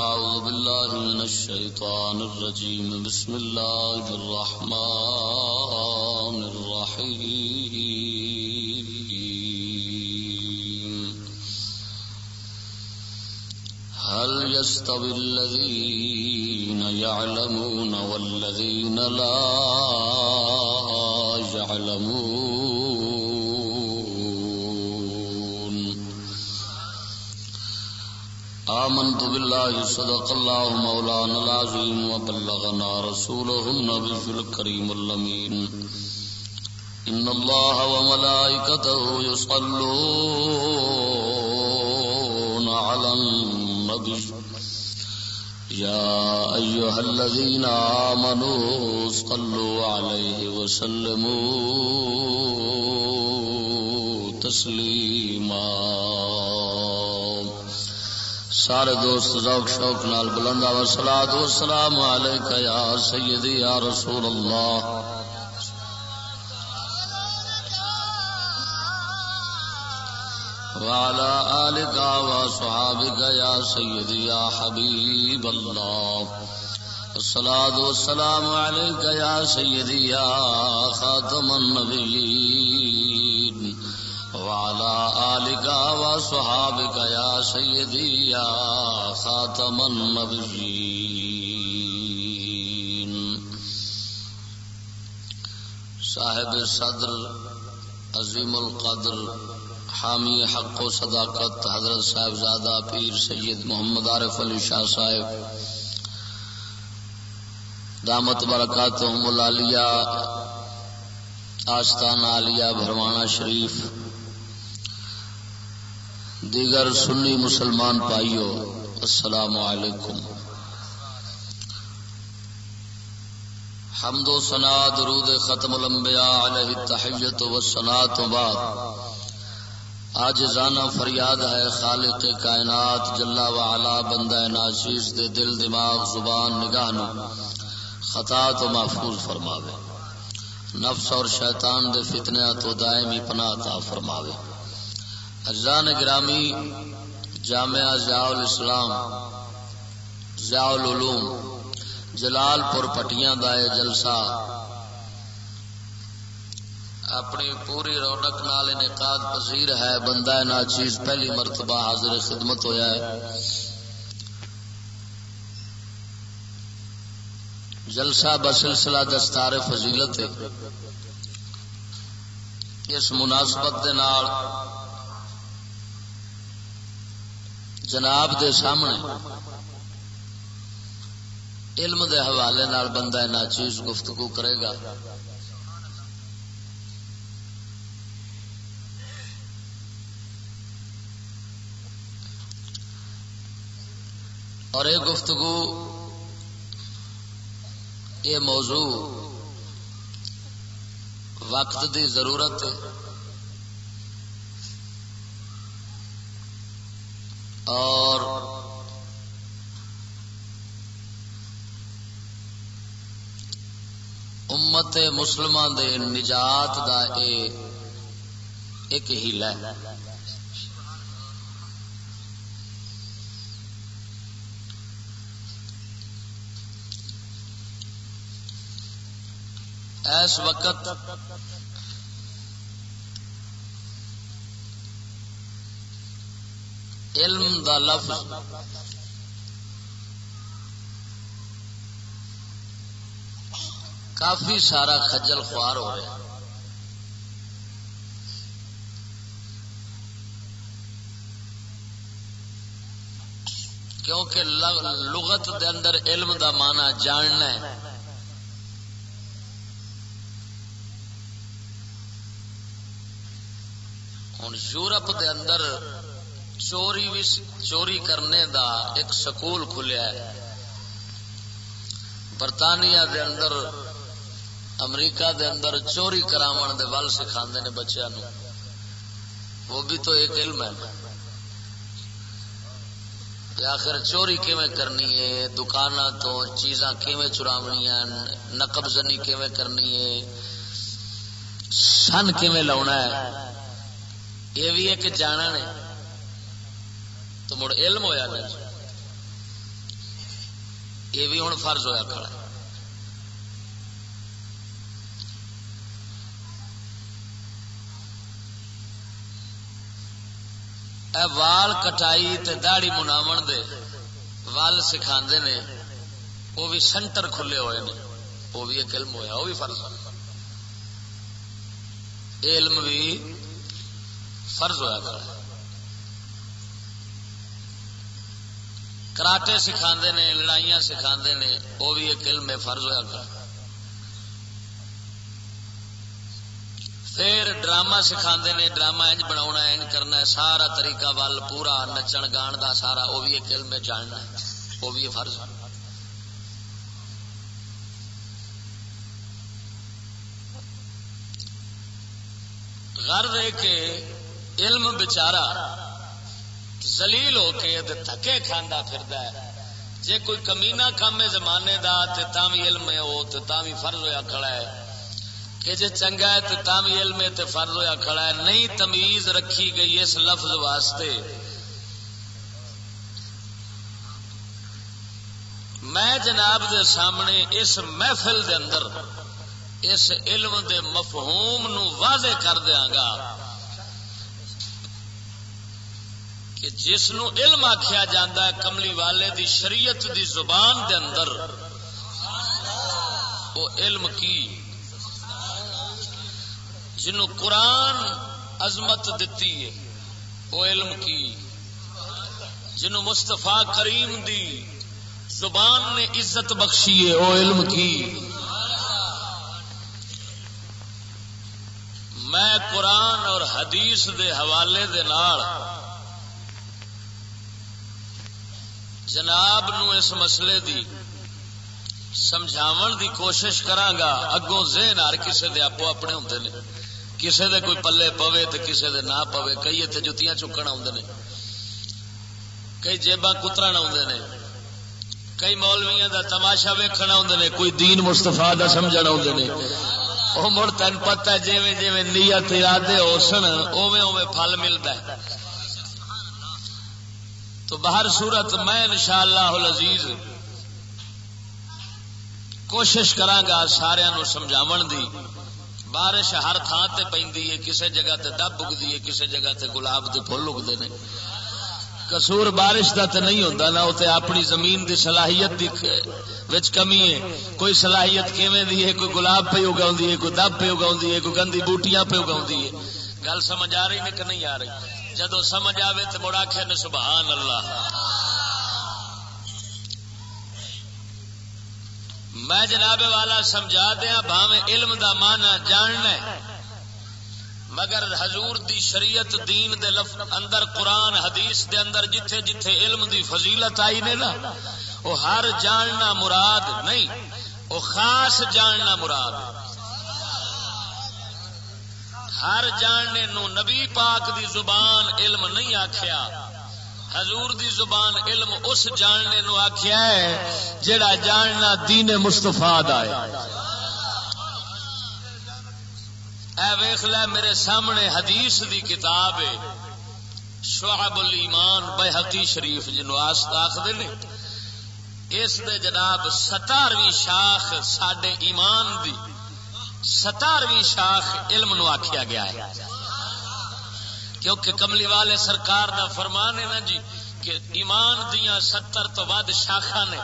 بعد بالله من الشيطان الرجيم. بسم الله الرحمن الرحيم. هل يستوي الذين يعلمون والذين لا يعلمون بالله صدق الله مولانا العظيم وبلغنا رسوله النبي الكريم اللمين إن الله وملائكته يصلون على النبي. يا أيها الذين آمنوا صلوا عليه وسلموا تسليما. سارے دوست ذوق شوق نال بلندا و سلاد و سلام علیک یا سیدی، یا رسول اللہ۔ وعلى آلك وصحابك يا سيدي يا حبيب الله الصلاة والسلام عليك يا سيدي يا خاتم النبيين وعلى آلك وصحابك يا سيدي يا خاتم النبيين. صاحب صدر عظیم القدر حامی حق و صداقت حضرت صاحب زادہ پیر سید محمد عارف علی شاہ صاحب، دامت برکات آستان عالیہ بھروانا شریف دیگر سنی مسلمان پائیو السلام علیکم۔ حمد و سنا درود ختم الانبیاء علیہ التحیت و سنا تو بعد۔ آج زانا فریاد ہے خالق کائنات، جلا وعلا بندہ ناشیز دے دل، دماغ، زبان، نگاہ نو۔ خطا تو محفوظ فرماوے۔ نفس اور شیطان دے فتنہ تو دائمی پناہ تا فرماوے۔ اجزان گرامی جامعہ ضیاء الاسلام، ضیاء العلوم، جلال پور پٹیاں دائے جلسہ اپنی پوری رونق نال انعقاد پذیر ہے، بندہ ناچیز پہلی مرتبہ حاضر خدمت ہویا ہے۔ جلسہ بسلسلہ دستار فضیلت ہے۔ اس مناسبت دے نال جناب دے سامنے۔ علم دے حوالے نال بندہ ناچیز گفتگو کرے گا۔ اور یہ گفتگو، یہ موضوع وقت دی ضرورت ہے۔ اور امت مسلمان دے نجات دا اے ایک ہیلا ہے اس وقت علم دا لفظ. کافی سارا خجل خوار ہو رہا کیونکہ لغت دے اندر علم دا مانا جاننا ہے. ہوں یورپ دے اندر چوری بھی چوری کرنے دا ایک سکول کھلیا ہے۔ برطانیہ دے اندر، امریکہ دے اندر چوری کراون دے ول سکھا نے بچیا نو۔ وہ بھی تو ایک علم ہے۔ آخر چوری کیویں کرنی ہے؟ دکان تو چیزاں کیویں چراونی نقب زنی کیویں کرنی ہے؟ سن کیویں لاؤنا ہے؟ یہ بھی ایک جانا ہے تو مڑ علم ہویا نا جی۔ یہ بھی ہوں فرض ہویا کھڑا۔ اے وال کٹائی تے داڑی مناو دے وال سکھا نے، وہ بھی سینٹر کھلے ہوئے نے۔ وہ بھی ایک علم ہوا وہ بھی فرض علم بھی فرض ہوا کر کراٹے سکھا نے، لڑائیاں سکھا نے، وہ بھی ایک علم فرض ہوا کر۔ پھر ڈرامہ سکھا نے، ڈرامہ انج بنا انج کرنا ہے، سارا طریقہ ول پورا نچن گان دا سارا، وہ بھی ایک علم جاننا ہے، وہ بھی فرض غرض ہے کہ علم بچارا زلیل ہو کے تھکے کھانا پھر جے کوئی کمینا کام ہے زمانے دا تے بھی علم ہے وہ تو بھی فرض ہوا کھڑا ہے۔ کہ جے چنگا ہے تو تام علم تے فرض ہویا کھڑا ہے۔ نہیں تمیز رکھی گئی اس لفظ واسطے۔ میں جناب دے سامنے اس محفل دے اندر اس علم دے مفہوم نو واضح کر دیا گا۔ کہ جس نو علم آخیا جاندہ ہے، کملی والے دی شریعت دی زبان دے اندر، وہ علم کی؟ جنو قرآن عظمت دیتی ہے، وہ علم کی؟ جنو مستفا کریم دی زبان نے عزت بخشی ہے، وہ علم کی؟ میں قرآن اور حدیث دے حوالے دے نال جناب نو اس مسئلے دی سمجھاون دی کوشش کرانگا اگوں ذہن ہر کسے دے آپ اپنے ہوندے نے۔ کسے دے کوئی پلے پوے تو کسے دے نہ پوے، کئی اتنے جتیاں چکن آدھے کئی جیباں کترا آدھے نے۔ کئی مولویا دا تماشا ویکن آدھے نے، کوئی دین مستفا دا سمجھ آدھے نے۔ وہ مڑ تین پتا جی جی نیت ارادے ہو سن اوے اوے پھل ملتا ہے۔ تو باہر صورت میں انشاءاللہ العزیز کوشش کرانگا سارا سمجھاون دی۔ بارش ہر تھان سے پی کسی جگہ تے دب اگتی ہے کسی جگہ تے گلاب کے فل اگتے ہیں کسور بارش کا تو نہیں ہوتا نا اتنے اپنی زمین دی صلاحیت دی وچ کمی ہے۔ کوئی صلاحیت کیویں دی ہے؟ کوئی گلاب پہ اگا ہے، کوئی دب پہ اگا ہے، کوئی گندی بوٹیاں پہ اگا ہے۔ گل سمجھ آ رہی نے کہ نہیں آ رہی؟ جدو سمجھ آئے تو مڑا آخر سبحان اللہ۔ میں جناب والا سمجھا دیا بھاوے علم دا مانا جاننا مگر حضور دی شریعت دین دے لف اندر قرآن، حدیث دے اندر جتھے جتھے علم دی فضیلت آئی نے نا وہ ہر جاننا مراد نہیں وہ خاص جاننا مراد۔ ہر جاننے نو نبی پاک دی زبان علم نہیں آخیا حضور دی زبان علم اس جاننے نو آخیا ہے جڑا جاننا دین مستفا ویخ لے میرے سامنے حدیث دی کتاب ہے۔ شعب الایمان بحقی شریف جنو آخر نے۔ اس دے جناب ستارویں شاخ سڈے ایمان دی۔ ستارویں شاخ علم نو آخیا گیا ہے۔ کیونکہ کملی والے سرکار دا فرمان ہے نا جی کہ ایمان دیا ستر تو بعد شاخا نے،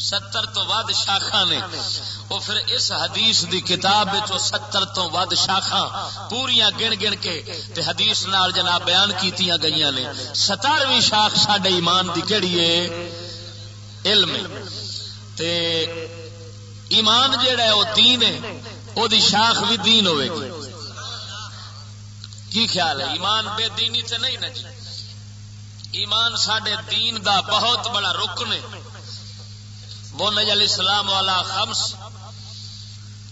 ستر تو ود شاخا نے۔ وہ پھر اس حدیث دی کتاب ستر تو ود شاخا پوریا گن گن کے تے حدیث نال جناب بیان کیتیاں گئی نے۔ ستارویں شاخ سڈے ایمان دی کہڑی ہے؟ علم تے ایمان جیڑا ہے وہ دین ہے۔ وہ دی شاخ بھی دین ہوئے گی۔ کی خیال ہے؟ ایمان بے دینی تے نہیں نا جی؟ ایمان سڈے دین دا بہت بڑا رکن ہے۔ بولنے جل اسلام والا خمس،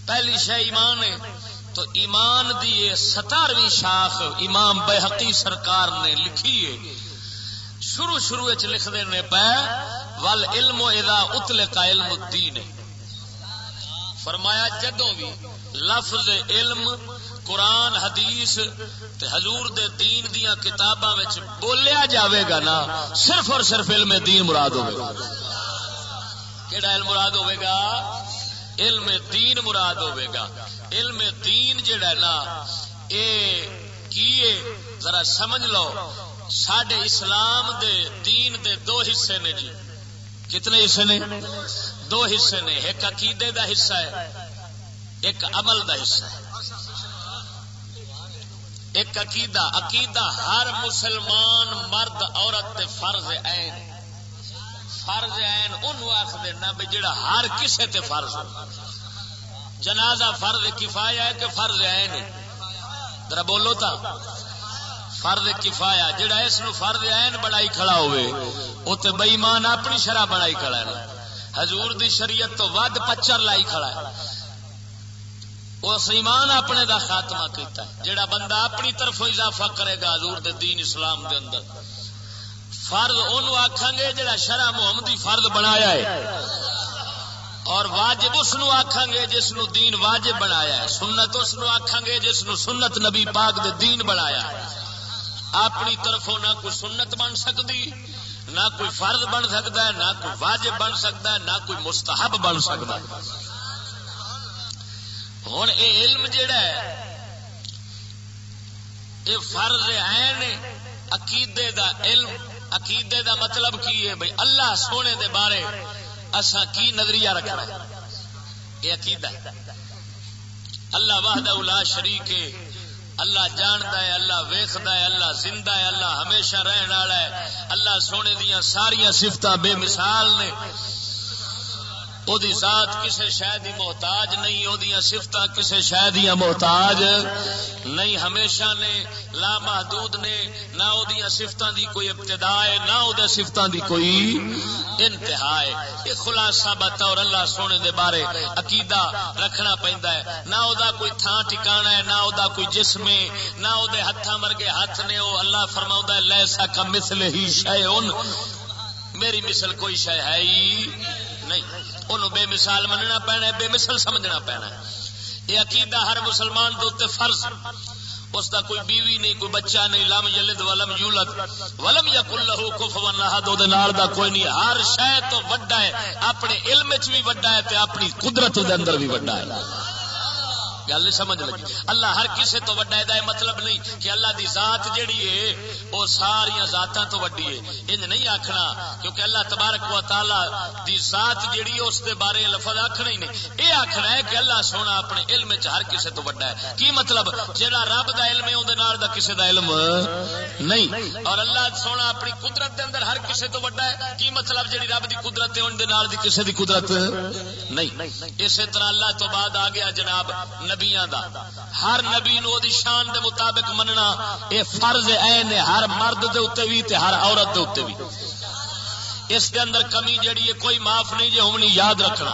پہلی شہ ایمان ہے۔ تو ایمان دی ستارویں شاخ امام بحقی سرکار نے لکھی ہے۔ شروع شروع لکھ دینے پہ ول علم ادا اتل علم الدین فرمایا جدو بھی لفظ علم، قرآن، حدیث تے حضور دے دین دیا کتاباں بولیا جاوے گا نا، صرف اور صرف علم دین مراد ہوگا کہڑا علم مراد ہوئے گا؟ علم دین مراد ہوئے گا۔ علم دین جڑا نا، اے کیے ذرا سمجھ لو سڈے اسلام دے دین دے دو حصے نے جی۔ کتنے حصے نے؟ دو حصے نے۔ ایک عقیدے دا حصہ ہے۔ ایک عمل دا حصہ ہے۔ ایک عقیدہ عقیدہ ہر مسلمان مرد، عورت فرض عین۔ فرض این ان آخ دینا بھی جڑا ہر کسے تے فرض جنازہ فرض کفایا ہے کہ فرض این ذرا بولو تا۔ فرض کفایا جڑا اس نو فرض این بڑائی کھڑا ہوئے، او تے بے ایمان اپنی شرح بڑائی کھڑا ہے۔ حضور دی شریعت تو ود پچر لائی کھڑا ہے۔ اس ایمان اپنے دا خاتمہ کیتا ہے جڑا بندہ اپنی طرف اضافہ کرے گا حضور دے دین اسلام دے اندر۔ فرض ان آخان گے جڑا شرح محمدی فرض بنایا ہے۔ اور واجب اس آخان گے جس نو دین واجب بنایا ہے۔ سنت اس آخان گے جس نو سنت نبی پاک دے دین بنایا ہے۔ اپنی طرفوں نہ کوئی سنت بن سکتی نہ کوئی فرض بن سکتا ہے، نہ کوئی واجب بن سکتا ہے، نہ کوئی مستحب بن سکتا ہے۔ ہوں یہ علم جڑا ہے یہ فرض ہے، عقیدے دا علم، عقیدے دا مطلب کی ہے؟ بھائی اللہ سونے دے بارے اصا کی نظریہ رکھنا ہے؟ یہ عقیدہ اللہ واہد الا شریک اللہ جانتا ہے، اللہ ویختا ہے، اللہ زندہ ہے، اللہ ہمیشہ رہن والا ہے۔ اللہ سونے دیا ساریا سفت بے مثال نے۔ وہ ذات کسی شہ محتاج نہیں وہ سفت کسی شہ محتاج نہیں ہمیشہ نے لا محدود نے نہ وہ سفتوں دی کوئی ابتدا ہے نہ وہ سفتوں دی کوئی انتہا ہے یہ خلاصہ بطور اللہ سونے دے بارے عقیدہ رکھنا پہنتا ہے نہ وہ کوئی تھان ٹکانا ہے نہ وہ کوئی جسم ہے نہ وہ ہاتھ مرگے ہاتھ نے وہ اللہ فرما لے سکا مسل ہی شہ میری مثل کوئی شہ ہے ہی نہیں انہوں بے مثال مننا پینا بے مثل سمجھنا پینا یہ عقیدہ ہر مسلمان دے فرض اس کا کوئی بیوی نہیں، کوئی بچہ نہیں، لم یلد ولم یولد۔ ولم یکن له کفوا احد دے نال دا کوئی نہیں ہر شے تو وڈا ہے، اپنے علم وچ بھی وڈا ہے تے اپنی قدرت دے اندر بھی وڈا ہے۔ گل نہیں سمجھ لگی۔ اللہ ہر کسے تو وڈا ہے مطلب نہیں کہ اللہ دی ذات جیڑی ہے وہ ساری ذاتاں تو وڈی ہے۔ انج نہیں آکھنا، کیونکہ اللہ تبارک و تعالی دی ذات جیڑی ہے، اس دے بارے لفظ آکھنا ہی نہیں۔ اے آکھنا ہے کہ اللہ سونا اپنے علم وچ ہر کسے تو وڈا ہے۔ کی مطلب؟ جیڑا رب دا علم ہے اون دے نال دا کسے دا علم نہیں۔ اور اللہ سونا اپنی قدرت دے اندر ہر کسے تو وڈا ہے۔ کی مطلب؟ جیڑی رب دی قدرت ہے اون دے نال دی کسے دی قدرت نہیں۔ اسی طرح اللہ تو بعد آ گیا جناب نبیاں دا۔ ہر نبی نو دی شان دے مطابق مننا، اے فرض این ہر مرد دے اوتے بھی تے ہر عورت دے اوتے بھی اس دے اندر کمی جڑی ہے، کوئی معاف نہیں، جے ہونی یاد رکھنا۔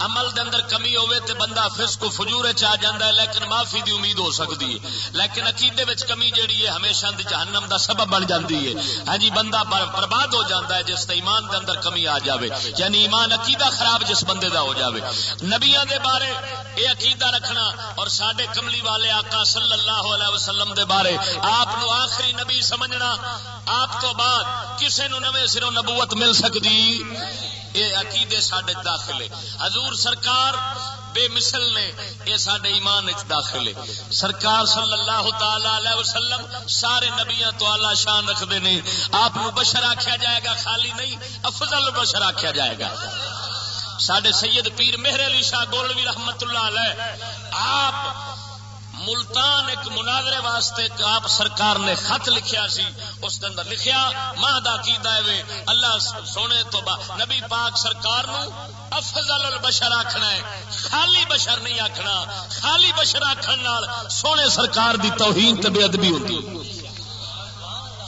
عمل دے اندر کمی ہوئے تے بندہ فسق و فجور چ جاندا ہے، لیکن معافی دی امید ہو سکتی ہے۔ لیکن عقیدے وچ کمی جڑی ہے، ہمیشہ دی جہنم دا سبب بن جاندی ہے۔ ہاں جی بندہ برباد ہو جاندا ہے جس تے ایمان دے اندر کمی آ جاوے۔ یعنی ایمان عقیدہ خراب جس بندے دا ہو جاوے۔ نبیاں دے بارے اے عقیدہ رکھنا اور ساڈے کملی والے آقا صلی اللہ علیہ وسلم دے بارے آپ نو آخری نبی سمجھنا، آپ تو بعد کسے نو نویں سروں نبوت مل سکتی۔ یہ عقیدے سڈے داخلے۔ حضور سرکار بے مثل نے یہ سارے ایمان داخل ہے سرکار صلی اللہ تعالی وسلم سارے نبیا تو آلہ شان رکھتے ہیں آپ بشر آخیا جائے گا، خالی نہیں، افضل بشر آخیا جائے گا۔ سڈے سید پیر مہر علی شاہ گولوی رحمت اللہ علیہ، آپ ملتان ایک مناظرے واسطے آپ سرکار نے خط لکھیا سی، اس کے اندر لکھیا ماں دا کی دے اللہ سونے تو با، نبی پاک سرکار نو افضل البشر آخنا ہے، خالی بشر نہیں آخنا خالی بشر آخر سونے سرکار دی توہین تے بے ادبی ہوتی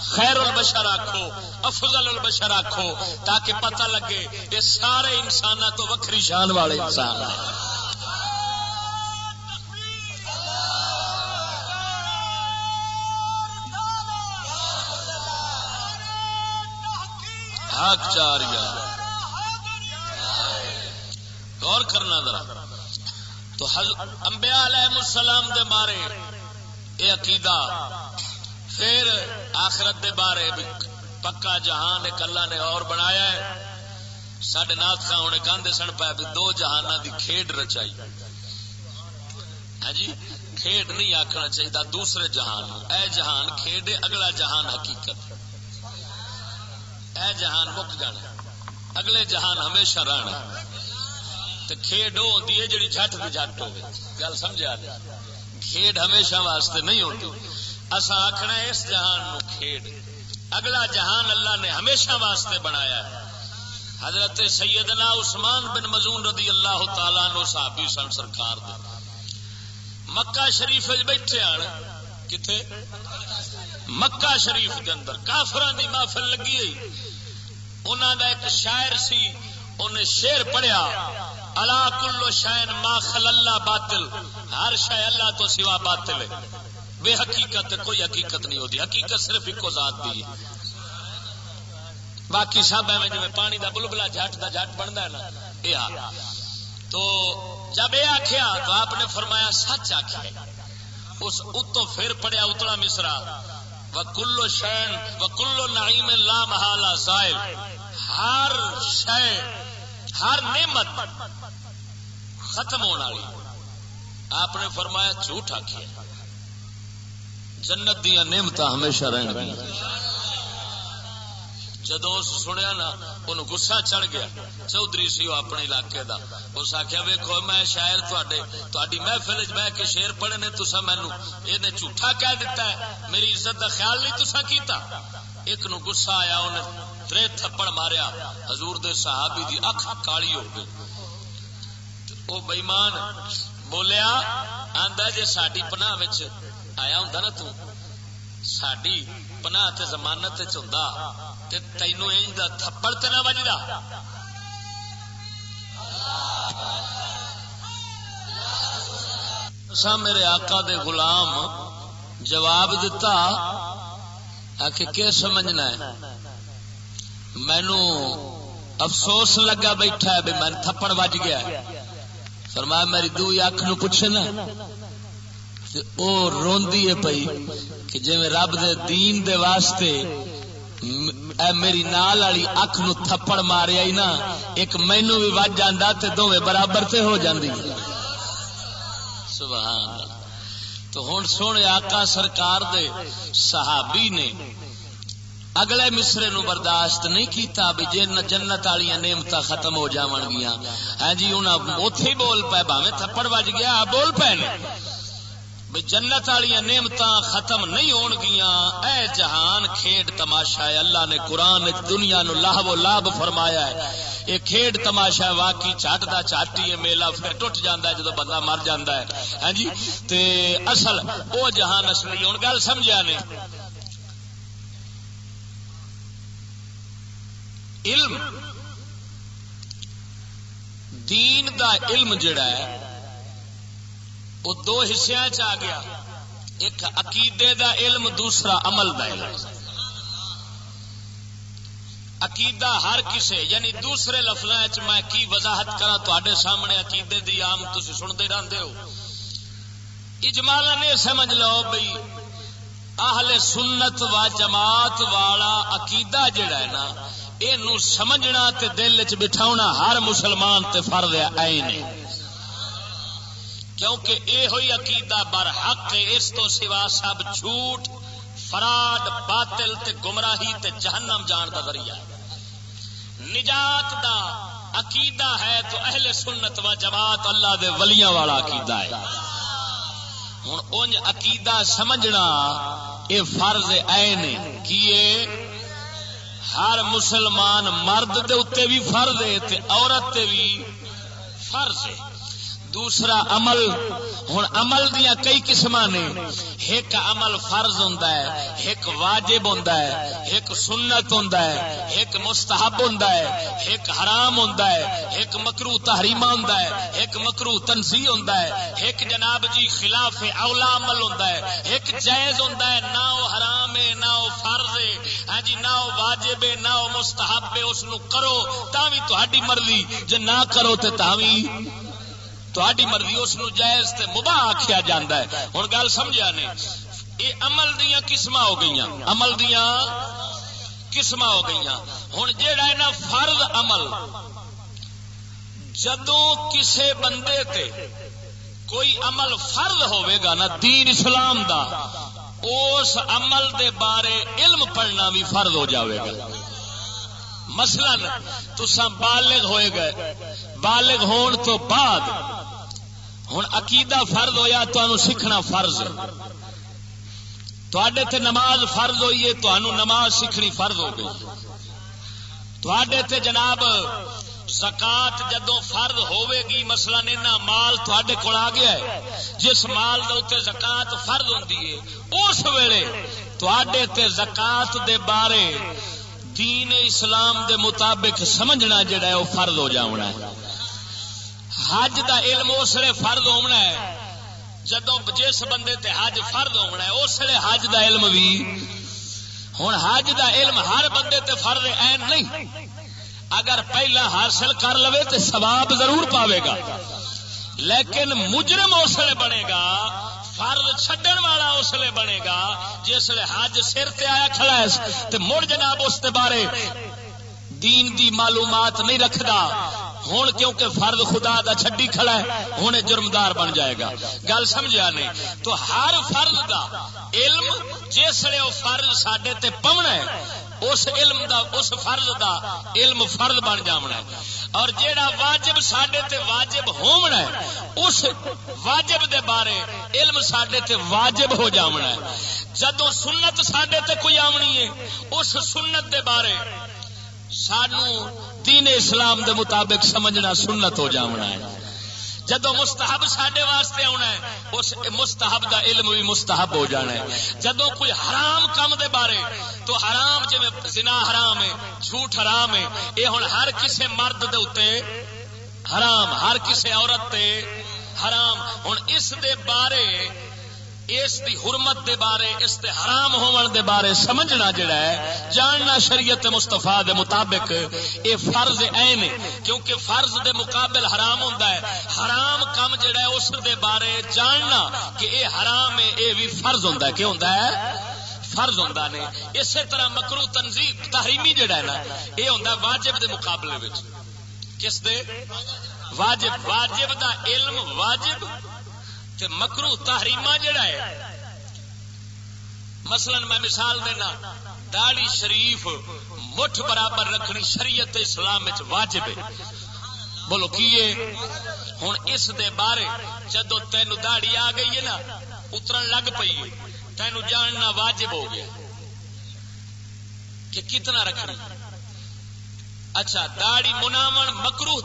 خیر البشر آخو افضل البشر آخو تاکہ پتہ لگے یہ سارے انسان تو وکری شان والے انسان ہیں۔ حق چار غور کرنا ذرا۔ تو انبیاء علیہ السلام دے بارے یہ عقیدہ پھر آخرت دے بارے بھی پکا جہان ایک اللہ نے اور بنایا ہے۔ سڈے نات خان ہونے کاندے سن پایا بھی دو جہان دی کھیڈ رچائی۔ ہاں جی؟ کھیڈ نہیں آخنا چاہیے دوسرے جہان۔ اے جہان کھیڈ اگلا جہان حقیقت۔ اے جہان مک جانا۔ اگلے جہان ہمیشہ رہنا۔ کھیڈ وہ ہوتی ہے جی جٹ کی جٹ ہوگی گل سمجھا کھیڈ ہمیشہ واسطے نہیں ہوتی اصا آخنا اس جہان نو کھیڈ۔ اگلا جہان اللہ نے ہمیشہ واسطے بنایا ہے۔ حضرت سیدنا عثمان بن مزون رضی اللہ تعالی نو صحابی سن سرکار دے۔ مکہ شریف بیٹھے آن کتنے مکہ شریف کے اندر۔ کافران دی محفل لگی ہوئی۔ انہوں دا ایک شاعر سی انہیں شیر پڑھیا اللہ کلو شائن ما خل اللہ باطل، ہر شہ اللہ تو سوا باطل ہے۔ بے حقیقت، کوئی حقیقت نہیں ہوتی، حقیقت صرف ایک ذات دی ہے۔ باقی سب ایویں جی پانی دا بلبلا جٹ دا جٹ بنتا ہے نا یہ تو جب یہ آخیا تو آپ نے فرمایا، سچ آخیا اس اتو پھر پڑیا اتلا مصرا وکلو شین وکلو نعیم لا محالہ سائل ہر شے، ہر نعمت ختم ہونے والی۔ آپ نے فرمایا، جھوٹ آخیا جنت دیا نعمت ہمیشہ رہن گیا جدو سنیا نا ان گسا چڑھ گیا۔ چودھری سی وہ اپنے علاقے دا۔ اس آخیا ویکو میں شاید تاری محفل بہ کے شیر پڑھے نے تسا مینو یہ جھوٹا کہہ دیتا ہے۔ میری عزت دا خیال نہیں تسا کیتا۔ ایک نو گسا آیا انہیں ترے تھپڑ ماریا، حضور دے صحابی دی اکھ کالی ہو گئی۔ وہ بئیمان بولیا، آندا جے ساڈی پناہ آیا ہوں نا تو ساڈی پناہ تے زمانت چوندا تینو دا تھپڑ تے نہ وجدا۔ سا میرے آقا دے غلام جواب دتا کہ کیا سمجھنا ہے؟ مینو افسوس لگا بیٹھا ہے میں تھپڑ وج گیا فرمایا میری دو اکھ نو پوچھے نا وہ روندی ہے پئی کہ جی رب دے دین دے واسطے اے میری نال والی اکھ نو تھپڑ ماریا ہی نا، ایک مینو بھی وج جانا تے دونوں برابر تے ہو جاندی سبحان تو ہوں سونے آقا سرکار دے صحابی نے اگلے مصرے نو برداشت نہیں کیتا بھی جن جنت والی نعمت ختم ہو جان گیا ہاں جی انہیں اتے بول پے باوے تھپڑ وج گیا بول پے جنت والی نعمت ختم نہیں ہون گیا اے جہان، کھیڈ تماشا ہے۔ اللہ نے قرآن دنیا نو لاہ و لاب فرمایا ہے۔ یہ کھیڈ تماشا ہے، واقعی چٹ دا چاٹی ہے میلا پھر ٹوٹ جاتا ہے جدو بندہ مر جاتا ہے۔ ہاں جی تے اصل وہ جہان اصلی ہوں گل سمجھا نے؟ علم. دین دا علم جڑا ہے، وہ دو حصوں چ آ گیا۔ ایک عقیدے دا علم، دوسرا عمل دا علم۔ عقیدہ ہر کسے یعنی دوسرے لفظ میں کی وضاحت کرا تے سامنے عقیدے دی عام تھی سنتے رہتے ہو۔ اجمال نے سمجھ لو بھائی اہل سنت و جماعت والا عقیدہ جڑا ہے نا یہ سمجھنا تے دل چ بٹھاؤنا ہر مسلمان تے فرض ہے کیونکہ اے ہوئی عقیدہ بر حق اس تو سوا سب جھوٹ فراڈ باطل تے گمراہی تے جہنم جان کا ذریعہ نجات دا عقیدہ ہے تو اہل سنت و جماعت اللہ دے ولیاں والا عقیدہ ہے۔ ہوں انج عقیدہ سمجھنا یہ فرض این کیے ہر مسلمان مرد دے اتنے بھی فرض ہے تے عورت تے بھی فرض ہے۔ دوسرا عمل۔ ہوں عمل دیا کئی قسم نے۔ ایک عمل فرض ہوں ایک واجب ہوں ایک سنت ہوں ایک مستحب ہوں ایک حرام ہوں ایک مکرو تحریمہ ہوں ایک مکرو تنسی ہوں ایک جناب جی خلاف اولا عمل ہوں ایک جائز ہوں نہ وہ حرام ہے، نہ وہ فرض ہے۔ ہاں جی نہ وہ واجب ہے، نہ وہ مستحب ہے، اس کرو تا بھی تاری مرضی۔ جی نہ کرو تو بھی تاری مرضی اس جائز تے مباح آخیا جا ہے۔ ہوں گل سمجھا نے۔ یہ عمل دیا قسم ہو گئی عمل دیا قسم ہو گئی ہوں جہا نا فرض عمل جدو کسے بندے تے کوئی عمل فرض ہوئے گا نا دین اسلام دا، اس عمل دے بارے علم پڑھنا بھی فرض ہو جاوے گا۔ مثلا تسا بالغ ہوئے گئے۔ بالغ ہون تو بعد ہوں عقیدہ فرض ہویا تو سیکھنا فرض۔ تھے تے نماز فرض ہوئی ہے تو نماز سیکھنی فرض ہو گئی۔ تے جناب زکات جدو فرض ہوے گی مسئلہ نینا مال تھوڑے کول آ گیا ہے، جس مال دے زکات فرض ہوتی ہے، اس ویلے تے زکات دے بارے دین اسلام دے مطابق سمجھنا جڑا ہے وہ فرض ہو جانا ہے۔ حج دا علم اس لیے فرد ہونا ہے۔ جدو جس بندے تے حج فرد ہونا ہے، اس لیے حج دا علم بھی۔ ہوں حج دا علم ہر بندے تے فرد این نہیں۔ اگر پہلا حاصل کر لو تو ثواب ضرور پاوے گا۔ لیکن مجرم اس لیے بنے گا فرد چھڈن والا اس لیے بنے گا، جس لیے حج سر تے آیا کھڑا ہے۔ مڑ جناب اس بارے۔ دین دی معلومات نہیں رکھدا۔ ہوں کیونکہ فرد خدا دا چھڈی کھڑا ہے ہوں جرمدار بن جائے گا۔ گل سمجھا نہیں؟ تو ہر فرد دا علم جسے وہ فرد سڈے تے پونا ہے، اس علم دا، اس فرض دا علم فرد بن جامنا ہے۔ اور جیڑا واجب سڈے تے واجب ہونا ہے، اس واجب دے بارے علم سڈے تے واجب ہو جامنا ہے۔ جدو سنت سڈے تے کوئی آمنی ہے، اس سنت دے بارے سانو دین اسلام دے مطابق سمجھنا سنت ہو جانا ہے۔ جدو مستحب سڈے واسطے آنا ہے، اس مستحب دا علم بھی مستحب ہو جانا ہے۔ جدو کوئی حرام کم دے بارے، تو حرام جی زنا حرام ہے، جھوٹ حرام ہے یہ ہوں ہر کسے مرد دے اتنے حرام، ہر کسے عورت تے حرام۔ ہوں اس دے بارے اس دی حرمت دے بارے، اس دے حرام ہون دے بارے سمجھنا جڑا ہے، جاننا شریعت مصطفیٰ دے مطابق اے فرض این کیونکہ فرض دے مقابل حرام ہوندا ہے۔ حرام کم جڑا ہے، اس دے بارے جاننا کہ اے حرام ہے اے بھی فرض ہوندا ہے۔ کہ ہوندا ہے؟ فرض ہوندا نے۔ اسی طرح مکرو تنظیم تحریمی جڑا ہے نا اے ہوندا واجب دے مقابلے وچ۔ کس دے؟ واجب واجب دا علم واجب۔ تے مکرو تحریما جڑا ہے۔ مثلا میں مثال دینا داڑی شریف مٹھ برابر رکھنی شریعت اسلام واجب ہے۔ بولو کی ہوں اس دے بارے جدو تین داڑی آ گئی ہے نا اتر لگ پی تین جاننا واجب ہو گیا۔ کہ کتنا رکھنا اچھا داڑی مناو مکرو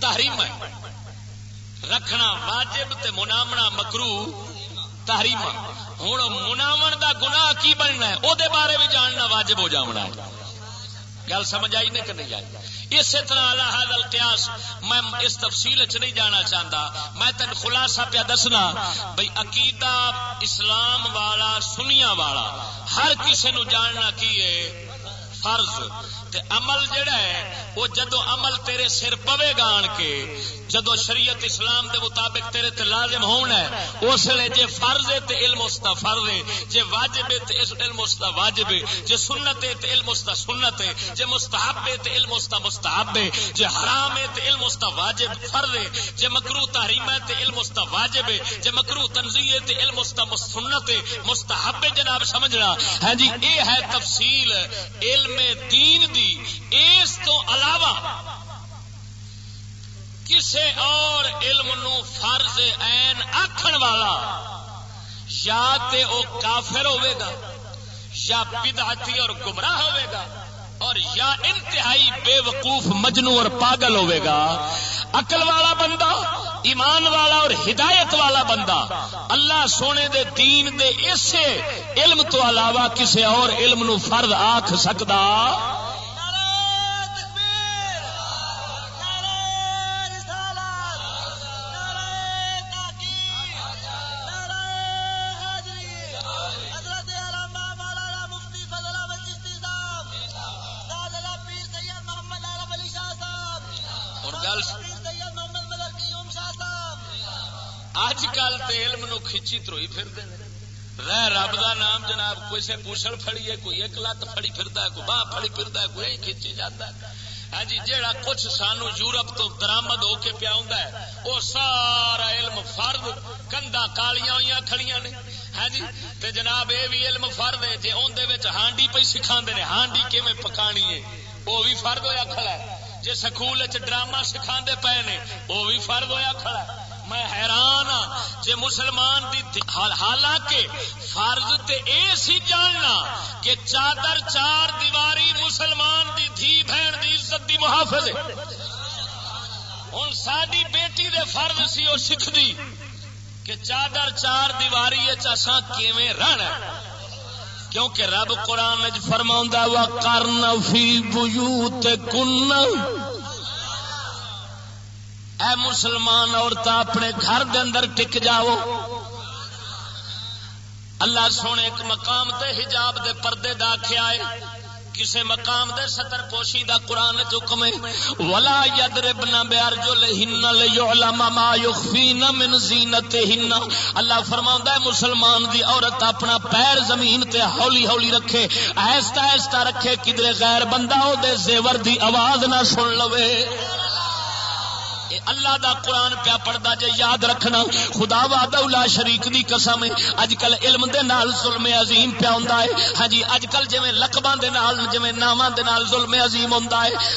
تحریم ہے۔ رکھنا واجب تے منامنا مکرو تحریم ہوں مناو دا گنا کی بننا ہے؟ وہ بارے بھی جاننا واجب ہو جانا ہے۔ گل سمجھ آئی نہیں کہ نہیں آئی؟ اسی طرح اللہ حضل قیاس میں اس تفصیل چ نہیں جانا چاہتا میں تین خلاصہ پیا دسنا بھائی عقیدہ اسلام والا سنیا والا، ہر کسی نو جاننا کی ہے؟ فرض۔ تے عمل جڑا ہے، وہ جدو عمل تیرے سر پوے گا آن کے جدو شریعت اسلام دے مطابق تیرے تے لازم ہونا ہے، اس لیے جے فرض ہے تے علم اس دا فرض ہے، جے واجب ہے تے اس علم اس دا واجب ہے، جے سنت ہے تے علم اس دا سنت ہے، جے مستحب ہے تے علم اس دا مستحب ہے، جے حرام ہے تے علم اس دا واجب فرض ہے، جے مکروہ تحریم ہے تے علم اس دا واجب ہے، جے مکروہ تنزیہ ہے تے علم اس دا سنت ہے، مستحب ہے جناب، سمجھنا؟ ہاں جی اے ہے تفصیل، علم دین دی اس تو علاوہ کسے اور علم نو فرض این آخر والا یا تے او کافر ہوئے گا، یا بدعتی اور گمراہ ہوئے گا، اور یا انتہائی بے وقوف مجنو اور پاگل ہوئے گا، عقل والا بندہ، ایمان والا اور ہدایت والا بندہ، اللہ سونے دے، دین دے، اسے علم تو علاوہ کسے اور علم نو فرض آکھ سکتا کھچی تروئی رہ رب دا نام جناب، کوئی سے پوچھل فڑی ہے، کوئی ایک لت فڑی پھردا ہے، کوئی باہ فڑی پھردا ہے، کوئی کھچی جاتا ہے۔ ہاں جی جیڑا کچھ سانو یورپ تو درامد ہو کے پیا ہے، وہ سارا علم فرد کندا کالیاں ہوئی کھڑیاں نے۔ ہاں جی تے جناب یہ بھی علم فرد ہے جی اندر ہانڈی پہ سکھا نے، ہانڈی کیون پکانی ہے؟ وہ بھی فرد ہویا کھڑا ہے۔ جی سکول ڈرامہ سکھا پے نے، وہ بھی فرد ہویا کھڑا ہے۔ میں حیران ہاں جی مسلمان دی حالانکہ فرض تے اے سی جاننا کہ چادر چار دیواری مسلمان دی دھی بہن دی عزت دی محافظ ہے۔ ہوں ساری بیٹی دے فرض سی وہ سکھ دی کہ چادر چار دیواری چسا کیویں رہنا کیونکہ رب قرآن فرما وا کرن فی بجوت کن اے مسلمان عورت اپنے گھر دے اندر ٹک جاؤ۔ اللہ سونے ایک مقام تے حجاب دے پردے داخیا ہے۔ کسے مقام دے ستر پوشی دا قرآن حکم ولا یدربنا بیارجلہن لیعلم ما یخفین من زینتہن اللہ فرماوندا ہے، مسلمان دی عورت اپنا پیر زمین تے ہولی ہولی رکھے آہستہ آہستہ رکھے کدھر غیر بندہ او دے زیور دی آواز نہ سن لوے۔ اللہ دا قرآن پیا پڑھتا جے یاد رکھنا۔ خدا وا شریک دی قسم اج کل علم دے نال ظلم عظیم پیا ہوں ہاں جی اج کل جی لقباں دے نال جی ناواں دے نال ظلم عظیم ہوں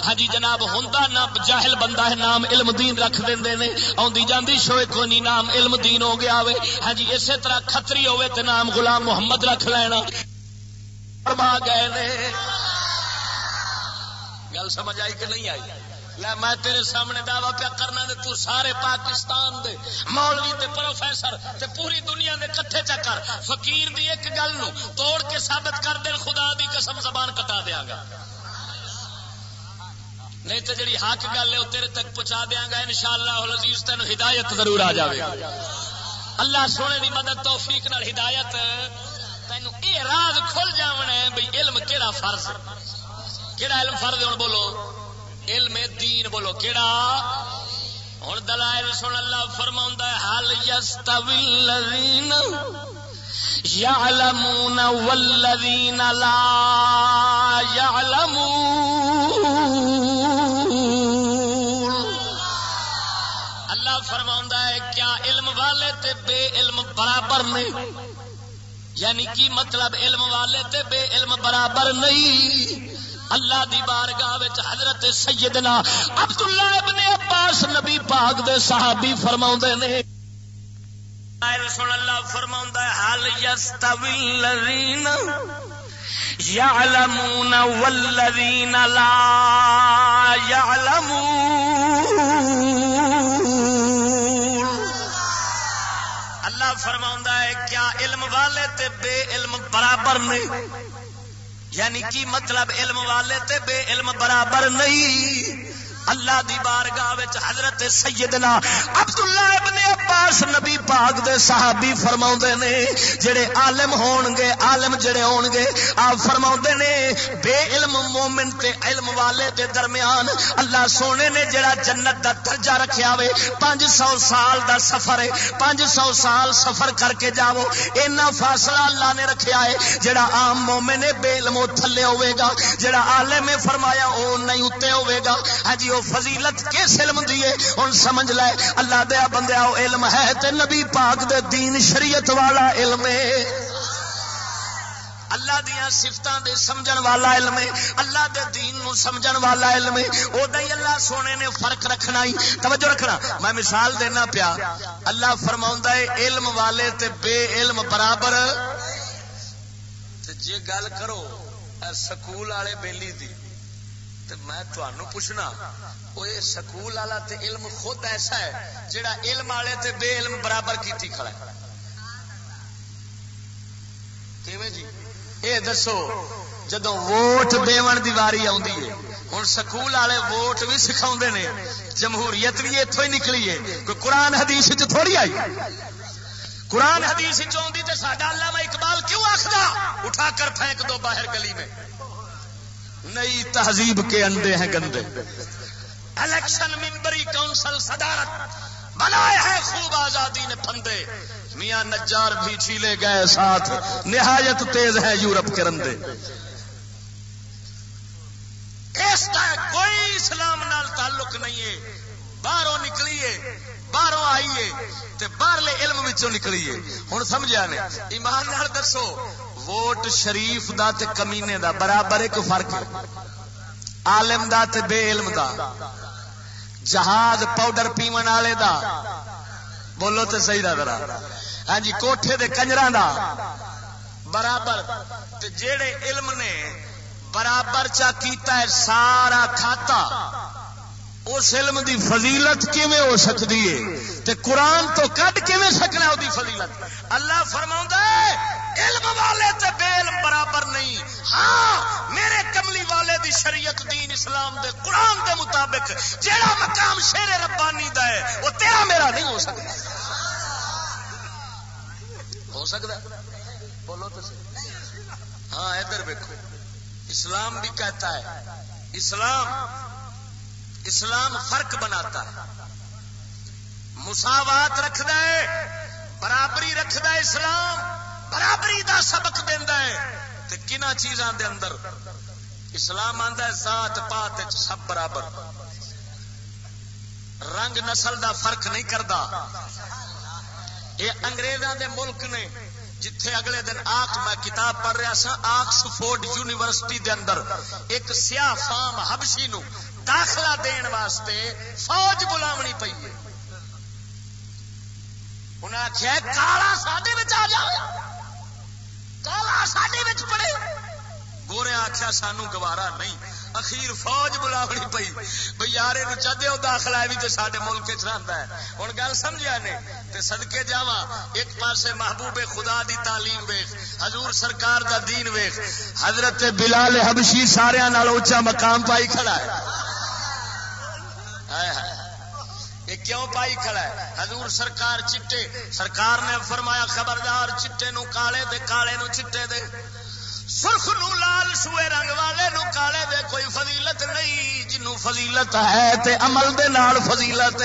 ہاں جی جناب، ہوندا نہ جاہل بندہ ہے، نام علم دین رکھ دیندے نے اوندی جاندی شوئے کوئی نہیں نام علم دین ہو گیا ہوے ہاں جی اسی طرح کھتری ہوے تے نام غلام محمد رکھ لینا۔ فرما گئے نے۔ گل سمجھ آئی کہ نہیں آئی؟ میں تیرے سامنے دعوی پیا کرنا دے تو سارے پاکستان دے، مولوی تے پروفیسر تے پوری دنیا دے کٹھے چکر فقیر دی ایک گل نو توڑ کے ثابت کر دے خدا دی قسم زبان کٹا دیا گا۔ نہیں تو جڑی حق گل ہے وہ تیرے تک پہنچا دیا گا ان شاء اللہ عزیز تین ہدایت ضرور آ جائے اللہ سونے دی مدد، توفیق نال ہدایت۔ تینوں اے راز کھل جاونا ہے بھئی علم کیڑا فرض کیڑا علم فرض ہے؟ بولو۔ علم دین بولو، کیڑا؟ ہوں دلائل سن اللہ فرما حال یستوی یعلمون والذین لا یعلمون۔ اللہ فرما ہے، کیا علم والے تے بے علم برابر نہیں؟ یعنی کی مطلب علم والے تے بے علم برابر نہیں؟ اللہ دی بارگاہ وچ حضرت سیدنا عبداللہ ابن عباس نبی پاک دے صحابی فرماؤں دے نے سن اللہ فرماؤں دے حال یستوی الذین یعلمون والذین لا یعلمون اللہ فرماؤں ہے، کیا علم والے تے بے علم برابر نہیں یعنی کی مطلب علم والے تے بے علم برابر نہیں؟ اللہ دی بارگاہ وچ حضرت سیدنا عبداللہ ابن عباس نبی پاک دے صحابی فرماؤں نے، جڑے عالم ہون گے، عالم جڑے ہون گے، آپ فرماؤں نے، بے علم مومن تے علم والے دے درمیان اللہ سونے نے جڑا جنت دا درجہ رکھیا ہوئے پانچ سو سال دا سفر ہے، پانچ سو سال سفر کر کے جاؤ، اینا فاصلہ اللہ نے رکھیا ہے، جڑا عام مومن ہے، بے علم او تھلے ہوئے گا، جڑا عالم ہے، فرمایا او نہیں، اتے ہوئے گا۔ ہاں جی وہ فضیلت کس علم دیے ہوں سمجھ لے، اللہ دیا بندیا وہ علم ہے تے نبی پاک دے دین شریعت والا علم ہے۔ اللہ دیا سفت دے سمجھن والا علم ہے، اللہ دے دین نو سمجھن والا علم ہے۔ او دے اللہ سونے نے فرق رکھنا ہی۔ توجہ رکھنا، میں مثال دینا پیا۔ اللہ فرماؤں ہے، علم والے تے بے علم برابر۔ جے گل کرو سکول والے بیلی دی۔ تو میں تمہوں پوچھنا وہ سکول والا تے علم خود ایسا ہے جڑا علم والے تے بے علم برابر کیتی کھڑا ہے؟ جی؟ یہ دسو جدو ووٹ دیون دی واری آئی ہے ہوں سکول والے ووٹ بھی سکھا نے، جمہوریت بھی اتوں ہی نکلی ہے، کوئی قرآن حدیث چ تھوڑی آئی؟ قرآن حدیث چاہتی تو ساڈا علامہ اقبال کیوں آخر اٹھا کر پھینک دو باہر گلی میں۔ نئی تہذیب کے انڈے ہیں گندے۔ الیکشن ممبری کونسل صدارت بنائے ہیں خوب آزادی نے پھندے۔ میاں نجار بھی چھیلے گئے ساتھ۔ نہایت تیز ہے یورپ کے رندے۔ اس کا کوئی اسلام نال تعلق نہیں ہے۔ باہروں نکلیے باہروں آئیے تے باہرلے علم وچوں نکلیے ہوں سمجھا نے؟ ایمان نال دسو۔ ووٹ شریف دا تے کمینے دا، برابر ایک فرق ہے۔ عالم دا تے بے علم دا۔ جہاز پاؤڈر پیمن والے دا۔ بولو تے صحیح دا ذرا۔ ہاں جی کوٹھے دے کنجراں دا۔ برابر۔ تے جیڑے علم نے برابر چا کیتا ہے، سارا کھاتا۔ اس علم دی فضیلت کیویں ہو سکتی ہے؟ تے قرآن تو کڈ کیویں سکنا وہ فضیلت۔ اللہ فرماؤں علم والے تے بے علم برابر نہیں۔ ہاں میرے کملی والے دی شریعت دین اسلام دے قرآن دے مطابق جیڑا مقام شیر ربانی دا ہے، وہ تیرا میرا نہیں ہو سکتا۔ ہو سکتا؟ بولو تو ہاں ادھر دیکھو اسلام بھی کہتا ہے، اسلام اسلام فرق بناتا ہے۔ مساوات رکھد برابری رکھد اسلام۔ برابری دا سبق دینا ہے کنا چیزاں دے اندر؟ اسلام آتا ہے سات پات سب برابر۔ رنگ نسل دا فرق نہیں کرتا یہ انگریزاں دے ملک نے جتھے اگلے دن آخ میں کتاب پڑھ رہا سا، آکسفورڈ یونیورسٹی دے اندر ایک سیاہ فام حبشی نو داخلہ دین واسطے فوج بلاونی پی ہے۔ انہیں آخیا کالا سڈے آ کالا سڈے پڑے۔ گورے آخیا سانو گوارا نہیں۔ اخیر فوج بلاونی پی بھائی یار یہ چاہتے ہو داخلہ ہے بھی تو سارے ملک چاہتا ہے۔ ہوں گل سمجھا نے؟ تے سدکے جا ایک پاسے محبوب خدا دی تعلیم ویخ حضور سرکار دا دین ویخ حضرت بلال حبشی سارا اچا مقام پائی کھڑا ہے۔ یہ کیوں پائی کھڑا ہے؟ حضور سرکار چٹے، سرکار نے فرمایا خبردار چٹے نو کالے دے، کالے نو چٹے دے۔ سرخ نو، لال سوئے رنگ والے نو کالے دے، کوئی فضیلت نہیں جنو فضیلت ہے تے عمل دے نال فضیلت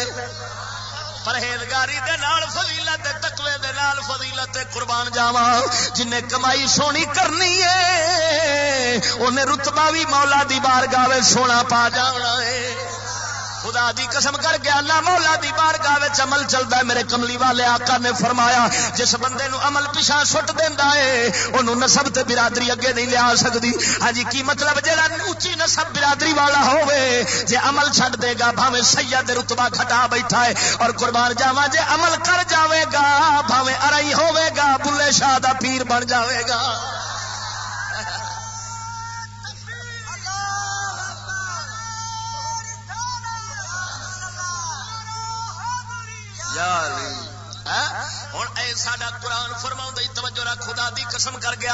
پرہیزگاری دے نال فضیلت تقوی دے نال فضیلت قربان جاوا جن کمائی سونی کرنی ہے، انہیں رتبہ بھی مولا دی بارگاہ سونا پا جانا ہے۔ خدا دی قسم کر کے اللہ مولا دی بارگاہ وچ عمل چلدا ہے۔ میرے کملی والے آقا نے فرمایا، جس بندے نو عمل پیچھے سٹ دیندا ہے، اونوں نسب تے برادری اگے نہیں لیا سکدی۔ ہاں جی کی مطلب جڑا اونچی نسب برادری والا ہوے جے عمل چھڈ دے گا، بھاویں سید رتبہ گھٹا بیٹھا ہے۔ اور قربان جاواں، جے عمل کر جاوے گا، بھاویں ارائی ہوے گا، بلے شاہ دا پیر بن جاوے گا۔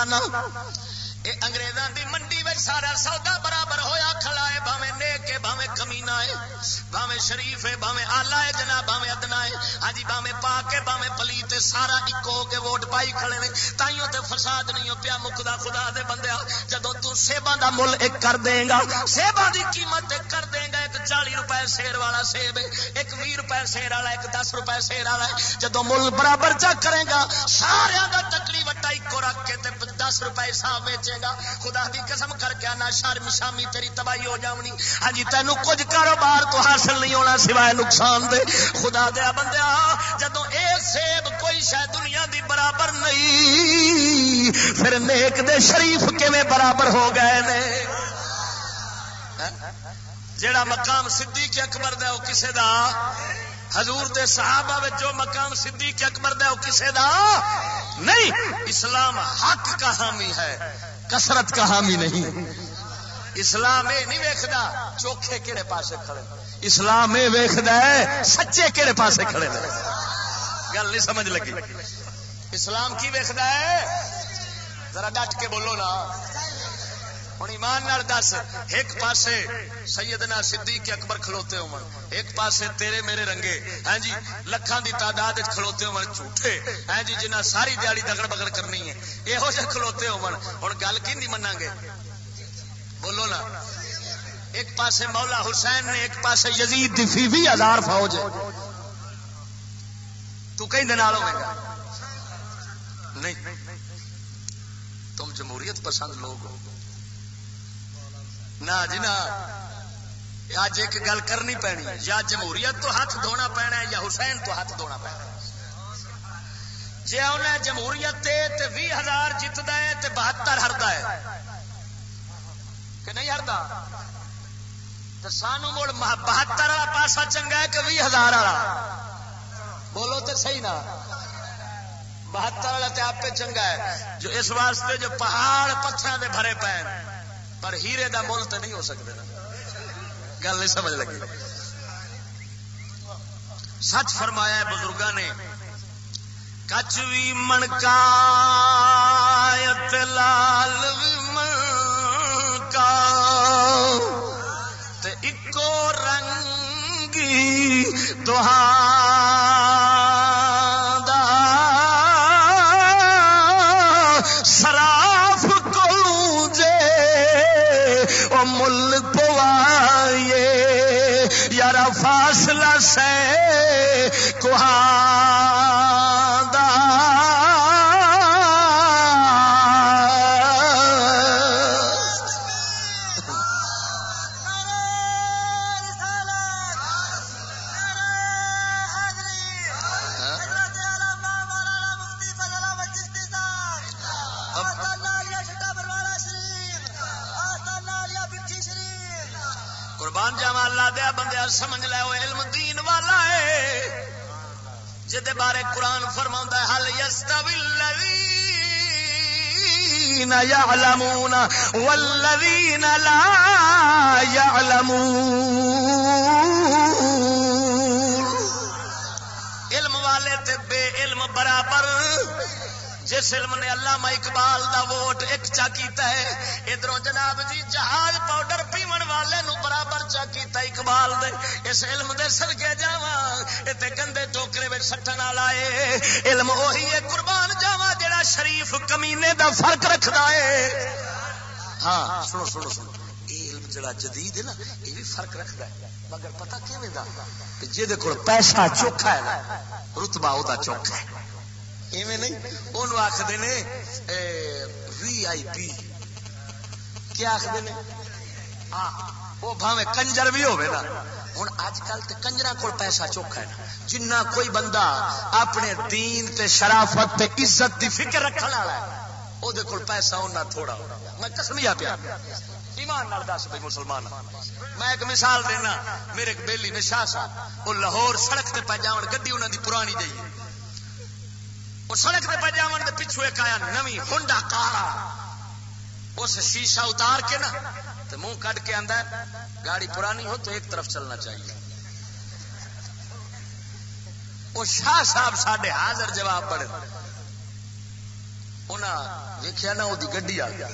قسم کر دی منڈی میں سارا سودا برابر کھڑا ہے بھاوے نیک ہے بھاوے کمینا ہے باویں شریف ہے باویں آلہ ہے جناب باویں ادنا ہے۔ ہاں جی باویں پاک ہے باویں پلیت ہے، سارا اکو ہو کے ووٹ پائی کھڑے نے۔ تائیوں تے فساد نہیں ہو پیا مکدا خدا دے بندے جدو تو سیباں دا مل ایک کر دے گا، سیباں دی قیمت ایک کر دے گا، ایک چالی روپے سیر والا سیب ایک بھی روپے سیر والا، ایک دس روپے سیر والا ہے۔ جدو مل برابر چا کرے گا سارا دا تکلی وٹا ایکو رکھ کے تے دس روپے حساب بیچے گا۔ خدا دی قسم کر کے آنا شرم شامی تیری تباہی ہو جاونی۔ ہاں جی تینوں کچھ کاروبار تو حاصل نہیں ہونا سوائے نقصان دے۔ خدا دیا بندیا جدو اے سیب کوئی شاید دنیا دی برابر نہیں، پھر نیک دے شریف کیویں برابر ہو گئے نے؟ جڑا مقام صدیق اکبر دا وہ کسے دا؟ حضور دے صحابہ میں جو مقام صدیق اکبر دا وہ کسے دا؟ نہیں، اسلام حق کا حامی ہے، کثرت کا حامی نہیں۔ اسلام یہ نہیں ویکھدا چوکھے کہڑے پاسے کھڑے اسلام یہ ویکھدا ہے، سچے کہڑے پاسے کھڑے نے گل نہیں سمجھ لگی۔ اسلام کی ویکھدا ہے؟ ذرا ڈٹ کے بولو نا۔ ہوں ایمان نال دس، ایک پاسے سیدنا صدیق اکبر کھلوتے ہو ایک پاسے تیرے میرے رنگے۔ ہاں جی لکھان دی تعداد کھلوتے ہو جھوٹے۔ ہاں جی جنہ ساری دیہڑی دگڑ بگڑ کرنی ہے یہو جہ کھلوتے ہو ہوں گل کی نہیں منا گے؟ بولو نا۔ ایک پاسے مولا حسین نے، ایک پاسے یزید دی فی ہزار فوج ہے۔ تو کہیں دن ہوے گا؟ نہیں۔ تم جمہوریت پسند لوگ ہو۔ نہ جی نہ۔ اج ایک گل کرنی پینی۔ یا جمہوریت تو ہاتھ دھونا پینا ہے یا حسین تو ہاتھ دھونا پینا جی انہیں جمہوریت تے بھی ہزار جیتتا ہے تے بہتر ہردا ہے۔ کہ نہیں ہردا تو سانو مڑ بہتر والا پاسا چنگا ہے کہ بھی ہزار والا؟ بولو تو صحیح نا؟ بہتر والا تو آپ چنگا ہے۔ جو اس واسطے جو پہاڑ پتھر دے بھرے پے پر ہیرے دا مول تو نہیں ہو سکتے نا۔ گل نہیں سمجھ لگی۔ سچ فرمایا ہے بزرگوں نے کچ بھی منکا لال بھی تے اکو رنگی دوہا دا سراف کو جے او مل پوائے یار فاصلہ سے کوہاں يعلمون والذين لا يعلمون علم والے تے بے علم برابر۔ جس علم نے علامہ اقبال دا ووٹ ایک چا کیتا ہے ادھر جناب جی جہاز پاؤڈر پیمن والے نو برابر چا کیتا اقبال دے۔ اس علم دے سر کے جاوا اتنے گندے ٹوکرے میں سٹن والا ہے علم وہی ہے، قربان جاوا جڑا شریف کمینے دا فرق رکھدا ہے۔ ہاں. ہاں. سنو سنو سنو. یہ علم جڑا جدید ہے نا، یہ بھی فرق رکھدا ہے. مگر پتہ کیویں دا؟ کہ جے دے کول پیسہ چوکھا ہے نا، رتبہ او دا چوکھا ہے۔ ایویں نہیں؟ انہوں آخر نے وی آئی پی کیا آخر نے؟ ہاں، وہ بھاوے کنجر بھی ہوئے نا۔ ہوں اج کل تو کنجر کو پیسہ چوکھا ہے۔ جنہ کوئی بندہ اپنے دین تے شرافت تے عزت دی فکر رکھنے والا ہے وہ پیسہ ہونا تھوڑا ہونا میں کسمیا پیا۔ ایمان نال دس بھائی مسلمان۔ میں ایک مثال دینا، میرے ایک بیلی نے شاہ صاحب، وہ لاہور سڑک تے پہ جاؤ گی انہوں دی پرانی جائیے وہ سڑک پہ جاون دے پچھو ایک آیا نمی ہونڈا کارا۔ اس شیشہ اتار کے نا تو منہ کٹ کے آدھا گاڑی پرانی ہو تو ایک طرف چلنا چاہیے۔ وہ شاہ صاحب سڈے حاضر جواب پڑے انہیں دیکھا نا، وہ گڈی آ گیا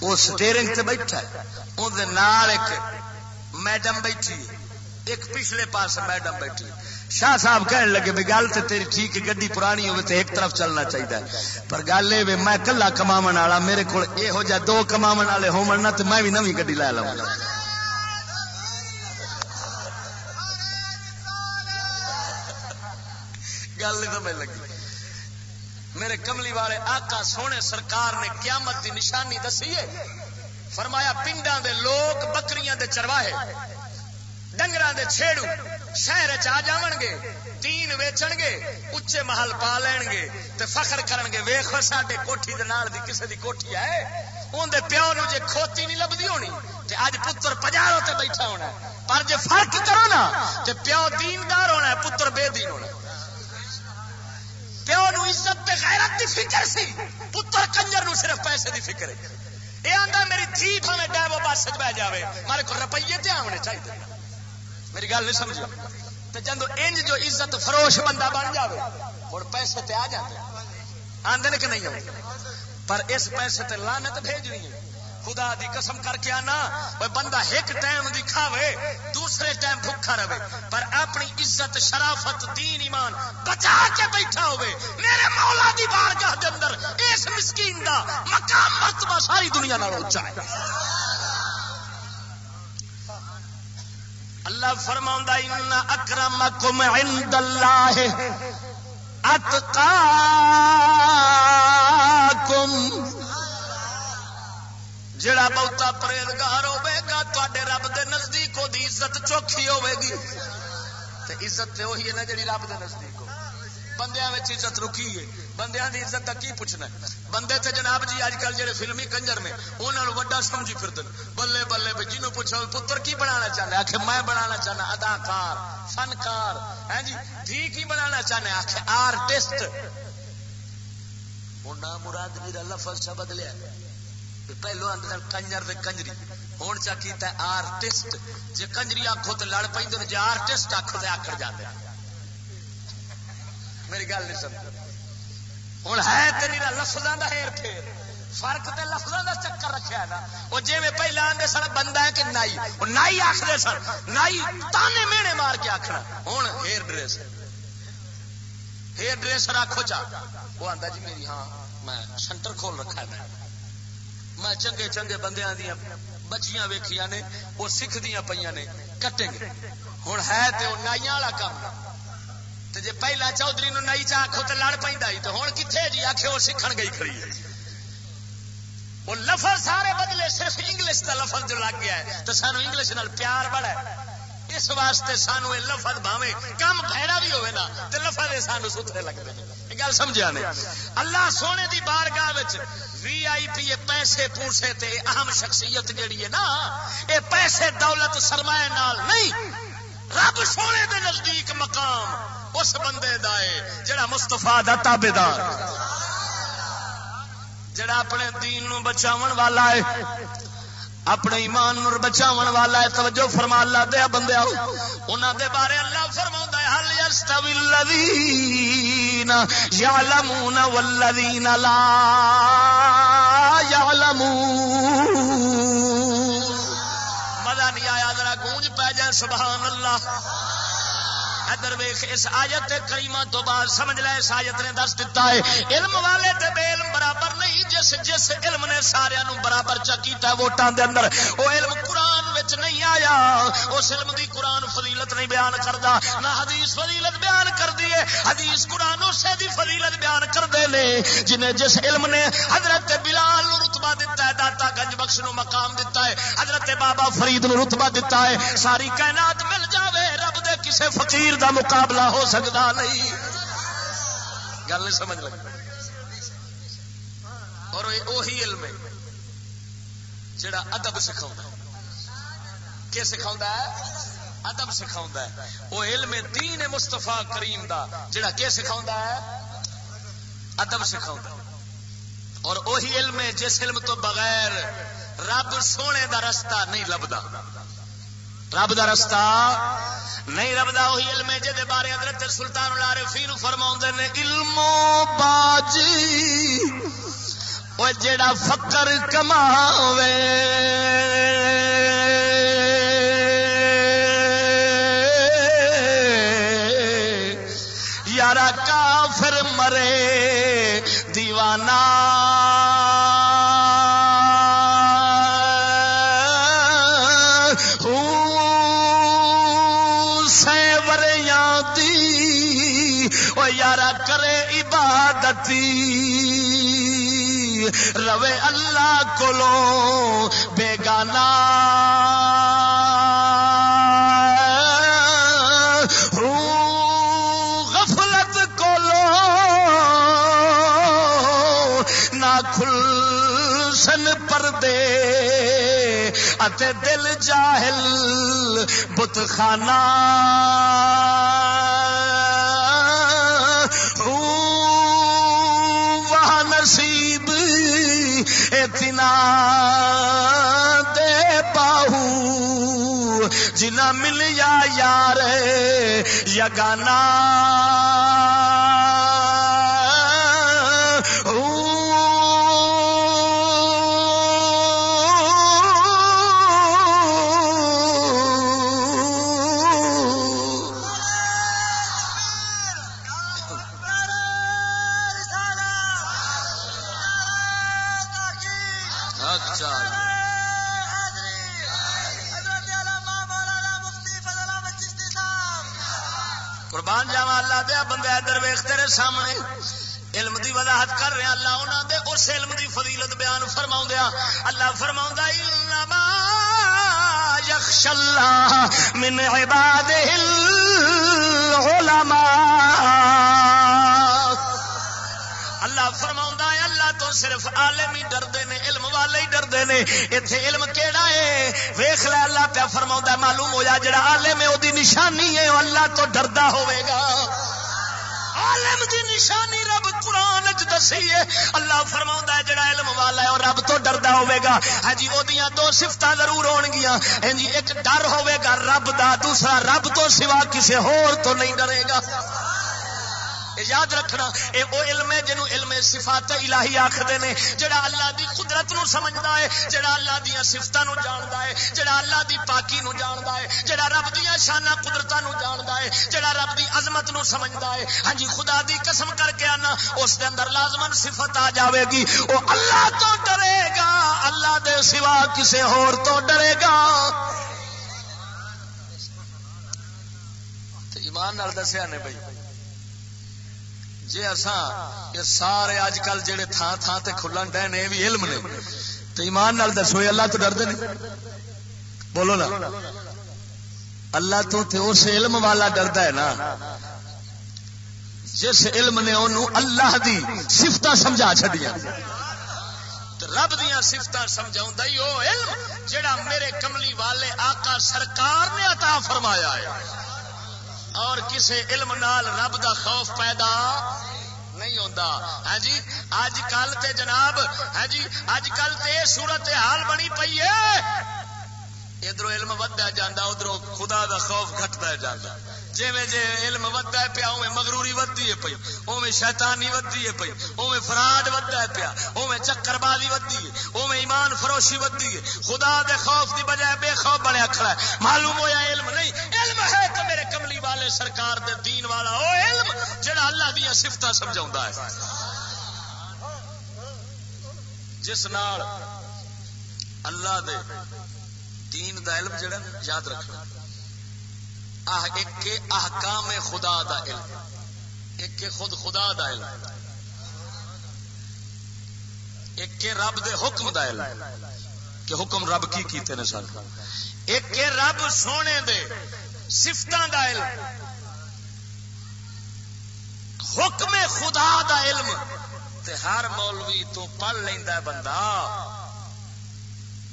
وہ سٹیئرنگ سے بیٹھا ہے۔ اندر ایک میڈم بیٹھی ایک پچھلے پاس میڈم بیٹھی شاہ صاحب کہنے لگے بھی گل تو تیری ٹھیک گڈی پرانی ہوگی تو ایک طرف چلنا چاہیے پر گل یہ میں کلا کما والا میرے کو یہو جہ دو کما والے ہو تو میں بھی نوی گڈی لے لوا گل نہیں سمجھ لگی۔ میرے کملی والے آقا سونے سرکار نے قیامت دی نشانی دسی ہے۔ فرمایا پنڈا دے لوگ بکریاں دے چرواہے ڈنگر دے چھیڑو، شہر آ جان گے تین ویچن گے اچے محل پا لین گے تے فخر کرن گے ویخ ساڈے کوٹھی دے نال دی کسے دی کوٹھی ہے۔ اون دے پیو نو جے کھوتی نہیں لبدی ہونی، تے اج پتر پجارو تے بیٹھا ہونا پر جے فرق کرو نا، تے پیو دیندار ہونا ہے، پتر بے دین ہونا پیو نو عزت تے غیرت دی فکر سی، پتر کنجر نو صرف پیسے دی فکر ہے۔ یہ آندا میری تھی بھاوے ڈیو بس بہ جاوے۔ مارے کو روپیے تے آونے چاہیے میری گل نہیں سمجھا تو جب انج جو عزت فروش بندہ بن جائے اور پیسے تے آ جاتے آدھے کہ نہیں آتے پر اس پیسے تے لانت بھیجنی ہے۔ خدا دی قسم کر کے آنا بندہ ایک ٹائم دی کھاوے دوسرے ٹائم بھوکا رہے۔ پر اپنی عزت، شرافت، دین، ایمان بچا کے بیٹھا ہوئے۔ میرے مولا دی بارگاہ دے اندر اس مسکین دا مقام، مرتبہ ساری دنیا نال اونچا ہے۔ اللہ فرما ان اکرمکم عند اللہ اتقاکم جڑا بہتا پرہیزگار ہوے گا تے رب دے نزدیک وہ عزت چوکھی ہوے گی۔ تے عزت تے وہی ہے نا جڑی رب دے نزدیک ہو۔ بندیاں عزت رکی ہے۔ بندیاں دی عزت کا کی پوچھنا ہے؟ بندے تے جناب جی اج کل جڑے فلمی کنجر نے انہوں وڈا سمجھی پھر بلے بلے بھائی جنوب پوچھو پتر کی بنانا چاہنا آخر میں بنانا چاہنا، اداکار، فنکار۔ ہے جی دھی کی بنانا چاہنا آخر آرٹسٹ۔ نام مراد جی میرا لفظ سا بدلیا پہلو اندر کنجر دے کنجری۔ ہوں چا کیتا آرٹسٹ۔ جی کنجری آخو تو لڑ پہ جی آرٹسٹ آخو تو آکڑ جاتے میری گل نہیں سمجھ۔ ہوں ہے تو لفظوں کا ہیر پھیر۔ فرق تو لفظوں کا چکر رکھا نا۔ وہ جی میں پہلے آدھے سن، بندہ ہے کہ نائی۔ وہ نائی آخر سن۔ نائی تانے مینے مار کے آخر ہوں ہیئر ڈریس۔ ہیئر ڈریس رکھو چا۔ وہ آتا جی میری ہاں میں سینٹر کھول رکھا ہے۔ میں چنگے چنگے بندیاں دیا بچیاں ویکھیاں نے، وہ سکھ دیا پہ نے ہوں ہے تو نائیاں والا کام جی پہلا چودھری نو نئی چاہو تو لڑ پہ تو ہوں کتنے جی آخ وہ سیکھ گئی کھڑی ہے۔ وہ لفظ سارے بدلے، صرف انگلش کا لفظ جو لگ گیا ہے تو سانو انگلش نال پیار بڑا ہے۔ اس واسطے سانو یہ لفظ بھاوے کم بہرا بھی ہوئے نا تو لفظ سانو ستھرے لگتے ہیں۔ گل سمجھا نے؟ اللہ سونے دی بارگاہ وی آئی پی پیسے پوسے تے اہم شخصیت جیڑی ہے نا یہ پیسے دولت سرمایہ نال نہیں، رب سونے دے نزدیک مقام اس بندے دا ہے جڑا مستفا دا تابے دار جڑا اپنے دین نو بچاون والا ہے اپنے ایمان نو بچاون والا ہے توجہ فرما اللہ دے بندے آؤ انہاں دے بارے اللہ فرماوندا ہے حل یستوی الذین یعلمون والذین لا یعلمون مزہ نہیں آیا، ذرا گونج پہ جائے، سبحان اللہ۔ ادھر ویخ اس آیت کریمہ تو بعد سمجھ لے، اس آیت نے دس دیتا ہے، علم والے تے بے علم برابر نہیں، جس جس علم نے سارے نو برابر چکیتا ووٹاں دے اندر او علم قرآن وچ نہیں آیا، اس علم دی قرآن فضیلت نہیں بیان کردا، نہ حدیث فضیلت بیان کر دیے حدیث قرآن اسے دی فضیلت بیان کر دے لے جنہیں جس علم نے حضرت بلال نو رتبہ دیتا ہے، داتا گنج بخش نو مقام دیتا ہے، حضرت بابا فرید نو رتبہ دیتا ہے، ساری کائنات مل جاوے رب کسے فقیر دا مقابلہ ہو سکتا نہیں۔ گل نہیں سمجھ لگ اور وہی علم ہے جڑا ادب سکھا کہ سکھا ادب سکھا وہ علم دین مستفا کریم دا جڑا کہ سکھا ہے؟ ادب سکھا اور وہی علم ہے جس علم تو بغیر رب سونے دا رستہ نہیں لبدا۔ رب دا رستہ نہیں رب دا وہی علم ہے جے بارے حضرت سلطان العارفین فرماوندے نے علم باجی او جڑا فقر کماوے۔ یارا کافر مرے، دیوانہ یاریاں او یارا کرے عبادتی۔ روے اللہ کولو بیگانہ۔ اتے دل جاہل بت خانہ نصیب اتنا دے باہو۔ جنا مل یا یار یگانا بندے تیرے سامنے۔ علم دی وضاحت کر رہے اللہ انہوں دے اس علم دی فضیلت بیان فرما دیا اللہ فرما یخش اللہ من عباد اللہ فرما ہے، اللہ تو صرف عالم ہی ڈردے نے علم والے ہی ڈردے نے اتنے علم کیڑا ہے؟ ویخ لے اللہ پیا فرما معلوم ہوا جڑا عالم ہے وہ نشانی ہے اللہ تو ڈردا ہوئے گا۔ عالم دی نشانی رب قرآن چ دسی ہے۔ اللہ فرما ہے، جڑا علم والا ہے اور رب تو ڈردا ہوئے گا ہاں جی وہ دو سفت ضرور ہون گیا ہاں جی ایک ڈر ہوے گا رب دا، دوسرا رب تو سوا کسی ہور تو نہیں ڈرے گا۔ یاد رکھنا، اے او علم ہے جنوں علم صفات الہی آکھدے نے، جڑا اللہ دی قدرت نو سمجھدا ہے، جڑا اللہ دی صفاتاں نو جاندا ہے، جڑا اللہ دی پاکی نو جاندا ہے، جڑا رب دی شاناں قدرتاں نو جاندا ہے، جڑا رب دی عظمت نو سمجھدا ہے۔ ہاں جی خدا دی قسم کر کے آنا، اس دے اندر لازمن صفت آ جاوے گی۔ او اللہ تو ڈرے گا، اللہ دے سوا کسے ہور تو ڈرے گا۔ ایمان نال دسیا نے بھائی۔ جی اساں یہ سارے اج کل جڑے تھان تھان تے کھلن ڈے نے بھی علم نے۔ تو ایمان نال دسو اللہ تو ڈردے نہیں بولو نا۔ اللہ تو تے اس علم والا ڈردا ہے نا۔ جس علم نے انہوں اللہ دی صفتاں سمجھا چھڈیاں۔ رب دیا سفت سمجھا علم جڑا میرے کملی والے آقا سرکار نے عطا فرمایا ہے۔ اور کسے علم نال رب دا خوف پیدا نہیں ہوتا ہے ہاں جی اج کل تے جناب ہے جی اج کل تے صورت حال بنی پئی ہے۔ ادھر علم ودا جانا ادھر خدا دا خوف گھٹتا جانا جی جی علم ودا ہے پیا اوے مغروری ودی ہے پی اوے شیطانی ودی ہے پی اوے فراڈ ودا ہے پیا اوے چکر بازی ودی ہے اوے ایمان فروشی ودی ہے۔ خدا دے خوف دی بجائے بے خوف بنیا کھڑا ہے۔ معلوم ہویا علم نہیں، علم ہے تو میرے کملی والے سرکار دے دین والا، او علم جڑا اللہ دیا صفتاں سمجھاوندا ہے۔ جس نال اللہ دے دین دا علم جڑا یاد رکھنا۔ ایک احکام خدا دا علم۔ ایک خود خدا دا علم۔ ایک رب دے حکم دا علم۔ کہ حکم رب کی کیتے نے سر ایک رب سونے دے سفتوں دا علم۔ حکم خدا دا علم۔ تے ہر مولوی تو پڑھ لینا بندہ۔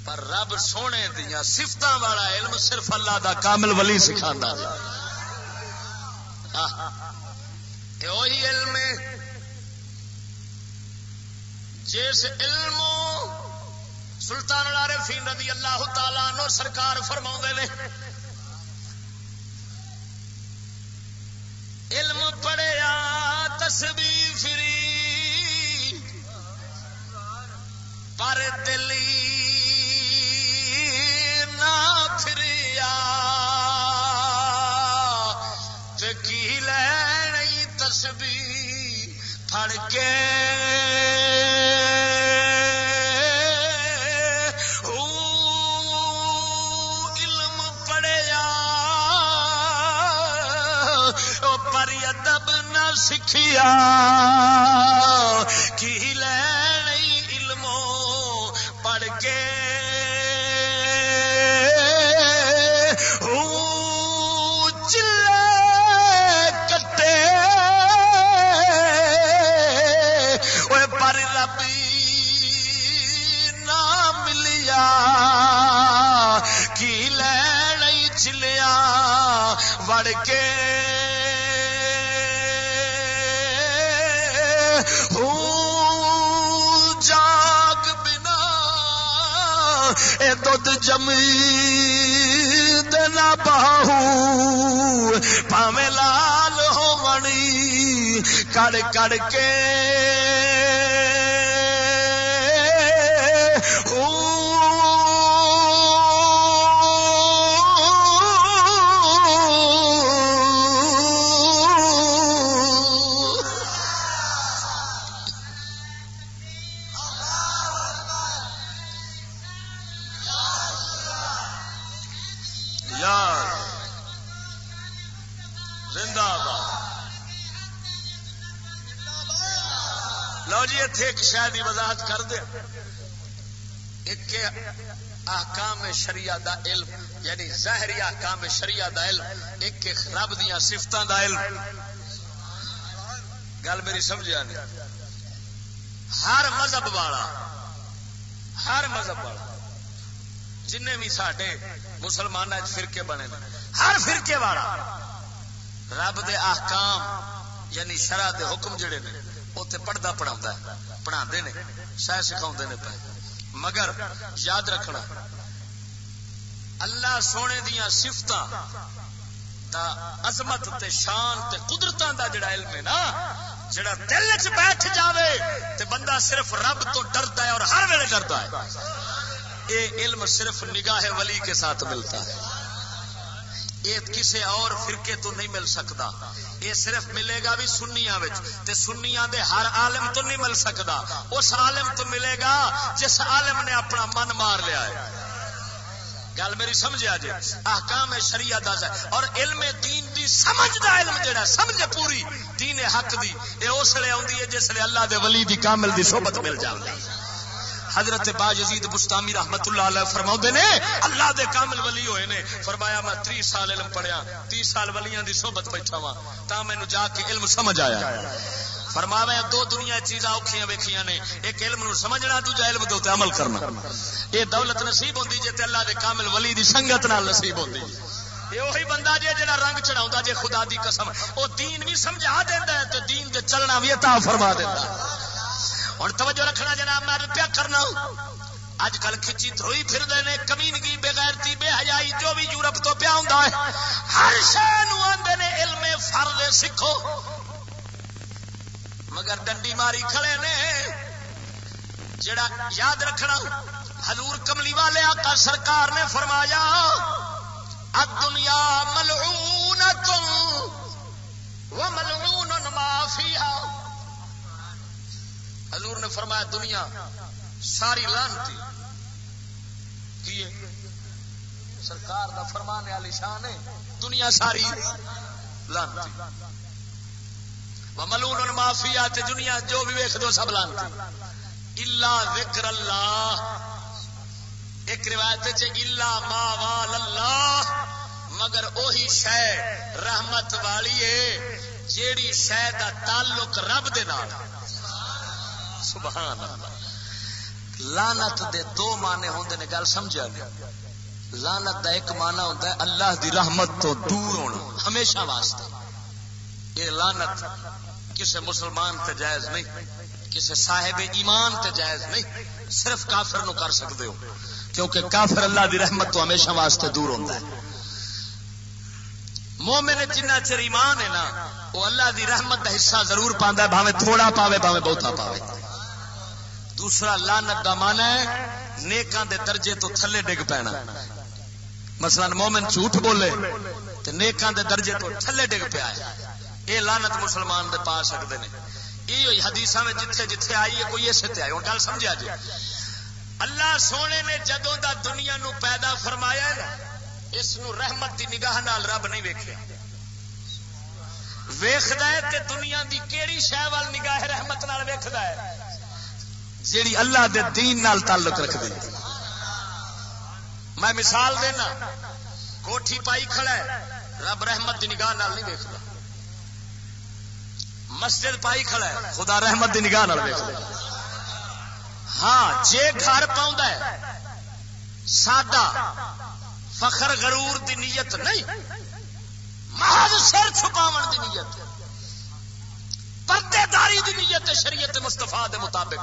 پر رب سونے دیا سفت والا علم صرف اللہ دا کامل ولی سکھا وہی علم جس علم سلطان العارفین رضی اللہ تعالیٰ نو سرکار فرما نے۔ کڑ کڑ کے ایک شہر کی وضاحت کر دیا ایک احکام شریعہ دا علم یعنی ظاہری احکام شریعہ دا علم، ایک رب دیا سفتوں دا علم۔ گل میری سمجھا نہیں ہر مذہب والا، ہر مذہب والا جن بھی سڈے مسلمان فرقے بنے ہر فرقے والا، رب دے احکام یعنی شرع دے حکم جڑے نے اتنے پڑھتا پڑھا پڑھا نے سہ سکھا نے پہ مگر یاد رکھنا، اللہ سونے دیا سفت دا عظمت تے شان تے قدرتاں دا جڑا علم ہے نا، جڑا دل چ بیٹھ جاوے تے بندہ صرف رب تو ڈرتا ہے اور ہر ویلے ڈرتا ہے۔ یہ علم صرف نگاہ ولی کے ساتھ ملتا ہے۔ یہ کسی اور فرقے تو نہیں مل سکتا۔ یہ صرف ملے گا بھی سنیا تے سنیا دے ہر عالم تو نہیں مل سکتا۔ اس عالم تو ملے گا جس عالم نے اپنا من مار لیا ہے۔ گل میری سمجھا جی احکام شریعت دا اور علم دین دی سمجھ دا علم جڑا سمجھ پوری دین حق دی۔ یہ اس لیے آتی ہے جس لیے اللہ دے ولی دی کامل دی صحبت مل جائے حضرت با یزید بستامی رحمت اللہ علیہ فرما نے، اللہ دے کامل ولی ہوئے نے۔ فرمایا، میں تی سال علم پڑھیا تی سال ولیاں دی صحبت بیٹھا وا تا مینو جا کے علم سمجھ آیا۔ فرمایا، دو دنیا چیزاں اوکھیاں ویکھیاں نے، ایک علم نو سمجھنا، دوجا علم دے عمل کرنا۔ یہ دولت نصیب ہوندی جے تے اللہ دے کامل ولی دی سنگت نال نصیب ہوندی۔ یہ وہی بندہ جی جا رنگ چڑھا جی خدا دی قسم وہ دین بھی سمجھا دینا ہے تو دین دے چلنا بھی عطا فرما دینا ہوں توجہ رکھنا جناب، میں پیا کرنا اج کل کھچی دھوئی پھر دے کمینگی بغیرتی، بے حیائی، جو بھی یورپ تو پیا ہوں ہر شہر آدھے نے علم فرد سکھو۔ مگر ڈنڈی ماری کھڑے نے، جڑا یاد رکھنا حضور کملی والے آقا سرکار نے فرمایا، الدنیا ملعونت وملعون ما فیہا۔ حضور نے فرمایا دنیا ساری لانتی۔ کی سرکار دا فرمانے والی شان ہے۔ دنیا ساری لانتی۔ ملون مافیا دنیا جو بھی ویخ دو سب لانتی۔ الا ذکر اللہ ایک روایت الا ما وال اللہ مگر اوہی شہ رحمت والی ہے، جیڑی شہ دا تعلق رب دے نال۔ سبحان اللہ۔ لانت دے دو مانے ہوندے نے، گل سمجھا گیا۔ لانت دا ایک مانا ہوتا ہے اللہ دی رحمت تو دور ہونا، ہمیشہ واسطے۔ یہ لانت کسی مسلمان تے جائز نہیں کسی صاحب ایمان تے جائز نہیں، صرف کافر نو کر سکتے ہو۔ کیونکہ کافر اللہ دی رحمت تو ہمیشہ واسطے دور ہوتا ہے۔ مومن جنہ چر ایمان ہے نا، وہ اللہ دی رحمت دا حصہ ضرور پاندا ہے بھاوے تھوڑا پاوے بھاوے بہتا پاوے۔ دوسرا لانت دا مانا ہے، نیکاں دے درجے تو تھلے ڈگ پینا۔ مثلا مومن جھوٹ بولے، تے نیکاں دے درجے تو تھلے ڈگ پیا ہے۔ یہ لانت مسلمان دے پا سکتے ہیں یہ حدیث میں جتھے جتھے آئی ہے، کوئی اسے آئی۔ ہوں گل سمجھا جی۔ اللہ سونے نے جدوں دا دنیا نو پیدا فرمایا ہے نا اس نو رحمت دی نگاہ نال رب نہیں ویکھیا۔ ویخد تے دنیا دی کیڑی شہ وال نگاہ رحمت نال ویخد ہے۔ جیڑی اللہ دے دین نال تعلق رکھ دے میں مثال دینا، کوٹھی پائی کھڑا ہے، رب رحمت دی نگاہ نال نہیں ویکھدا۔ مسجد پائی کھڑا ہے، خدا رحمت دی نگاہ نال ویکھدا ہاں جے گھر پاؤں ہے سادہ فخر غرور دی نیت نہیں۔ محض سر چھپاون دی نیت۔ پردے داری دی نیت شریعت مستفا دے مطابق۔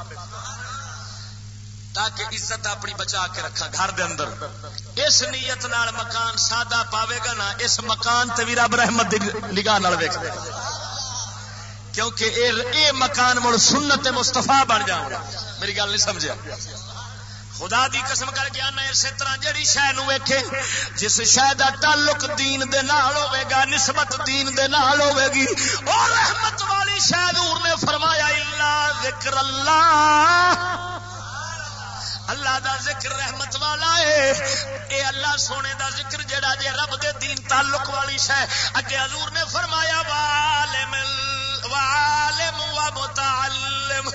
تاکہ عزت اپنی بچا کے رکھا گھر دے اندر۔ اس نیت نال مکان سادہ پاوے گا نا، اس مکان تے بھی رب رحمت نگاہ نال ویکھ۔ دے کیونکہ اے اے مکان مڑ سنت مستفا بن جا میری گل نہیں سمجھا خدا دی قسم کر کے آنا اسی طرح جہی شہ نو ویکھے، جس شہ دا تعلق دین دے نال ہوے گا، نسبت دین دے نال ہوے گی، او رحمت والی شہ نور نے فرمایا، الا ذکر اللہ اللہ دا ذکر رحمت والا ہے۔ اے اللہ سونے دا ذکر جڑا جے رب دے دین تعلق والی شے۔ اگے حضور نے فرمایا والم والم و متعلم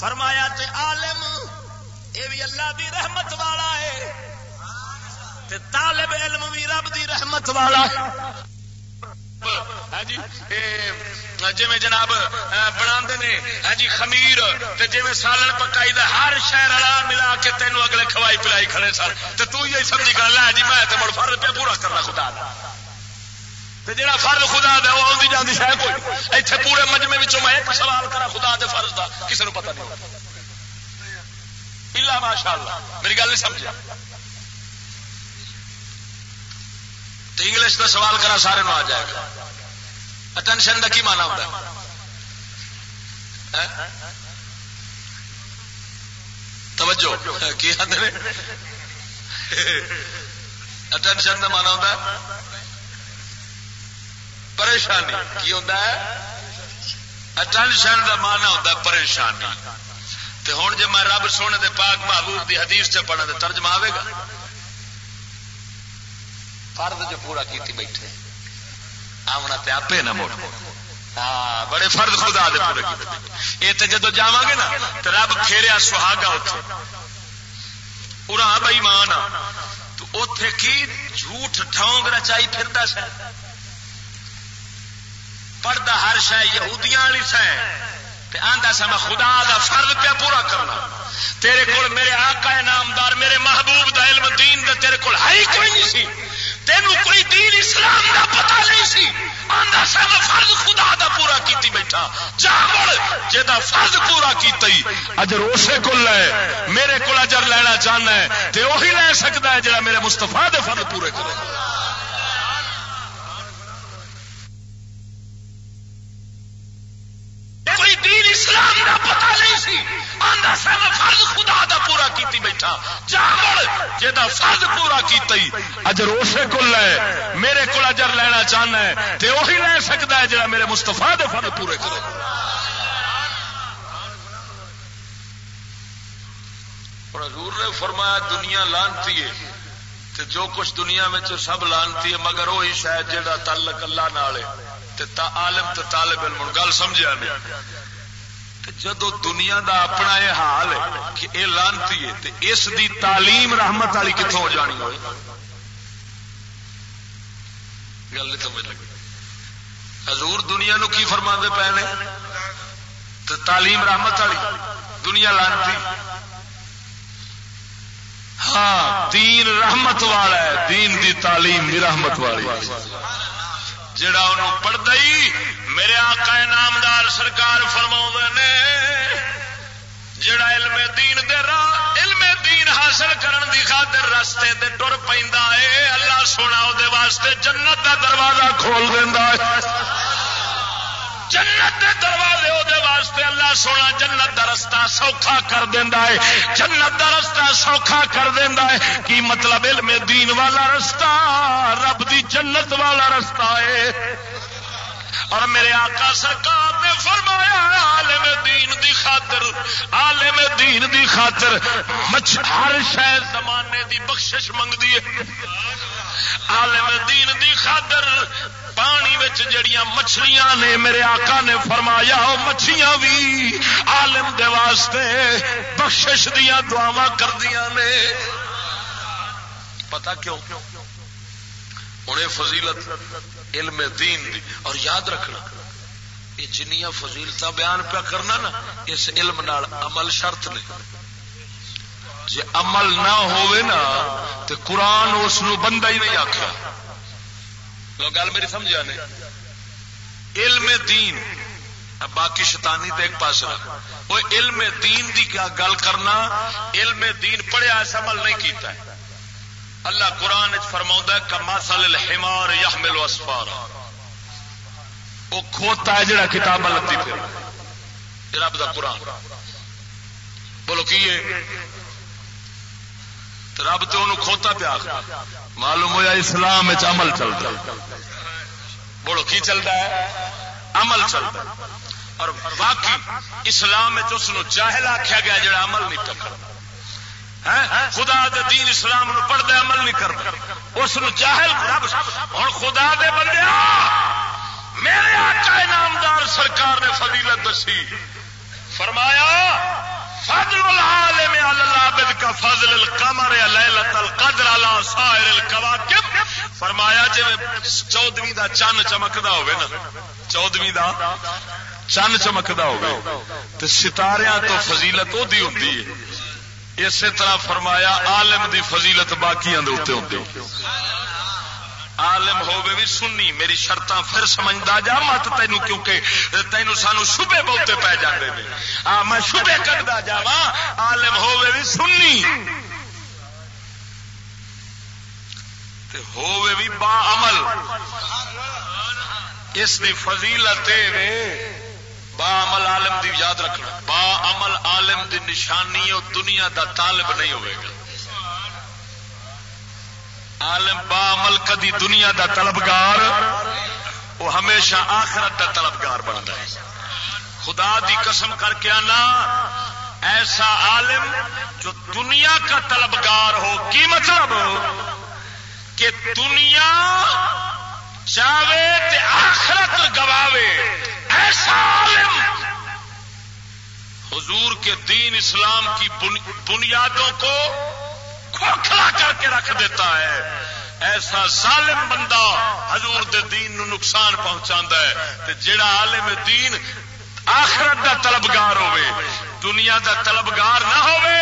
فرمایا تے عالم اے بھی اللہ دی رحمت والا ہے۔ تے طالب علم بھی رب دی رحمت والا ہے۔ ہاں جی جی جناب بنا ہاں جی خمیر جی سالن پکائی دا ہر شہر والا ملا کے تینوں اگلے کھوائی پلائی کھڑے سن۔ تو تو یہ سمجھی گل ہے جی میں مڑ فرد پہ پورا کرنا خدا دا۔ جا فرد خدا دا وہ آدھی جاتی شاید کوئی۔ اتنے پورے مجمے میں ایک سوال کرا خدا دے فرض دا کسی نے پتا نہیں اللہ ماشاء اللہ میری گل نہیں سمجھا تو انگلش کا سوال کرا سارے آ جائے گا۔ اٹینشن کا کی مانا ہوتا ہے؟ ہاں؟ توجہ۔ کی آدھے اٹینشن کا مانا ہوتا ہے؟ پریشانی۔ کی ہوتا ہے؟ اٹینشن کا مانا ہوتا ہے پریشانی۔ تو ہوں جی میں رب سونے دے پاک محبوب دی حدیث سے پڑھا تو ترجمہ آئے گا؟ فرد جو پورا کیتی بیٹھے۔ آمنا تے آپ نہ موڑ ہاں بڑے فرد خدا دے پورے کیتے یہ تو جدو جا گے نا تو رب کھیریا سہاگا اتنے پورا بئی مان تو اتے کی جھوٹ ٹھونگ رچائی پھرتا سا پڑھتا ہر شہ یہودیاں والی سہ آندا سا میں خدا دا فرد پہ پورا کرنا۔ تیرے کول میرے آقا نامدار، میرے محبوب دا علم دین دا تیرے کول ہے کوئی نہیں سی۔ تینوں کوئی دین اسلام دا پتہ نہیں سی۔ آندا سا میں فرض خدا دا پورا کیتی بیٹھا۔ جاوڑ جدا فرض پورا کیتی اجر اسے کول ہے میرے کول اجر لینا چاہنا ہے۔ تے وہی لے سکتا ہے جڑا میرے مصطفی دے فرض پورے کرے کوئی دین اسلام دا پتہ نہیں سی۔ آندا سا میں فرض خدا دا پورا کیتی بیٹھا۔ جاوڑ جدا فرض پورا کیتی اجر اسے کول ہے میرے کول اجر لینا چاہنا ہے۔ تے وہی لے سکتا ہے جڑا میرے مصطفی دے فرض پورے کرے۔ اور حضور نے فرمایا، دنیا لانتی ہے۔ تے جو کچھ دنیا میں سب لانتی ہے، مگر وہی شاید جڑا تعلق اللہ نال ہے۔ تے عالم تے طالب علم گل سمجھا نہیں۔ جدو دنیا دا اپنا یہ حال ہے کہ اے لانتی ہے تے اس دی تعلیم رحمت والی کتوں ہو جانی ہوئی گل نہیں سمجھ لگی۔ حضور دنیا نو کی فرما دے پے نے؟ تو تعلیم رحمت والی، دنیا لانتی۔ ہاں دین رحمت والا ہے، دین دی تعلیم بھی رحمت والی۔ جڑا انہوں پڑھتا ہی میرے آقا نامدار سرکار فرما نے، جڑا علم دین دے راہ علم دین حاصل کرن دی خاطر رستے دے ٹر پہ اللہ سونا دے واسطے جنت دا دروازہ کھول دینا جنت دے دروازے وہ واسطے اللہ سونا جنت دا رستہ سوکھا کر دینا ہے۔ جنت دا رستہ سوکھا کر دینا ہے۔ کی مطلب علم دین والا رستہ، رب دی جنت والا رستہ ہے۔ اور میرے آقا سرکار نے فرمایا، عالم دین دی خاطر، عالم دین دی خاطر۔ مچھ ہر شہ زمانے دی بخشش منگتی ہے۔ عالم دین دی خاطر پانی جڑیاں مچھلیاں نے میرے آقا نے فرمایا وہ مچھلیاں بھی عالم دے واسطے بخشش دیا دعوا کردیا نے۔ پتا کیوں؟ ہوں فضیلت علم دین دی۔ اور یاد رکھنا، یہ جنیا فضیلت بیان پیا کرنا نا، اس علم نال عمل شرط نے۔ جی عمل نہ ہوئے نا تو قرآن اس بندہ ہی نہیں آخیا گل میری سمجھا نے علم دین۔ باقی شیطانی تے ایک پاس رکھ۔ وہ علم دین دی کیا گل کرنا؟ علم دین پڑھیا ایسا عمل نہیں کیتا ہے۔ اللہ قرآن فرما کما سل ہمار یحمل اسفار. وہ کھوتا ہے جڑا کتاب لتی پھر۔ رب دا قرآن۔ بولو، کی رب تو انہوں کھوتا پیا معلوم ہوا اسلام عمل چلتا بولو، کی چلتا ہے؟ عمل چلتا اور باقی اسلام اس چاہل آخیا گیا جڑا عمل نہیں پکڑ ہاں؟ خدا دے دین اسلام نو پڑھتا عمل نہیں کرتا۔ اس جاہل ہوں خدا دے بندے میرے آقا انعامدار سرکار نے فضیلت دسی۔ فرمایا فضل العالم على العابد کا فضل القمر ليله القدر على سائر الكواكب فرمایا جی چودویں دا چن چمکدا ہوے نا. چودویں دا چن چمکدا ہوے. تے ستاریاں تو فضیلت اودی ہوندی ہے. اسی طرح فرمایا عالم دی فضیلت باقی عالم ہوے بھی سننی میری شرط پھر سمجھتا جا، مت تینو کیونکہ تینو سانو شبے بہتے پی جاتے ہیں میں شبے کرتا جا عالم ہوے بھی سننی ہوے بھی با عمل۔ اس دی فضیلت با عمل عالم دی یاد رکھنا۔ با عمل عالم دی نشانی اور دنیا دا طالب نہیں ہوئے گا۔ عالم با عمل کدی دنیا دا طلبگار، وہ ہمیشہ آخرت دا طلبگار بنتا ہے۔ خدا دی قسم کر کے آنا، ایسا عالم جو دنیا کا طلبگار ہو، کی مطلب؟ کہ دنیا چاہے تے آخرت گواوے۔ ایسا عالم۔ حضور کے دین اسلام کی بنیادوں کو کھوکھلا کر کے رکھ دیتا ہے۔ ایسا ظالم بندہ حضور دے دین نو نقصان پہنچا ہے۔ جڑا عالم دین آخرت دا طلبگار ہوئے دنیا دا طلبگار نہ ہوئے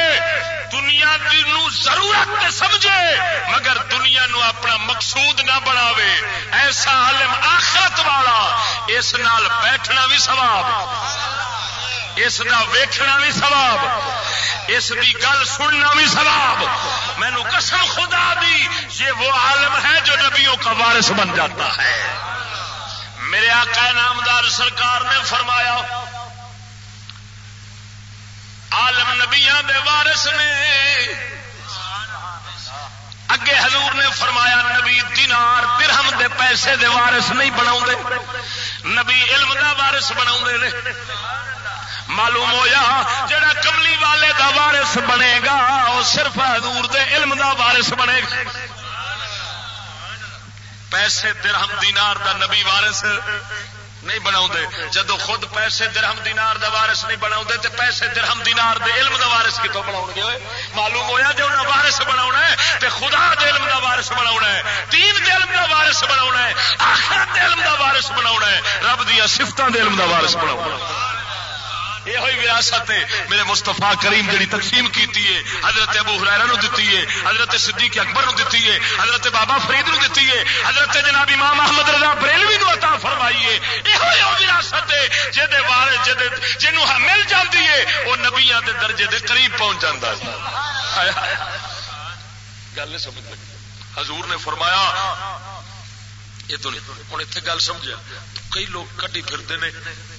دنیا نو ضرورت سمجھے، مگر دنیا نو اپنا مقصود نہ بناوے۔ ایسا عالم آخرت والا، اس نال بیٹھنا بھی سواب اس کا ویکھنا بھی سواب اس کی گل سننا بھی سواب مینو قسم خدا دی، یہ وہ عالم ہے جو نبیوں کا وارث بن جاتا ہے۔ میرے آقا نامدار سرکار نے فرمایا، عالم نبیا دے وارث نے۔ اگے حضور نے فرمایا، نبی دینار، درہم دے پیسے دے وارث نہیں بنا نبی علم دا وارث بنا معلوم ہویا جڑا کملی والے دا وارث بنے گا وہ صرف حضور دے علم دا وارث بنے گا۔ پیسے درہم دینار دا نبی وارث نہیں بنا جدو خود پیسے درہم دینار دا وارث نہیں بنا تو پیسے درہم دینار دے علم دا وارث کتوں بنا گے؟ معلوم ہوا جو انہیں وارث بنا ہے خدا دے علم دا وارث بنا ہے تین دے علم دا وارث بنا ہے آخر دے علم دا وارث بنا ہے، رب دیا سفتوں دے علم دا وارث بنا یہ ہوئی وراثت میرے مستفا کریم جڑی تقسیم کیتی ہے، حضرت ابو حرارا نو دیتی ہے، حضرت صدیق اکبر نو دیتی ہے، حضرت بابا فرید نو دیتی ہے، حضرت جناب امام محمد رضا بریلوی نو عطا فرمائی ہے۔ یہ ہوئی وراثت جہد وار جد جنوں ہاں مل جاتی ہے، وہ نبیا کے درجے دے قریب پہنچ جاتا ہے۔ گل نہیں سمجھ لگی۔ حضور نے فرمایا، یہ تو ہوں اتنے گل سمجھا کئی لوگ کٹی پھرتے ہیں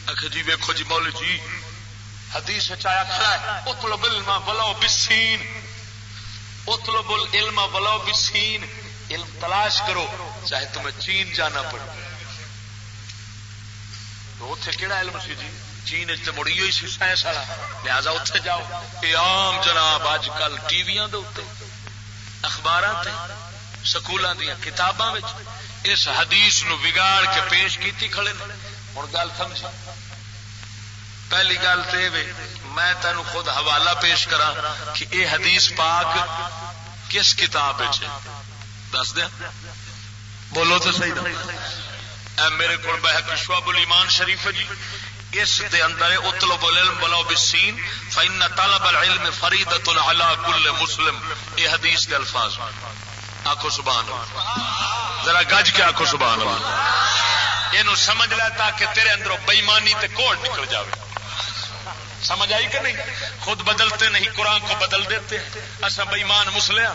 آخر جی ویکو جی مول جی حدیث آیا کھڑا ہے، اطلب علم ولو بسین اطلب العلم ولو بسین علم تلاش کرو، چاہے تمہیں چین جانا پڑے۔ تو اتنے کہڑا علم سی جی؟ چین تو مڑی ہوئی سی سائنس والا۔ لہذا اتنے جاؤ۔ یہ عام جناب اج کل ٹی وی اخبار سکولوں دیا کتاباں اس حدیث نو بگاڑ کے پیش کیتی کھڑے ہوں گل سمجھ پہلی گل تو میں تینوں خود حوالہ پیش کرا کہ اے حدیث پاک کس کتاب دس دیا۔ بولو تو صحیح اے میرے کو بحق شعب الایمان شریف جی۔ اس دے اندر اطلب العلم بلو بسین فإن طلب العلم فریدت علی کل مسلم۔ اے حدیث دے الفاظ۔ آخو سبحان اللہ۔ ذرا گج کے آخو سبحان اللہ۔ یہ سمجھ لے تاکہ تیرے اندروں بےمانی تے کوڑ نکل جاوے۔ سمجھ آئی کہ نہیں؟ خود بدلتے نہیں، قرآن کو بدل دیتے اصا بےمان مسلیا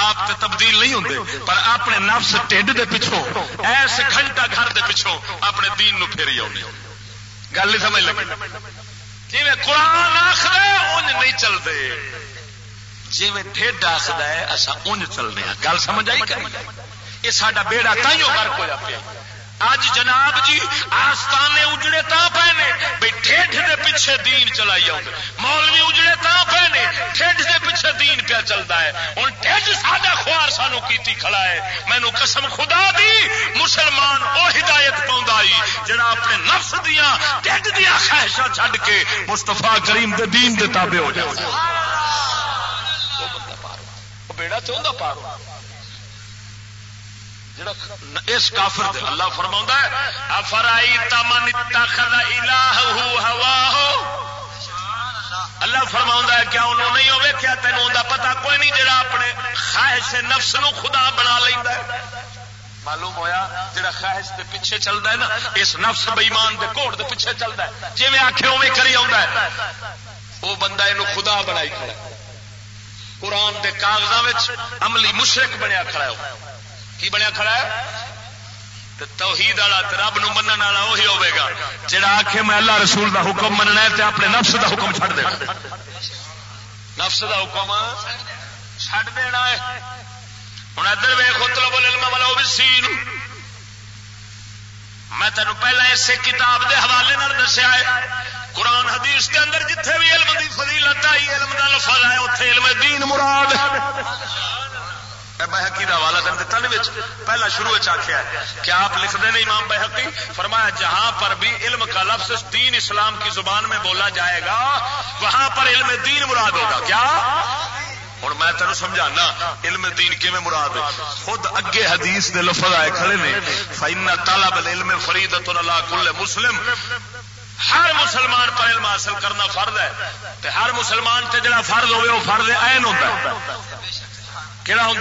آپ تے تبدیل نہیں ہوتے پر اپنے نفس ٹھڈ دے پچھوں، ایس گھنٹہ گھر دے پچھوں اپنے دین نو پھیری آنے گل نہیں سمجھ لگی؟ جی قرآن آخر انج نہیں چلتے جی ٹھڈ آخر ہے اصا انج چلنے ہاں۔ گل سمجھ آئی کہ یہ سڈا بیڑا تائیوں غرق ہوا پیا اج جناب جی آستانے اجڑے تا پے نے بھائی ٹھڈ دے پیچھے دین چلائی آؤ مولوی اجڑے تا پے نے ٹھڈ دے پیچھے دین پیا چلتا ہے۔ ہوں ٹھڈ ساڈا خوار سانو کیتی کھڑا ہے۔ مینو قسم خدا دی مسلمان وہ ہدایت پاؤں جڑا اپنے نفس دیا ٹھڈ دیا خواہشاں چھڈ کے مستفا کریم دے دین دے تابع ہو جائے بیڑا چاہتا پارو اس کافر دے اللہ فرما ہے افرائی تمن تخذ الہ ہوا ہو اللہ فرما ہے، کیا انہوں نہیں ہو کیا تینوں دا پتا کوئی نہیں جڑا اپنے خواہش نفس نو خدا بنا لینا معلوم ہویا، جڑا خواہش دے پیچھے چلتا ہے نا، اس نفس بےمان دے کوڑ دے پیچھے چلتا ہے۔ جی میں آخر اوے کری آ وہ بندہ یہ خدا بنائی کھڑا قرآن دے کاغذات عملی مشرق بنیا کھڑا ہے۔ کی بنیا کھڑا ہے؟ توحید والا رب نو من والا وہی ہوے گا، جڑا آخے میں اللہ رسول دا حکم مننا ہے تے اپنے نفس دا حکم چھڑ دے نفس دا حکم چھڑ دینا ہے۔ ہوں ادھر وے خطلب العلم والا بھی سین۔ میں تینوں پہلے اسے کتاب دے حوالے نال دسیا ہے۔ قرآن، حدیث کے اندر جتھے بھی علم دی فضیلت آئی، علم دا لفظ ہے اتنے علم دین مراد ہے۔ بحقی کا حوالہ دن دتا پہلا شروع آخیا کیا آپ لکھتے ہیں امام بحقی، فرمایا جہاں پر بھی علم کا لفظ دین اسلام کی زبان میں بولا جائے گا، وہاں پر علم دین مراد ہوگا۔ کیا؟ ہوں میں تینوں سمجھانا، علم دین کی میں مراد خود اگے حدیث دے لفظ آئے کھڑے نے فائن طلب العلم فرید اللہ کل مسلم۔ ہر مسلمان پر علم حاصل کرنا فرض ہے ہر مسلمان تے جڑا فرض ہوئے وہ فرض عین ہوتا ہے۔ کہڑا ہوں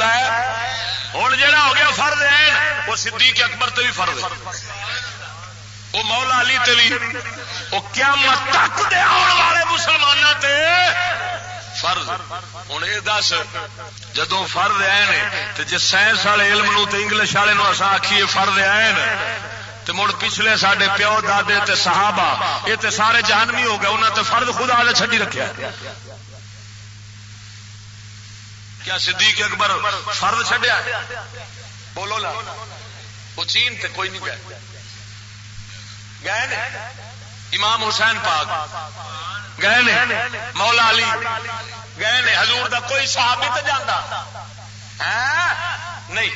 ہوں جا ہو گیا فرد ہے، وہ صدیق اکبر تے بھی فرد وہ مولا علی تے بھی وہ کیا تک دے آن والے مسلمانوں تے فرض ہوں یہ دس جدو فرد ہے تو جی سائنس والے علم نو تے انگلش والے اصا آخیے فرد ہے تو مڑ پچھلے سڈے پیو دادے تے صحابہ یہ تے سارے جہانوی ہو گئے انہوں نے فرد خدا نے چڈی رکھا کیا صدیق اکبر فرد چڈیا بولو لا۔ وہ چین تے کوئی نہیں گئے۔ گئے امام حسین پاک۔ گئے مولا علی۔ گئے حضور دا کوئی صاحب نہیں تو جانا ہاں؟ نہیں۔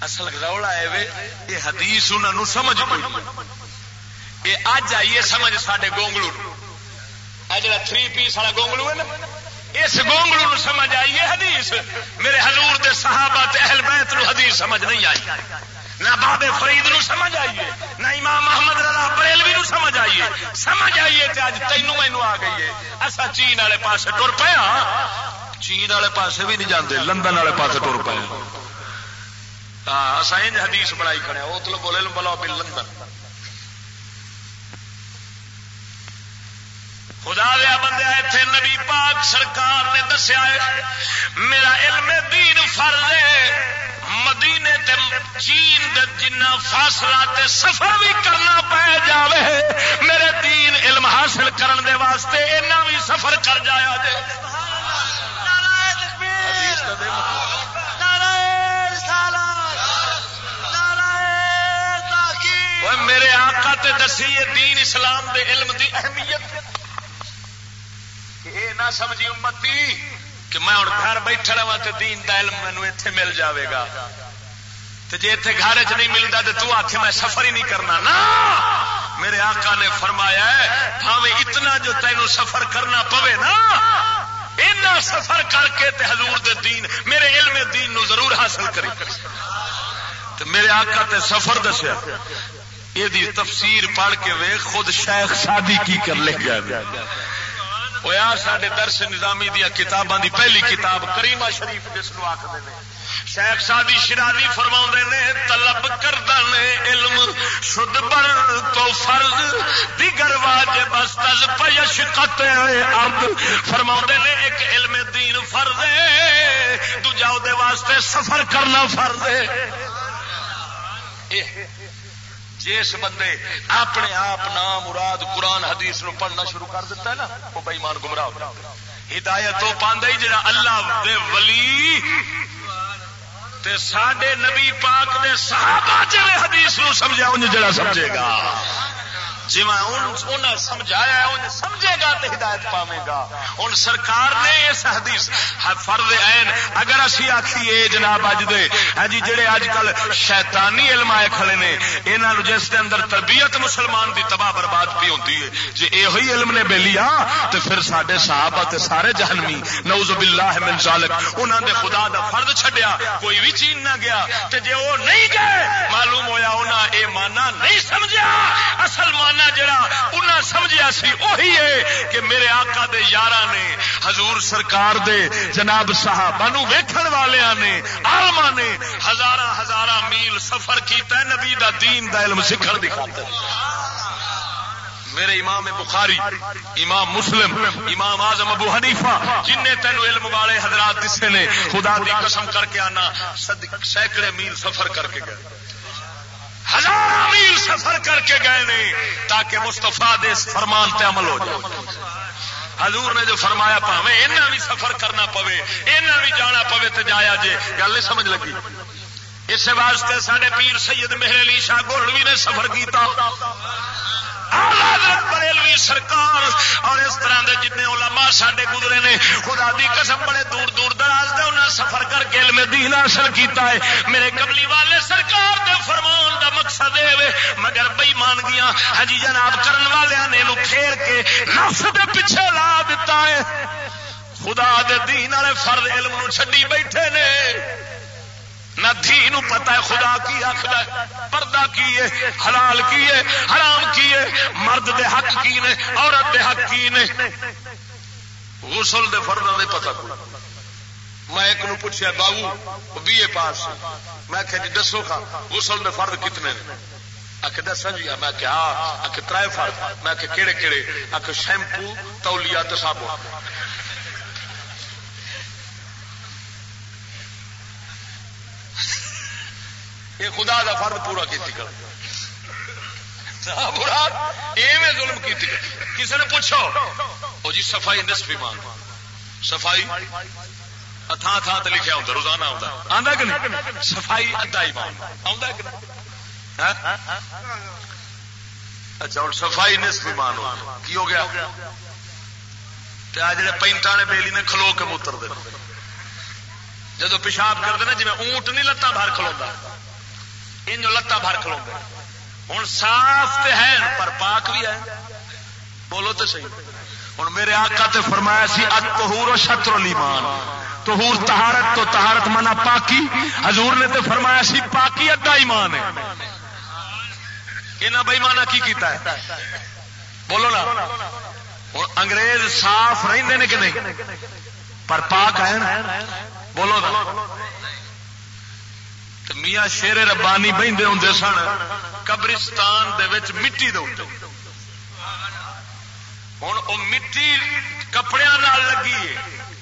اصل رولا ہے یہ حدیث انہوں سمجھ کوئی یہ اج آئیے سمجھ سڈے گونگلو جا تھری پیس والا گونگلو ہے نا؟ اس گونگلو سمجھ آئی ہے حدیث؟ میرے حضور دے صحابہ تے اہل بیت نو حدیث سمجھ نہیں آئی۔ نہ بابے فرید نو سمجھ آئیے نہ امام محمد رضا بریلوی نو سمجھ آئیے سمجھ آئیے تے اج تینوں مینو آ گئی ہے۔ اصا چین والے پاس ٹر پیا ہاں۔ چین والے پاس بھی نہیں جاندے، لندن والے پاس ٹر پے ہاں۔ اصا حدیث بڑائی کھڑے ہاں، وہ تو بولے بلو بل لندن۔ خدا دیا بندے اتنے نبی پاک سرکار نے دسیا میرا علم دین فرض مدینے تے چین دے جنہ فاصلہ تے سفر بھی کرنا پہ جاوے میرے دین علم حاصل کرن دے واسطے اینا بھی سفر کر جایا جے میرے آقا تے دسی دین اسلام دے علم دی اہمیت یہ نہ سمجھی امتی کہ میں ہوں گھر بیٹھا رہا تو دین دا علم مینو اتے مل جاوے گا۔ جی اتنے گھر چ نہیں ملتا تو تو آخ میں سفر ہی نہیں کرنا۔ نا میرے آقا نے فرمایا ہے ہمیں اتنا جو تینوں سفر کرنا پوے نا، اینا سفر کر کے تے حضور دے دین، میرے علم دین نو ضرور حاصل کری۔ تے میرے آقا تے سفر دسیا۔ یہ تفسیر پڑھ کے وے خود شیخ شادی کی کر لے گیا۔ وہ یار سارے درس نظامی دیا کتاباں دی پہلی کتاب کریمہ شریف جس کو آخر شیخ شادی شرادی فرما نے طلب کردہ نے علم شد بر تو فرض دیگر واجب استز پیش قط ارد فرما نے ایک علم دین فرض ہے دوجا دے واسطے سفر کرنا فرض ہے جس بندے اپنے آپ نام مراد قرآن حدیث نو پڑھنا شروع کر دیتا ہے نا، وہ بےمان گمراہ ہدایت وہ پاندہ ہی جڑا اللہ دے ولی تے ساڈے نبی پاک دے صحابہ جڑے حدیث نو سمجھا، انج جڑا سمجھے گا۔ جی میں سمجھایا ان سمجھے گا تو ہدایت پاوے گا۔ ہوں سرکار نے اس حدیث فرد این اگر اسی آخیے جناب اج دے ہاں جی جڑے اج کل شیطانی علم آئے کھڑے نے یہاں جس کے اندر تربیت مسلمان دی تباہ برباد بھی ہوتی ہے جی یہ علم نے بے لیا تو پھر سارے صاحب سارے جہنمی نوز باللہ من ذالک انہوں نے خدا دا فرد چھڈیا، کوئی بھی چین نہ گیا، تے جے وہ نہیں گئے، معلوم ہویا انہاں اے مانا نہیں سمجھا اصل مانا جڑا انہاں سمجھیا سی وہی ہے کہ میرے آقا دے یارہ نے، حضور سرکار دے جناب صحابہ نو ویکھن والیاں نے، عالماں نے ہزارہ ہزارہ میل سفر کیتا ہے، نبی دا دین دا علم سکھن دی خاطر۔ میرے امام بخاری، امام مسلم، امام اعظم ابو حنیفہ جن نے تینوں علم والے حضرات دسے نے، خدا دی قسم کر کے آنا سینکڑے میل سفر کر کے گئے۔ ہزار میل سفر کر کے گئے نے، تاکہ مستفا دے فرمان تے عمل ہو جائے۔ حضور نے جو فرمایا پاوے اینا بھی سفر کرنا پوے یہاں بھی جانا پوے تو جایا جے۔ گل نہیں سمجھ لگی۔ اس واسطے سارے پیر سید مہر علی شاہ گولوی نے سفر کیتا۔ بریلوی سرکار اور اس طرح دے جن علماء سڈے گزرے نے، خدا دی قسم بڑے دور دور دراز دے انہیں سفر کر کے علم دین حاصل کیتا ہے۔ میرے کملی والے سرکار دے فرمان دا مقصد ہے مگر بئی مان گیا ہجی جناب کرن والے نے پھیر کے نفس دے پیچھے لا دیتا ہے۔ خدا دے دین والے فرد علم نو چھڈی بیٹھے نے۔ نہ دھی نو پتا ہے، خدا کی آخر پردہ کی ہے، حلال کی ہے، حرام کی ہے، مرد دے حق کی نے، عورت دے حق کی نے۔ غسل دے فرد دے پتا کو میں ایک نو پوچھا بابو بی اے پاس۔ میں کہ جی دسو کھا، غسل دے فرد کتنے نے؟ آخ دسا جی۔ میں کیا آخ ترائے فرد۔ میں کہ کہڑے کہڑے آخ شیمپو، تولیا تو صابو یہ خدا دا فرد پورا کی ظلم کی کسی نے پوچھو وہ جی صفائی نصفی مان صفائی تھان تھان سے لکھا ہوتا روزانہ آتا آتا کہ نہیں؟ صفائی ادا ایمان۔ آتا کہ نہیں؟ ہاں؟ اچھا ہوں صفائی نصف ایمان ہو۔ کی ہو گیا؟ جڑے پینٹا نے بیلی نے کھلو کے موتر دے۔ جدو پیشاب کرتے نا جی اونٹ نہیں لتا باہر کھلوا ان لتا بھر کھلو ہوں صاف تو ہے پر پاک بھی ہے۔ بولو تو صحیح۔ ہوں میرے آقا تے فرمایا سی اتہور و شطر الایمان۔ تہور تہارت تو تہارت منا پاکی۔ حضور نے تے فرمایا سی، پاکی ادا ایمان ہے۔ یہاں بےمانا کی کیتا ہے؟ بولو نا۔ ہوں انگریز صاف رہتے کہ نہیں؟ پر پاک ہے بولو نا۔ میاں شیر ربانی بہتے ہوں سن، قبرستان دے وچ مٹی دے ہوں وہ مٹی کپڑے لگی ہے،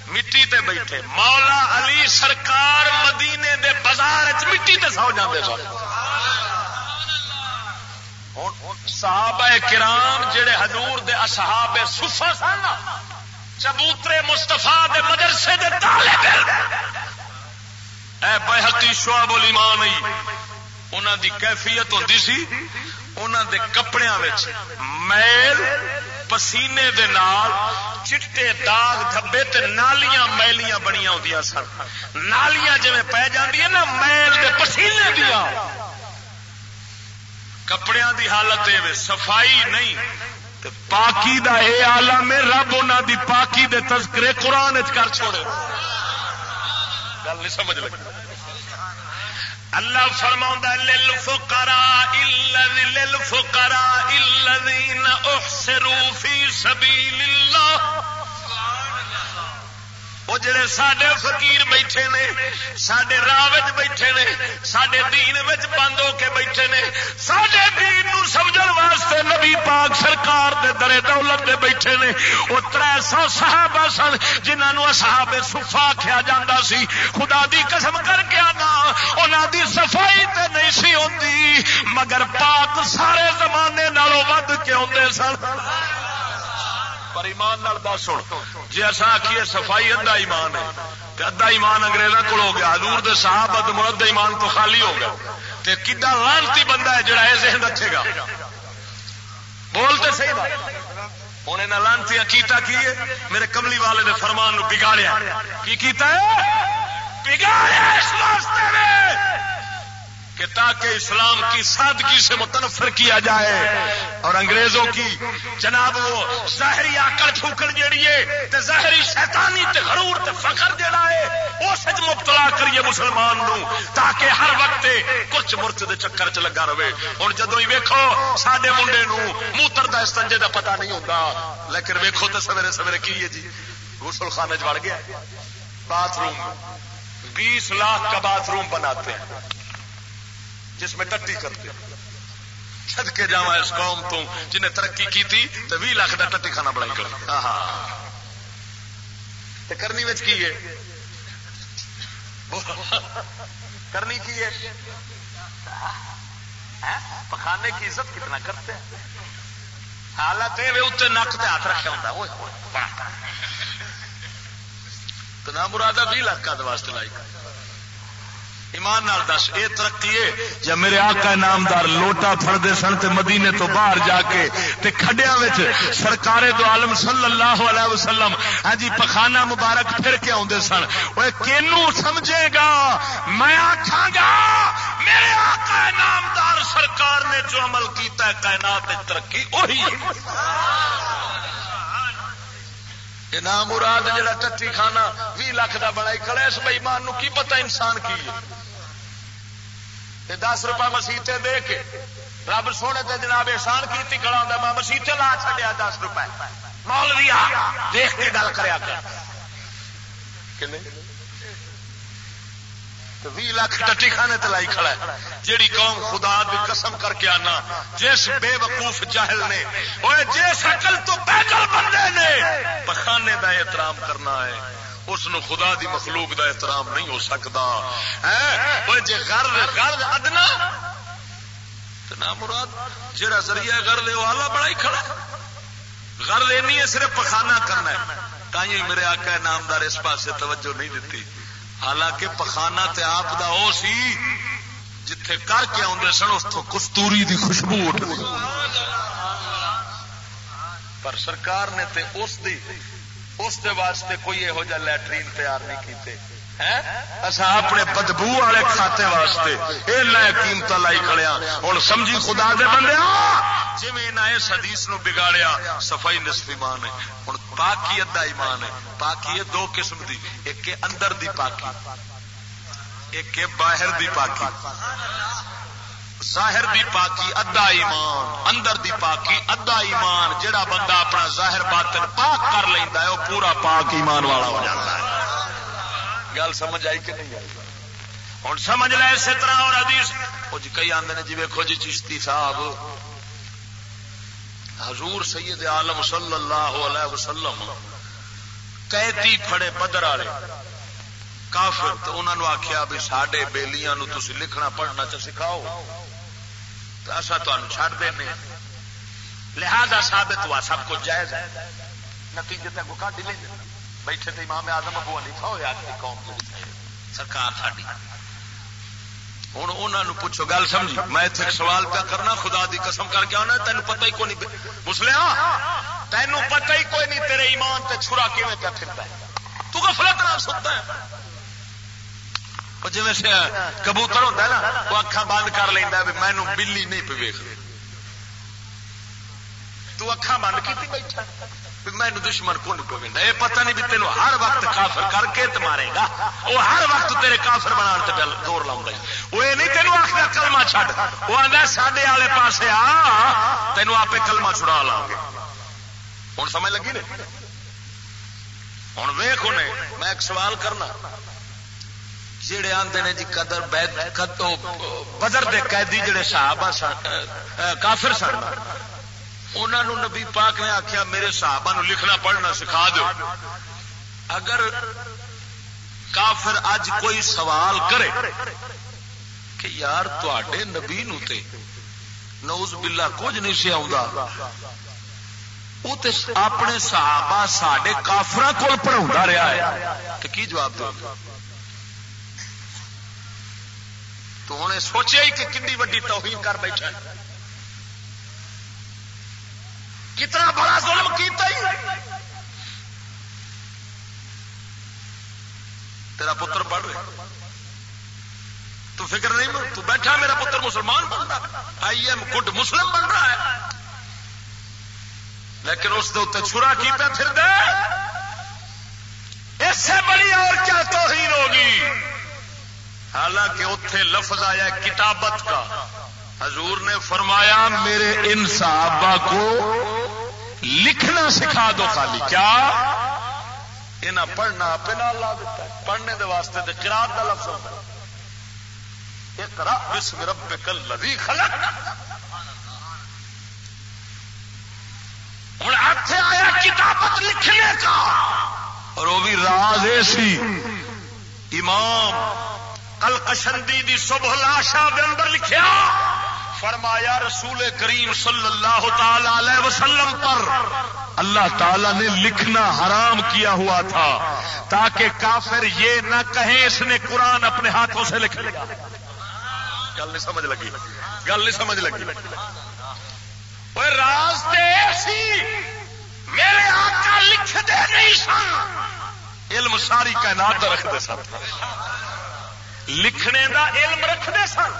مٹی تے بیٹھے۔ مولا علی سرکار مدینے دے بازار مٹی تے سو جاندے سن۔ صحابہ کرام جڑے حضور دے اصحاب صفہ سن، چبوترے مستفا دے مدرسے دے طالب علم اے بحقی شعب الایمان ہی۔ انہاں دی کیفیت ہوندی سی، انہاں دے کپڑیاں وچ میل، پسینے دے نال، چٹے داغ دھبے تے نالیاں میلیاں بنیا ہوں سن۔ نالیاں جی پی جی نا، میل دے پسینے دیا۔ کپڑے دی حالت اے صفائی نہیں۔ تے پاکی دا اے آلم ہے، رب انہوں دی پاکی دے تذکرے قرآن کر چھوڑے۔ گل نہیں سمجھ لگی۔ اللہ فرما للفقراء للفقراء الذين احسروا في سبيل الله۔ وہ جڑے سڈے فقیر بیٹھے نے سڈے راہ بیٹھے نے سڈے دین بند ہو کے بیٹھے نے سڈے دین نو سمجھن واسطے نبی پاک سرکار دے درے دولت دے بیٹھے نے۔ وہ تر سو صحابہ سن جنہوں اصحاب سفا آخیا جا سی۔ خدا دی قسم کر کے آنا انہوں دی صفائی تے نہیں سی ہوتی مگر پاک سارے زمانے نالوں ود کے آدھے سن۔ پر ایمان نال دس سن۔ جی اصا آخیے صفائی ادھا ایمان ہے تو ادھا ایمان انگریزوں کو ہو گیا، حضور دے صاحب اد مرد ایمان تو خالی ہو گیا۔ تے کڈا لانتی بندہ ہے جڑا یہ ذہن رکھے گا؟ بولتے صحیح بات۔ انہیں نہ لانتی کیتا کی میرے کملی والے نے فرمان نو بگاڑیا۔ کی کیتا ہے؟ بگاڑیا اس واسطے کہ تاکہ اسلام کی سادگی سے متنفر کیا جائے اور انگریزوں کی جناب وہ ظاہری آکڑ پھوکڑ جیڑی ہے تے ظاہری شیطانی تے غرور تے فخر جیڑا ہے، وہ سچ مبتلا کریے مسلمان نو تاکہ ہر وقت کچھ مرچ دے چکر چ لگا رہے۔ ہوں جدو ہی ویکو سڈے منڈے نو موتر دا استنجے دا پتہ نہیں ہوتا لیکن ویکو تو سویرے سویرے کی ہے جی؟ غسل خانے چڑ گیا۔ باتھ روم، بیس لاکھ کا باتھ روم بناتے ہیں۔ جس میں ٹٹی کرتے چھد کے جا اس قوم تو جنہیں ترقی کی تھی تو بھی لاکھ کا ٹٹی کھانا بڑائی کر کرنی میں کی ہے؟ کرنی کی ہے؟ ہاں؟ پخانے کی عزت کتنا کرتے ہیں؟ حالت یہ اتنے نک سے ہاتھ رکھا ہوتا تو نہ مرادہ بھی لاکھ کا واسطے لائی۔ کر ایمان نال دس یہ ترقی ہے جب میرے آقا نامدار لوٹا فردے سن تے مدینے تو باہر جا کے تے کھڈیا سرکار دو عالم صلی اللہ علیہ وسلم ہاں جی پخانا مبارک پھر کے آدھے سن۔ وہ کینو سمجھے گا؟ میں آخا گا، میرے آقا نامدار سرکار نے جو عمل کیتا ہے، کائنات ترقی وہی نام مراد جڑا ٹٹی کھانا بھی لاکھ کا بڑا کھڑا اس بھائی مان کی پتا انسان کی ہے؟ تے دس روپئے مسیطے دے کے رب سونے تے جناب احسان کی کھڑا ہوں میں مسیطے لا چلیا دس روپئے مولوی دیکھ کے گل کریا بھی لاکھ ٹٹی خانے تلائی کھڑا ہے۔ جیڑی قوم خدا دی قسم کر کے آنا، جس بے وقوف جاہل نے اوے جس عقل تو پیدل بندے نے پخانے دا احترام کرنا ہے۔ اس خدا دی مخلوق دا احترام نہیں ہو سکتا۔ جی گرد گرد ادنا؟ مراد جہاں ذریعہ گرد ہے وہ آلہ بڑا ہی کھڑا۔ گرد اینی ہے صرف پخانا کرنا ہے۔ تھی میرے آقا نامدار اس پاس توجہ نہیں دیتی۔ حالانکہ پخانا تے آپ دا او سی جتھے کر کے آدھے سن اس تو کستوری دی خوشبو اٹھ پر سرکار نے تے اس دی اس دے واسطے کوئی یہو جہ لٹرین تیار نہیں کیتے۔ اصا اپنے بدبو والے کھاتے واسطے یہ لے قیمت لائی کھڑیا ہوں سمجھی خدا دے بندے جی میں اس حدیث نو بگاڑیا، صفائی نصف ایمان ہے۔ ہوں پاکی ادا ایمان ہے۔ پاکی ہے دو قسم دی، ایک اندر دی پاکی، ایک باہر دی پاکی۔ ظاہر دی پاکی ادا ایمان، اندر دی پاکی ادا ایمان جڑا بندہ اپنا ظاہر باطن پاک کر لینا ہے وہ پورا پاک ایمان والا ہو جاتا ہے۔ گل سمجھ آئی کہ نہیں آئی؟ ہوں سمجھ لے اسی طرح اور حدیث۔ جی کئی آدھے نے جی ویکو جی چشتی صاحب۔ حضور سید عالم صلی اللہ علیہ وسلم قیدی پھڑے بدر والے کافر، تو انہوں نے آخیا بھی سڈے بےلیاں تھی لکھنا پڑھنا چ سکھاؤ۔ اصا چڑ دینا لہذا ثابت ہوا سب کچھ جائز ہے۔ نتیجے تک کٹ لیں بیٹھے تو امام آدم ابو قوم سرکار ساری ہوں انہوں پوچھو گل سمجھ میں اتنے سوال پہ کرنا خدا دی قسم کر کے آنا تین پتہ ہی کو نہیں مسلیا تینوں پتہ ہی کوئی نہیں تیرے ایمان تے چھرا کیویں پہ پھرتا ہے؟ تو غفلت نہ سنتا ہے۔ جی کبوتر ہوتا ہے نا، وہ اکھا بند کر لینا بھی مینو بلی نہیں پہ ویخ تو اکھا بند کی بیٹھا۔ مینو دشمن کون پہ یہ پتہ نہیں بھی تین ہر وقت کافر کر کے مارے گا۔ وہ ہر وقت تیرے کافر بنا دور لاؤں گا۔ وہ یہ نہیں تینوں آخر کلما چھڈ۔ وہ آدھا سڈے والے پاس آ، تینوں آپ کلما چھڑا لاؤ گے۔ ہوں سمجھ لگی نے؟ ہوں ویخ انہیں میں ایک سوال کرنا۔ جڑے آتے نے جی قدر بدر دے قیدی جڑے صحابہ کافر سن انہوں نبی پاک نے آخیا میرے صحابہ نو لکھنا پڑھنا سکھا دو اگر کافر اج کوئی سوال کرے کہ یار تے نبی نو تے نوز بلا کچھ نہیں سی وہ اپنے صحابہ سڈے کافر کو پڑھا رہا ہے تو کی جواب دو؟ تو انہیں سوچیا ہی کہ کنی وڈی توہین کر بیٹھا کتنا بڑا ظلم کیتا ہی۔ تیرا پتر پڑھ رہے تو فکر نہیں تو بیٹھا میرا پتر مسلمان بن رہا آئی ایم گڈ مسلم بن رہا ہے۔ لیکن اس چھرا کیتا پھر دے۔ اس سے بڑی اور کیا توہین ہوگی؟ حالانکہ اتے لفظ آیا کتابت کا۔ حضور نے فرمایا، میرے ان صحابہ کو لکھنا سکھا دو خالی۔ کیا؟ یہ پڑھنا آپ لا دیتا ہے۔ پڑھنے دے واسطے تو کراط کا لفظ ہوتا ہے۔ اقرا بسم رب کل لذی خلق۔ ہوں اتنے آیا کتابت لکھنے کا۔ اور وہ بھی راز ایسی امام کل دی صبح لاشا دے اندر لکھیا، فرمایا رسول کریم صلی اللہ تعالی وسلم پر اللہ تعالی نے لکھنا حرام کیا ہوا تھا تاکہ کافر یہ نہ کہیں اس نے قرآن اپنے ہاتھوں سے لکھ لیا۔ گل نہیں سمجھ لگی، گل نہیں سمجھ لگی۔ راز میرے آقا لکھ دے نہیں سن۔ علم ساری کائنات رکھتے سن۔ لکھنے دا علم رکھتے سن۔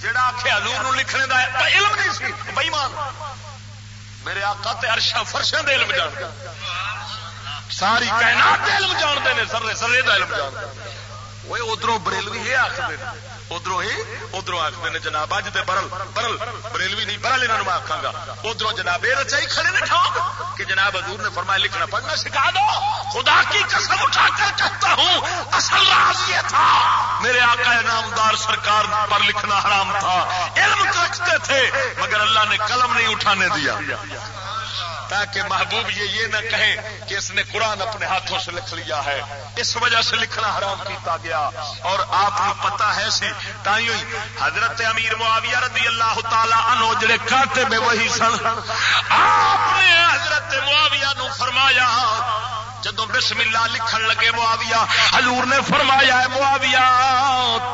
جڑا آخے حضور لکھنے دا علم نہیں سی بئیمان میرے آقا تے ارشا فرشاں دے علم جان ساری کائنات دے علم جانتے ہیں، سرے سرے دا علم جانتے وہ ادھر بریلوی یہ آخر ادھر ادھر آخر نے جناب، اج تو برل برل، بریلوی نہیں، برل یہاں میں آخا گا۔ ادھر جناب یہ رچائی کھڑے نے ٹھوک کہ جناب حضور نے فرمایا، لکھنا پڑھنا سکھا دو۔ خدا کی قسم اٹھا کر کہتا ہوں، اصل راز یہ تھا۔ میرے آقا نامدار سرکار پر لکھنا حرام تھا۔ علم رکھتے تھے، مگر اللہ نے قلم نہیں اٹھانے دیا۔ تاکہ محبوب یہ یہ نہ کہیں کہ اس نے قرآن اپنے ہاتھوں سے لکھ لیا ہے۔ اس وجہ سے لکھنا حرام کیتا گیا۔ اور آپ کو پتا ہے سی تھی حضرت امیر معاویہ رضی اللہ تعالی عنہ جڑے کاتے میں وہی سن۔ آپ نے حضرت معاویہ نو فرمایا جدو بسم اللہ لکھن لگے معاویہ، حضور نے فرمایا ہے معاویہ،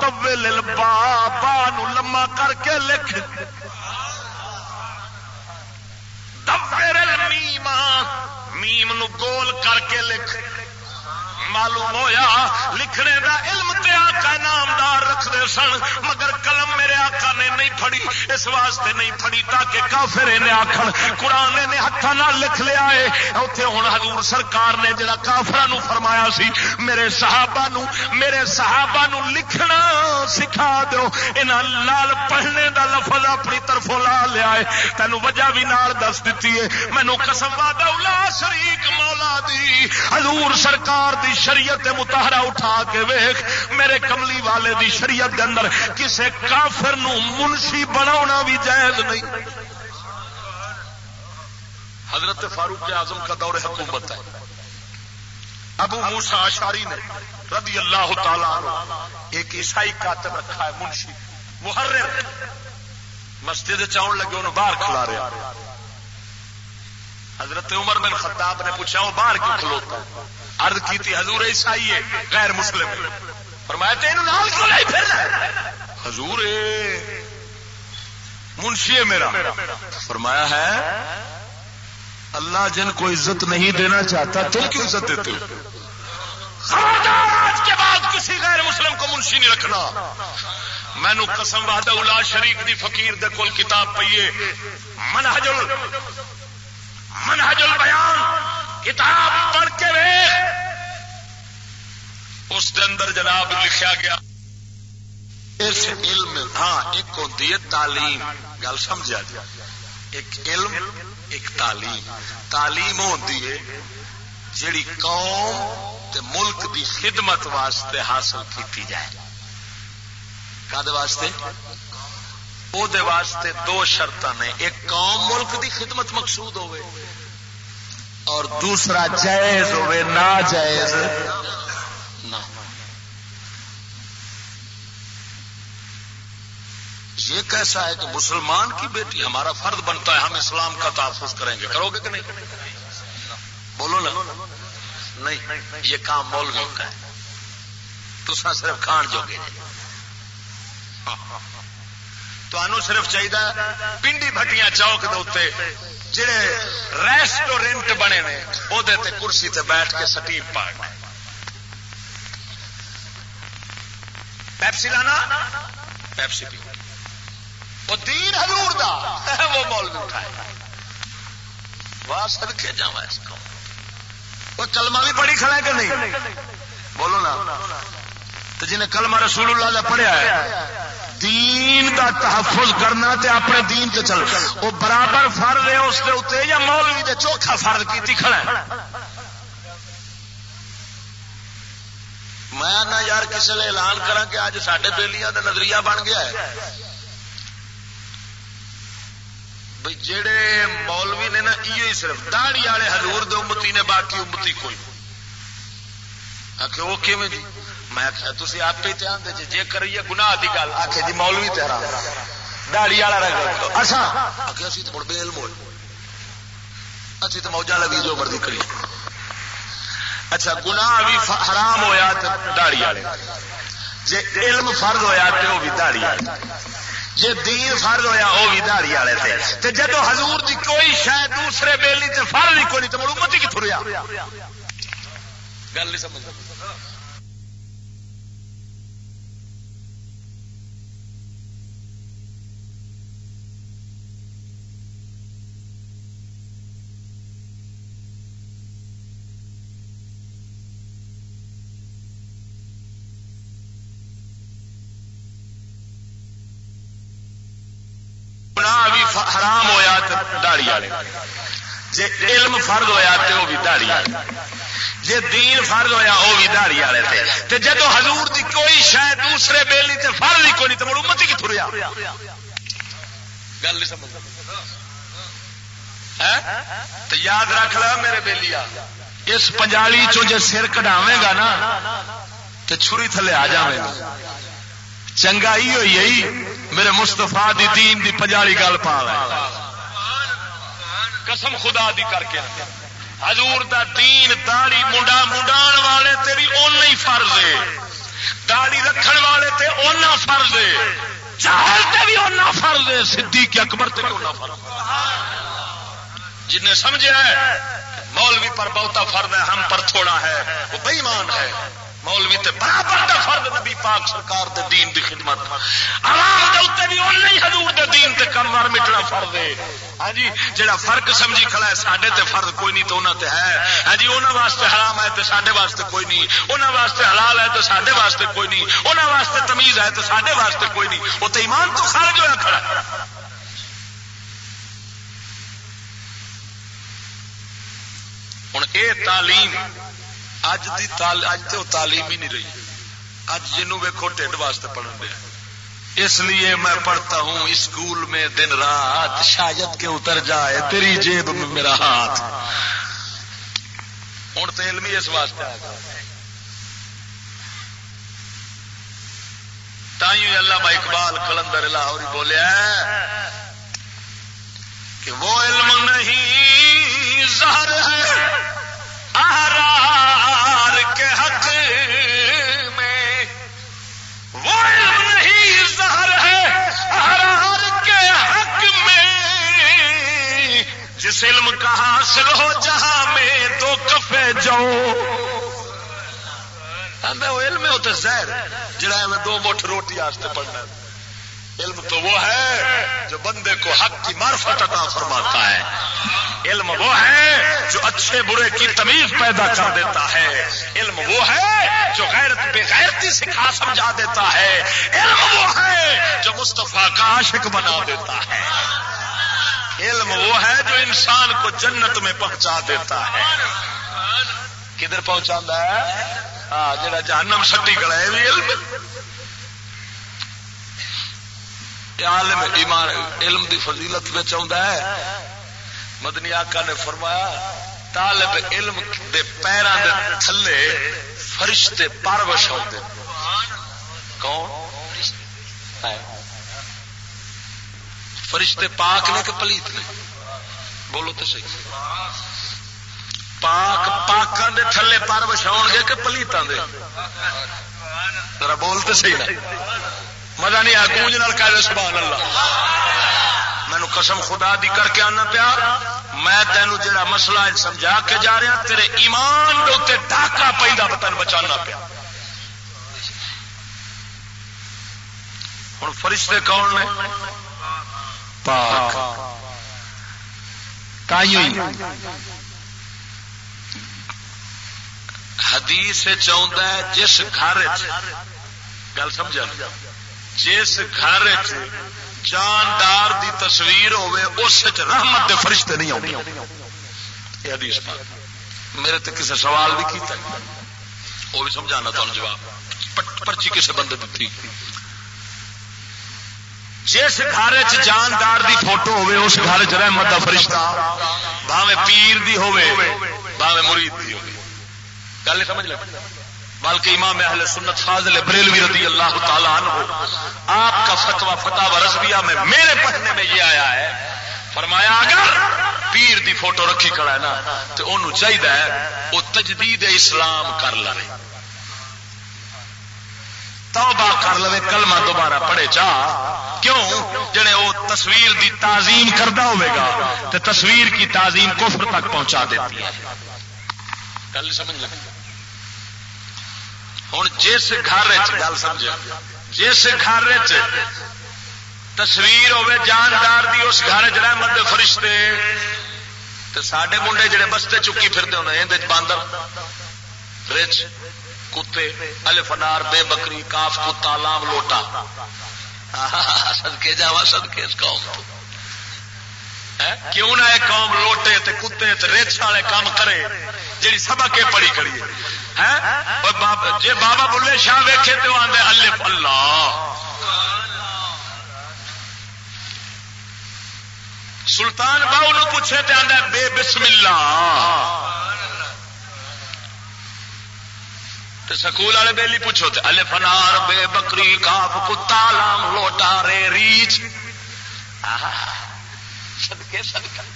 طول البابا نو لما کر کے لکھ۔ میم نو گول کر کے لکھ۔ معلوم ہویا، لکھنے دا علم تے آقا نامدار رکھتے سن، مگر قلم میرے آقا نے نہیں پھڑی، اس واسطے نہیں پھڑی، تاکہ کافر نے آخر قرآن نے ہاتھوں نہ لکھ لیا ہے۔ اتنے ہوں حضور سرکار نے جڑا کافر نو فرمایا سی، میرے صحابہ نو میرے صحابہ نو لکھنا سکھا دو انہاں لال پڑھنے دا لفظ اپنی طرف لا لیا ہے۔ تینو وجہ بھی نال دس دیتی ہے۔ مینو قسم وعدہ شریک مولا دی۔ حضور سرکار دی شریعت متحرا اٹھا کے ویخ میرے کملی والے دی شریعت دے اندر کسے کافر نو منشی بنا بھی جائز نہیں۔ حضرت فاروق اعظم کا دور حکومت ہے۔ ابو موسا آشاری نے رضی اللہ تعالی ایک عیسائی کاتب رکھا ہے، منشی محرر مسجد چاؤن لگے، انہوں باہر کھلا رہے حضرت عمر بن خطاب نے پوچھا، وہ باہر کیوں کھلوتا ارد کی حضور عیسائی ہے، غیر مسلم فرمایا تین نال کیوں پھر حضور منشی ہے میرا۔ فرمایا ہے، اللہ جن کو عزت نہیں دینا چاہتا، تم کیوں عزت دیتے ہو؟ آج کے بعد کسی غیر مسلم کو منشی نہیں رکھنا۔ مینو قسم واد الا شریف دی فقیر دے کول کتاب پیے منہج ال منہج البیان۔ کتاب پڑھ کے وے اس دے اندر جناب لکھا گیا۔ اس علم ہاں ایک ہوتی ہے تعلیم۔ گل سمجھا جی۔ ایک علم، ایک تعلیم۔ تعلیم ہوتی ہے جیڑی قوم تے ملک دی خدمت واسطے حاصل کیتی جائے۔ کد واسطے؟ او دے واسطے دو شرط نے۔ ایک قوم ملک دی خدمت مقصود ہوئے اور دوسرا جائز ہوئے ناجائز۔ نہ یہ کیسا ہے کہ مسلمان کی بیٹی ہمارا فرد بنتا ہے، ہم اسلام کا تحفظ کریں گے۔ کرو گے کہ نہیں؟ بولو نا۔ نہیں، یہ کام مولویوں کا ہے۔ تو صرف کھان جو گے تو صرف چاہیے پنڈی بھٹیاں چوک دے جڑے ریسٹورینٹ بنے نے وہ کرسی تے بیٹھ کے سٹیپ پا پیپسی لانا؟ پیپسی پی وہ دین حضور دا، وہ مولوی اٹھائے واہ سب کے جا اس کو۔ وہ کلمہ بھی پڑھی کھڑا کہ نہیں؟ بولو نا۔ تو جنہیں کلمہ رسول اللہ نے پڑھیا ہے دین دا تحفظ کرنا تے اپنے دین تے چل وہ برابر فرض ہے اس کے اتنے یا مولوی دے چوکھا فرض کیتی کھڑا ہے؟ میں نہ یار کسی نے اعلان کرا کہ اج سڈے بیلیاں کا نظریہ بن گیا ہے۔ بھائی جہے مولوی نے نا یہ صرف داڑی والے ہزور دے امتی نے، باقی امتی کوئی آخر وہ کیون جی میں آخیا تھی آپ ہی دھیان دے جی کریے گناہ کی گل. آخ جی مولوی تیرا داڑی والا رنگ اچھا آخر اسی تو مڑ بے علم ہوئے۔ اچھی تو موجہ لگی جو مرضی کری اچھا گناہ بھی حرام ہویا داڑی والے۔ جی علم فرض ہویا تو وہ بھی داڑی والے۔ جی دین فرض ہویا وہ بھی دہڑی والے تھے جدو حضور دی کوئی شاید دوسرے بیلی تے فرض ہی کوئی نہیں تو امت ہی رہا گل نہیں سمجھ حرام ہویا داڑی والے۔ جی علم فرد ہوا تو وہ بھی داڑی جی دین فرد ہویا وہ بھی داڑی والے تھے جدو حضور دی کوئی شاید دوسرے بیلی تے فرد ہی کوئی نہیں تو مڑ امت ہی کتوں رہا گل نہیں سمجھ۔ ہاں؟ تو یاد رکھ لو میرے بیلی اس پنجالی چو جی سر کٹاوے گا نا تو چھری تھلے آ جائے گا۔ چنگا ہی ہوئی میرے مستفا دی دین دی پنجالی گل پا قسم خدا دی کر کے حضور دا دین داڑی منڈا، منڈان والے تیری اون ہی فرض ہے۔ داڑی رکھن والے تے اونا فرض ہے۔ چاہل تے بھی اونا فرض ہے۔ صدیق اکبر تے بھی اونا فرض جن نے سمجھا ہے، مولوی پر بہتا فرض ہے، ہم پر تھوڑا ہے، وہ بےمان ہے۔ مولوی تے برابر دا فرد نبی پاک سرکار دے دین دی خدمت۔ عوام دے اوتے بھی اون نہیں حضور دے دین تے کمر مٹنا فرض ہے۔ ہاں جی جڑا فرق سمجھی کھڑا ہے ساڈے تے فرض کوئی نہیں تو انہاں تے ہے۔ ہاں جی انہاں واسطے حرام ہے تے ساڈے واسطے کوئی نہیں۔ انہاں واسطے حلال ہے تے ساڈے واسطے کوئی نہیں۔ انہاں واسطے تمیز ہے تے ساڈے واسطے کوئی نہیں۔ او تے ایمان تو خارج ہویا کھڑا ہے۔ ہوں اے تعلیم اج دی تال اج تو تعلیم ہی نہیں رہی۔ اج جنوں ویکو ٹھڈ واسطے پڑھن دیا اس لیے میں پڑھتا ہوں اسکول میں دن رات، شاید کے اتر جائے، تیری جیب میں میرا ہاتھ۔ ہوں تو علم ہی اس واسطے تائیوں اللہ اقبال کلندر لاہور بولیا کہ وہ علم نہیں تو زہر، جڑا میں دو مٹھ روٹی آستے پڑھنا علم تو وہ ہے جو بندے کو حق کی معرفت عطا فرماتا ہے۔ علم وہ ہے جو اچھے برے کی تمیز پیدا کر دیتا ہے۔ علم وہ ہے جو غیرت بے غیرتی سکھا سمجھا دیتا ہے۔ علم وہ ہے جو مصطفیٰ کا عاشق بنا دیتا ہے۔ علم وہ ہے جو انسان کو جنت میں پہنچا دیتا ہے۔ کدھر پہنچا ہے؟ ہاں جا جہنم سٹی کڑا ہے بھی علم عالم ایمان، علم دی فضیلت میں چاہتا ہے۔ مدنی آقا نے فرمایا، طالب علم دے پیروں دے تھلے فرشتے پر وشا کون؟ فرشتے پاک نے کہ پلیت نے؟ بولو تو صحیح۔ پاک پاکان دے تھلے پر وچھاؤ گے کہ پلیتان دے؟ ذرا بولتے صحیح نا۔ مزہ نہیں آ، گونج نال کہہ دے، سبحان اللہ۔ مینو قسم خدا دی کر کے آنا پیا۔ میں تینوں جڑا مسئلہ سمجھا کے جا رہا، تیرے ایمان دے ڈاکا پہ تین بچانا پیا۔ ہوں فرشتے کون نے؟ پاک۔ حدیث چاہتا ہے، جس گھر گل سمجھا؟ جس گھر جاندار دی تصویر ہوے اس رحمت دے فرشتے نہیں آتے یہ حدیث پاک۔ میرے تے کسی سوال بھی کیتا ہے؟ وہ بھی سمجھانا تمہیں جواب۔ پرچی کسی بندے دیتی جس گھر جاندار دی فوٹو ہوے اس گھر چ رحمت دا فرشتہ، بھاوے پیر دی ہوے بھاوے مرید دی ہوے گل سمجھ لگ بلکہ امام اہل سنت فاضل بریلوی رضی اللہ تعالیٰ عنہ آپ کا فتوا فتح و رضویہ میں میرے پڑھنے میں یہ آیا ہے، فرمایا اگر پیر دی فوٹو رکھی کھڑا ہے نا، تو انہوں چاہیے وہ تجدید اسلام کر لے توبہ کر لے کلمہ دوبارہ پڑھے چاہ کیوں؟ جڑے وہ تصویر دی تعظیم کرتا ہوئے گا تو تصویر کی تعظیم کفر تک پہنچا دیتی ہے۔ گل سمجھ لگی؟ ہوں جس گھر گل سمجھا جس گھر تصویر ہوے جاندار دی اس گھر رحمت فرشتے تو سڈے منڈے جڑے بستے چکی پھرتے ہونے یہ باندر رچ کتے الفنار بے بکری کاف کتا لام لوٹا سدکے جا سدکے اس قوم تو کیوں نہ قوم لوٹے تے کتے تے رچ والے کام کرے جی سبق پڑی کریے جی بابا بلے شاہ ویکھے تو آدھے الف اللہ۔ سلطان باؤ نو پوچھے تو آدھا بے بسم اللہ۔ سکول والے بیلی پوچھو تو الف انار، بے بکری، کاف، کتا، لام، لوٹا، رے، ریچ۔ سدکے سدکے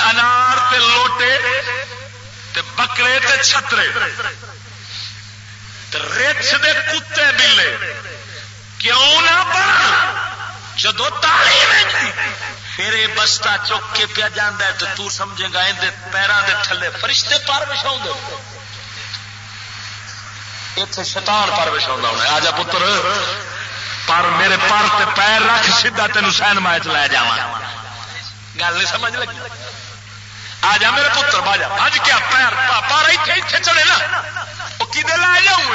انار تے لوٹے تے بکرے تے چھترے تے رچ دے کتے بلے۔ کیوں نہ بن؟ جدو تالی جی، پھر یہ بستا چک کے پیا جانا ہے تو تو سمجھے گا اندر پیروں دے تھلے فرشتے پر بچھاؤ اتنے شیطان پر بچھاؤ ہونا آ جا پتر۔ پر میرے پر تے پیر رکھ، سیدھا تینوں سین مائچ لے جا گل نہیں سمجھ لگی؟ آ جا میرے پتر باجا اج کیا پیر پارا اتنے چڑے نا۔ وہ کدے لے جاؤں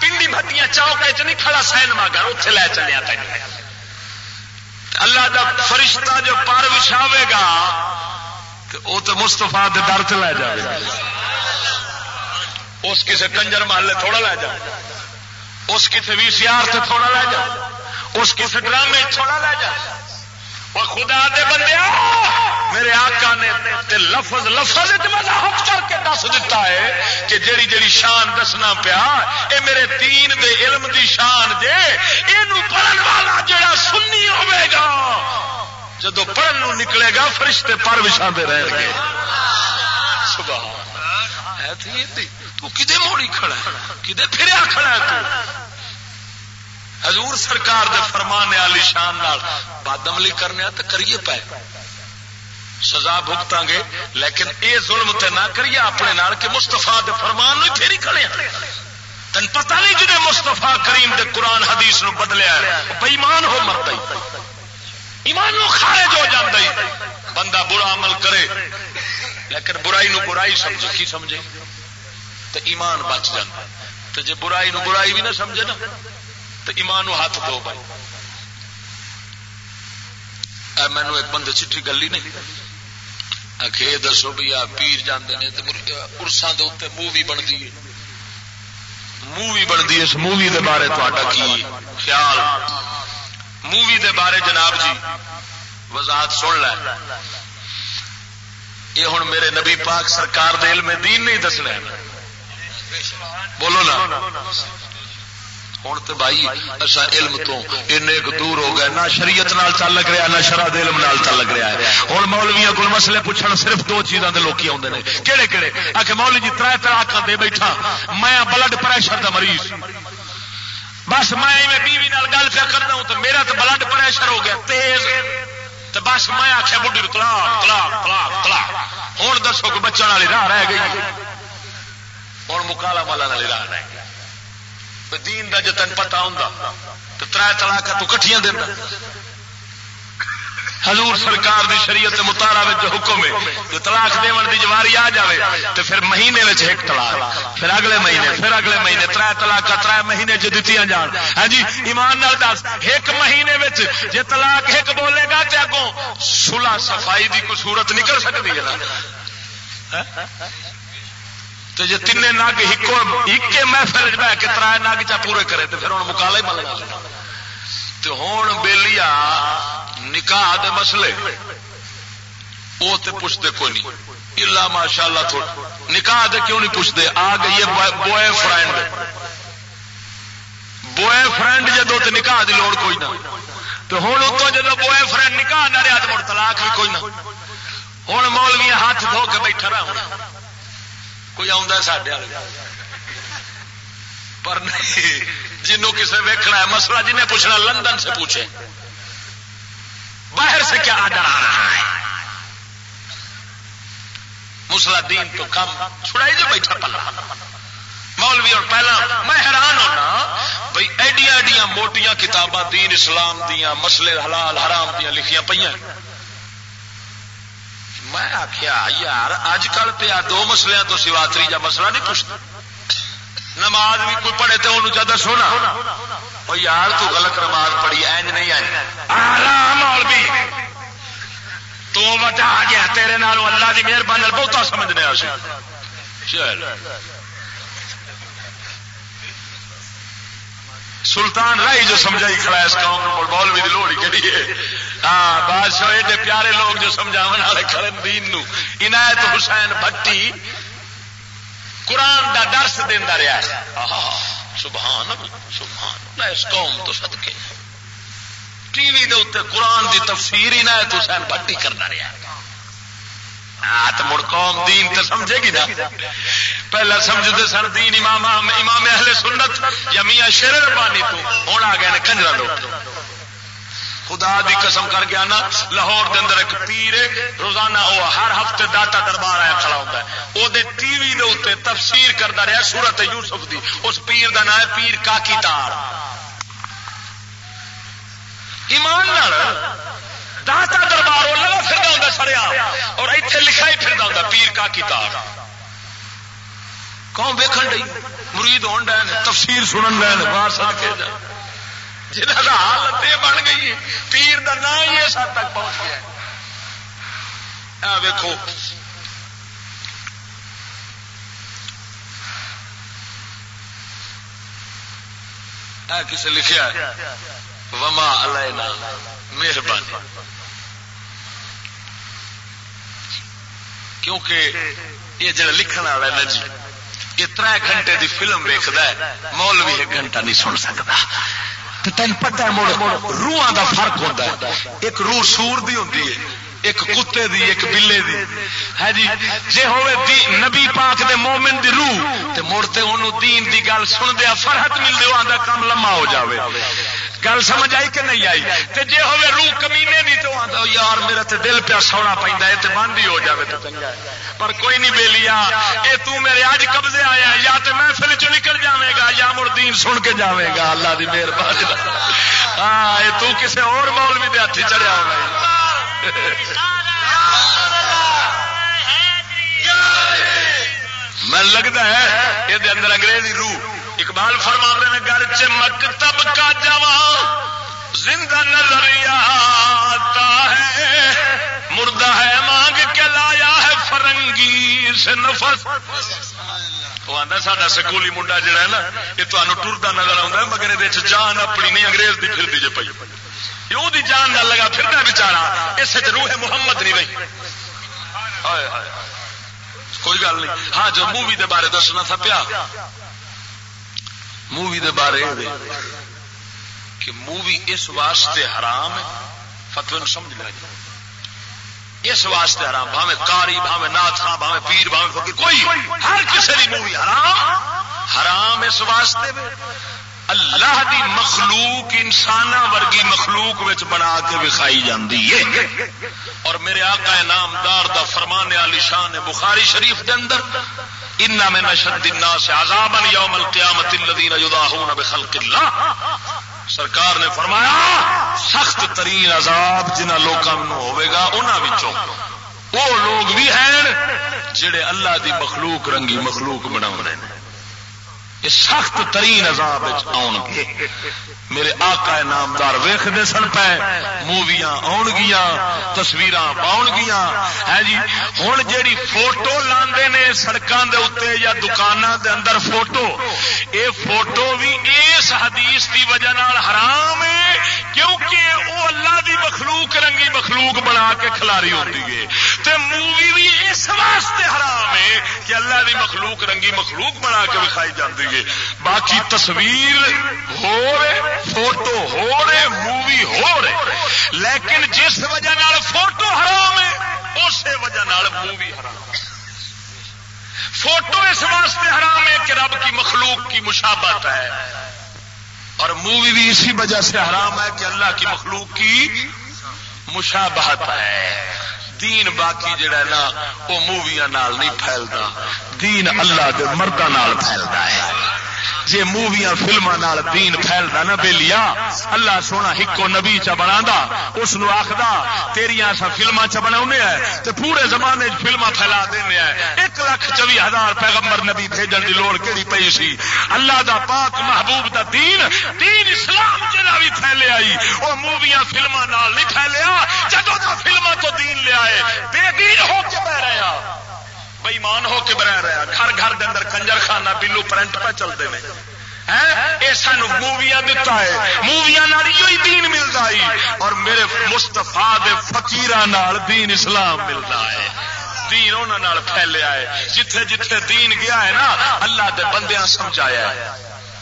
پنڈی بھٹیاں چوک نہیں کھڑا، سین مگر اتنے لے چلیا تین اللہ دا فرشتہ جو پار بچھاوے گا وہ تو مستفا در چ لے جائے اس کسی کنجر محلے تھوڑا لے جا اس کسی وی سی آر سے تھوڑا لے جا۔ اس کسی ڈرامے تھوڑا لے جا۔ وہ خدا دے بندے میرے آقا نے تے لفظ لفظ وضاحت کر کے دس دیتا ہے کہ جیڑی جیڑی شان دسنا پیا، اے میرے دین دے علم دی شان جے، اینو پڑھن والا جڑا سنی ہوے گا جدو پڑھن نو نکلے گا، فرشتے پر وچھا دے رہن گے۔ سبحان ہے تھی تو کدے موڑی کھڑا ہے؟ کدے پھریا کھڑا ہے تو؟ حضور سرکار دے فرمان علی شان بد عملی کرنے تو کریے پائے سزا بھگتا گے، لیکن اے ظلم تے نہ کریے اپنے نال کہ مستفا دے فرمان نو پھر کھڑے تین پتہ نہیں جنہیں مستفا کریم دے قرآن حدیث نو بدلیا بےمان ہو مرتا ایمان نو خارج ہو جاتا بندہ برا عمل کرے، لیکن برائی نو برائی سمجھے، کی سمجھے؟ تو ایمان بچ جاتا تو جی برائی نو برائی بھی نہ سمجھے نا، تو ایمان نو ہاتھ دو بھائی۔ مینو ایک بندے چٹھی گلی نہیں۔ آخے دسو بھی آ پیر جانے ارسان مووی بنتی ہے۔ مووی بنتی اس مووی دے بارے تا کی خیال؟ مووی دے بارے جناب جی وضاحت سن لے۔ یہ ہوں میرے نبی پاک سرکار دل میں دین نہیں دسنا بولو نا۔ ہوں تو بھائی اصا علم تو این دور ہو گئے، نہ شریعت نال رہا نہ شرح علم نال چل رہا ہے۔ ہوں مولویا کو مسئلے پوچھنا صرف دو چیزوں کے لوگ آتے ہیں کہڑے کہڑے آ کے مولوی جی تر تراک دے بیٹھا۔ میں بلڈ پریشر کا مریض۔ بس میں بیوی نال گل پہ کرتا ہوں تو میرا تو بلڈ پریشر ہو گیا تیز۔ تو بس میں آخیا بڑھی تلاک تلاک تلاک تلاک ہوں دسو کہ بچوں والی راہ رہ گئی۔ ہوں مکالا مالا والی راہ رہ دین دا جتن پتا ہوں تو تر تلاک تو کٹیاں دینا حضور سرکار دی شریعت متارا جو حکم ہے جو طلاق دیون دی جواری آ جائے تو پھر مہینے ایک طلاق پھر اگلے مہینے پھر اگلے مہینے تر طلاق تر مہینے چ دیتی جان ہاں جی ایمان نال دس ایک مہینے جی طلاق ایک بولے گا تو اگوں سلا صفائی دی کوئی صورت نکل سکتی ہے نا تو جی تین نگ ایک محفل بہ کے تر نگ چا پورے کرے تو پھر ہوں مکالا ہی مل تو ہوں بےلیا نکاح دے مسئلے وہ تو پوچھتے کوئی نہیں۔ الا ماشاء اللہ تھوڑا۔ نکاح دے کیوں نہیں پوچھتے آ گئی ہے بوائے فرینڈ۔ بوائے فرینڈ جدو تو نکاح دی لوڑ کوئی نہ۔ تو ہوں اتوں جب بوائے فرینڈ نکاح نہ رہا تو مڑ طلاق بھی کوئی نہ۔ ہوں مولوی ہاتھ دھو کے بیٹھا رہا ہونا کوئی آڈے پر نہیں جنوں کسی ویکنا ہے مسئلہ جنہیں پوچھنا لندن سے پوچھے باہر سے کیا آڈر آ رہا ہے مسلا دین تو کم چھڑائی جو بیٹھا پلا مولوی اور پہلا میں حیران ہونا بھائی ایڈیا ایڈیا موٹیاں کتاباں دین اسلام دیا مسلے حلال حرام دیا لکھیاں پہ میں آخیا یار، اج کل پیا دو مسلیا تو سوا تیجا مسئلہ نہیں پوچھتا۔ نماز بھی کوئی پڑھے تو انہوں چاہتا سونا وہ یار، تو غلط نماز پڑھی، اینج نہیں آئی۔ تو بچا آ گیا تیرے نال اللہ کی مہربانی بہتا سمجھنے چل۔ سلطان رائی جو سمجھائی کھڑا ہے اس قوم بول بھی لوڑ کہڑی ہے۔ ہاں بادشاہ ایڈے پیارے لوگ جو سمجھا والے کھڑے دین نو۔ عنایت حسین بھٹی قرآن دا درس دینا رہا ہے۔ سبحان سبحان اس قوم تو صدقے۔ ٹی وی دے اتنے قرآن دی تفسیر عنایت حسین بھٹی کرنا رہا ہے۔ ہاں، مڑ قوم دین تو سمجھے گی نا۔ پہلے سمجھتے سن دین امام امام اہل سنت یا میاں شیر ربانی تو ہوں آ گئے کنجرا لوگ۔ خدا دی قسم کر گیا نا لاہور دے اندر ایک پیر روزانہ وہ ہر ہفتے داتا دربار آیا کھڑا ہوتا ہے۔ وہ ٹی وی دے اتنے تفسیر کرتا رہا سورت یوسف دی۔ اس پیر دا نام ہے پیر کاکی تار۔ ایمان داتا دربار وہ لگا پھر ہوں سڑیا۔ اور اتنے لکھا ہی پھر ہوں پیر کا کتاب کون ویکن ڈی مرید ہون ڈے تفسیر سنن ڈے باہر ساتھ کے جا جنہ کا حالت یہ بن گئی ہے، پیر کا نام ہی اس حد تک پہنچ گیا ویکو کسی لکھا وما علینا مہربانی کیونکہ یہ جڑا لکھن والا نا جی یہ تر گھنٹے دی فلم ویکد مول بھی ایک گھنٹہ نہیں سن سکتا تین پتا روح دا فرق ہوتا ہے۔ ایک روح سور دی ہوتی ہے ایک کتے دی، ایک بلے دی۔ ہے جی جے ہوئے دی، نبی پاک دے مومن دی روح، تے مڑتے انہوں دین دی گل سن دیا فرحت مل دے آدھا کام لما ہو جاوے۔ گل سمجھ آئی کہ نہیں آئی؟ تے جے ہوے روح کمینے نہیں تو آتا یار میرا تے دل پیا سونا پہنتا ہے، تے بند ہی ہو جاوے تو چنگا ہے۔ پر کوئی نہیں بے لیا اے تو میرے اج قبضے آیا یا تے محفل چ نکل جاوے گا، یا مڑ دین سن کے جاوے گا، اللہ دی مہربانی۔ ہاں اے تو کسے اور مولوی دے ہاتھ چڑھیا ہوگا میں لگتا ہے یہ اندر انگریزی روح اقبال فرما نے گھر چ مکتب کا جوان زندہ نظر آتا ہے۔ مردہ ہے، مانگ کے لایا ہے فرنگی سے نفس وہ آتا سا سکولی منڈا جڑا ہے نا، یہ تمہیں ٹرتا نظر آتا ہے، مگر یہ جان اپنی نہیں، انگریز کی پھر دیجیے پی یہ جان نہ لگا پھر بچارا اس روح محمد نہیں رہی کوئی گل نہیں۔ ہاں جو مووی دے بارے دسنا تھا پیا۔ مووی دے بارے کہ مووی اس واسطے حرام ہے، فتوی سمجھ لیا اس واسطے حرام بھاوے کاری بھاوے نات خان بھاوے پیر بھاوے فقیر، کوئی، ہر کسی مووی حرام۔ حرام اس واسطے۔ اللہ دی مخلوق انسان ورگی مخلوق بنا کے وکھائی جاتی ہے۔ اور میرے آقا نامدار دا فرمان علی شان بخاری شریف دے اندر ان میں نشد الناس عذابا یوم القیامت الذین یضاہون بخلق اللہ سرکار نے فرمایا، سخت ترین عذاب جنہ لوگوں ہوئے گا، انہاں وچوں۔ وہ لوگ بھی ہیں جڑے اللہ دی مخلوق رنگی مخلوق بنا رہے ہیں۔ سخت ترین عذاب آؤ گے میرے آقا نامدار ویختے سن پے، موویاں آن گیا تصویر پاؤن گیا۔ ہے جی ہوں جیڑی فوٹو لاندے نے سڑکوں دے اتنے یا دکانوں دے اندر فوٹو، اے فوٹو بھی اس حدیث دی وجہ نال حرام ہے، کیونکہ وہ اللہ دی مخلوق رنگی مخلوق بنا کے کھلاری ہوتی ہے۔ تے مووی بھی اس واسطے حرام ہے کہ اللہ دی مخلوق رنگی مخلوق بنا کے دکھائی جاتی ہے۔ باقی تصویر ہو رہے فوٹو ہو رہے مووی ہو رہے لیکن جس وجہ نال فوٹو حرام ہے، اسی وجہ نال مووی حرام فوٹو اس واسطے حرام ہے کہ رب کی مخلوق کی مشابت ہے۔ اور مووی بھی اسی وجہ سے حرام ہے کہ اللہ کی مخلوق کی مشابہت ہے۔ دین باقی جڑا ہے نا، وہ موویاں نہیں پھیلتا۔ دین اللہ کے مردوں پھیلتا ہے۔ جی موویاں فلما دین پھیلتا نا بے لیا اللہ سونا ہکو نبی چ بنا اس آخر تیری اصا فلما چ بنا تو پورے زمانے فلما پھیلا دینا ایک لاکھ چوی ہزار پیغمبر نبی بھیجن کی لوڑ کہڑی پی سی۔ اللہ دا پاک محبوب دا دین دین اسلام جہاں بھی پھیلے آئی۔ وہ موویاں فلما نہیں پھیلیا جدو دا فلما تو دین لیا بے دین ہو کے بہ رہا بےمان ہو کے بنا رہا گھر گھر کے اندر کنجر خانہ، بلو پرنٹ پہ چلتے ہیں۔ سان موویاں دتا ہے۔ موویاں دین ملتا ہے۔ اور میرے مستفا فکیر دین اسلام ملتا ہے۔ دین انہوں پھیلیا ہے۔ جتھے جتھے دین گیا ہے نا، اللہ دے بندیاں سمجھایا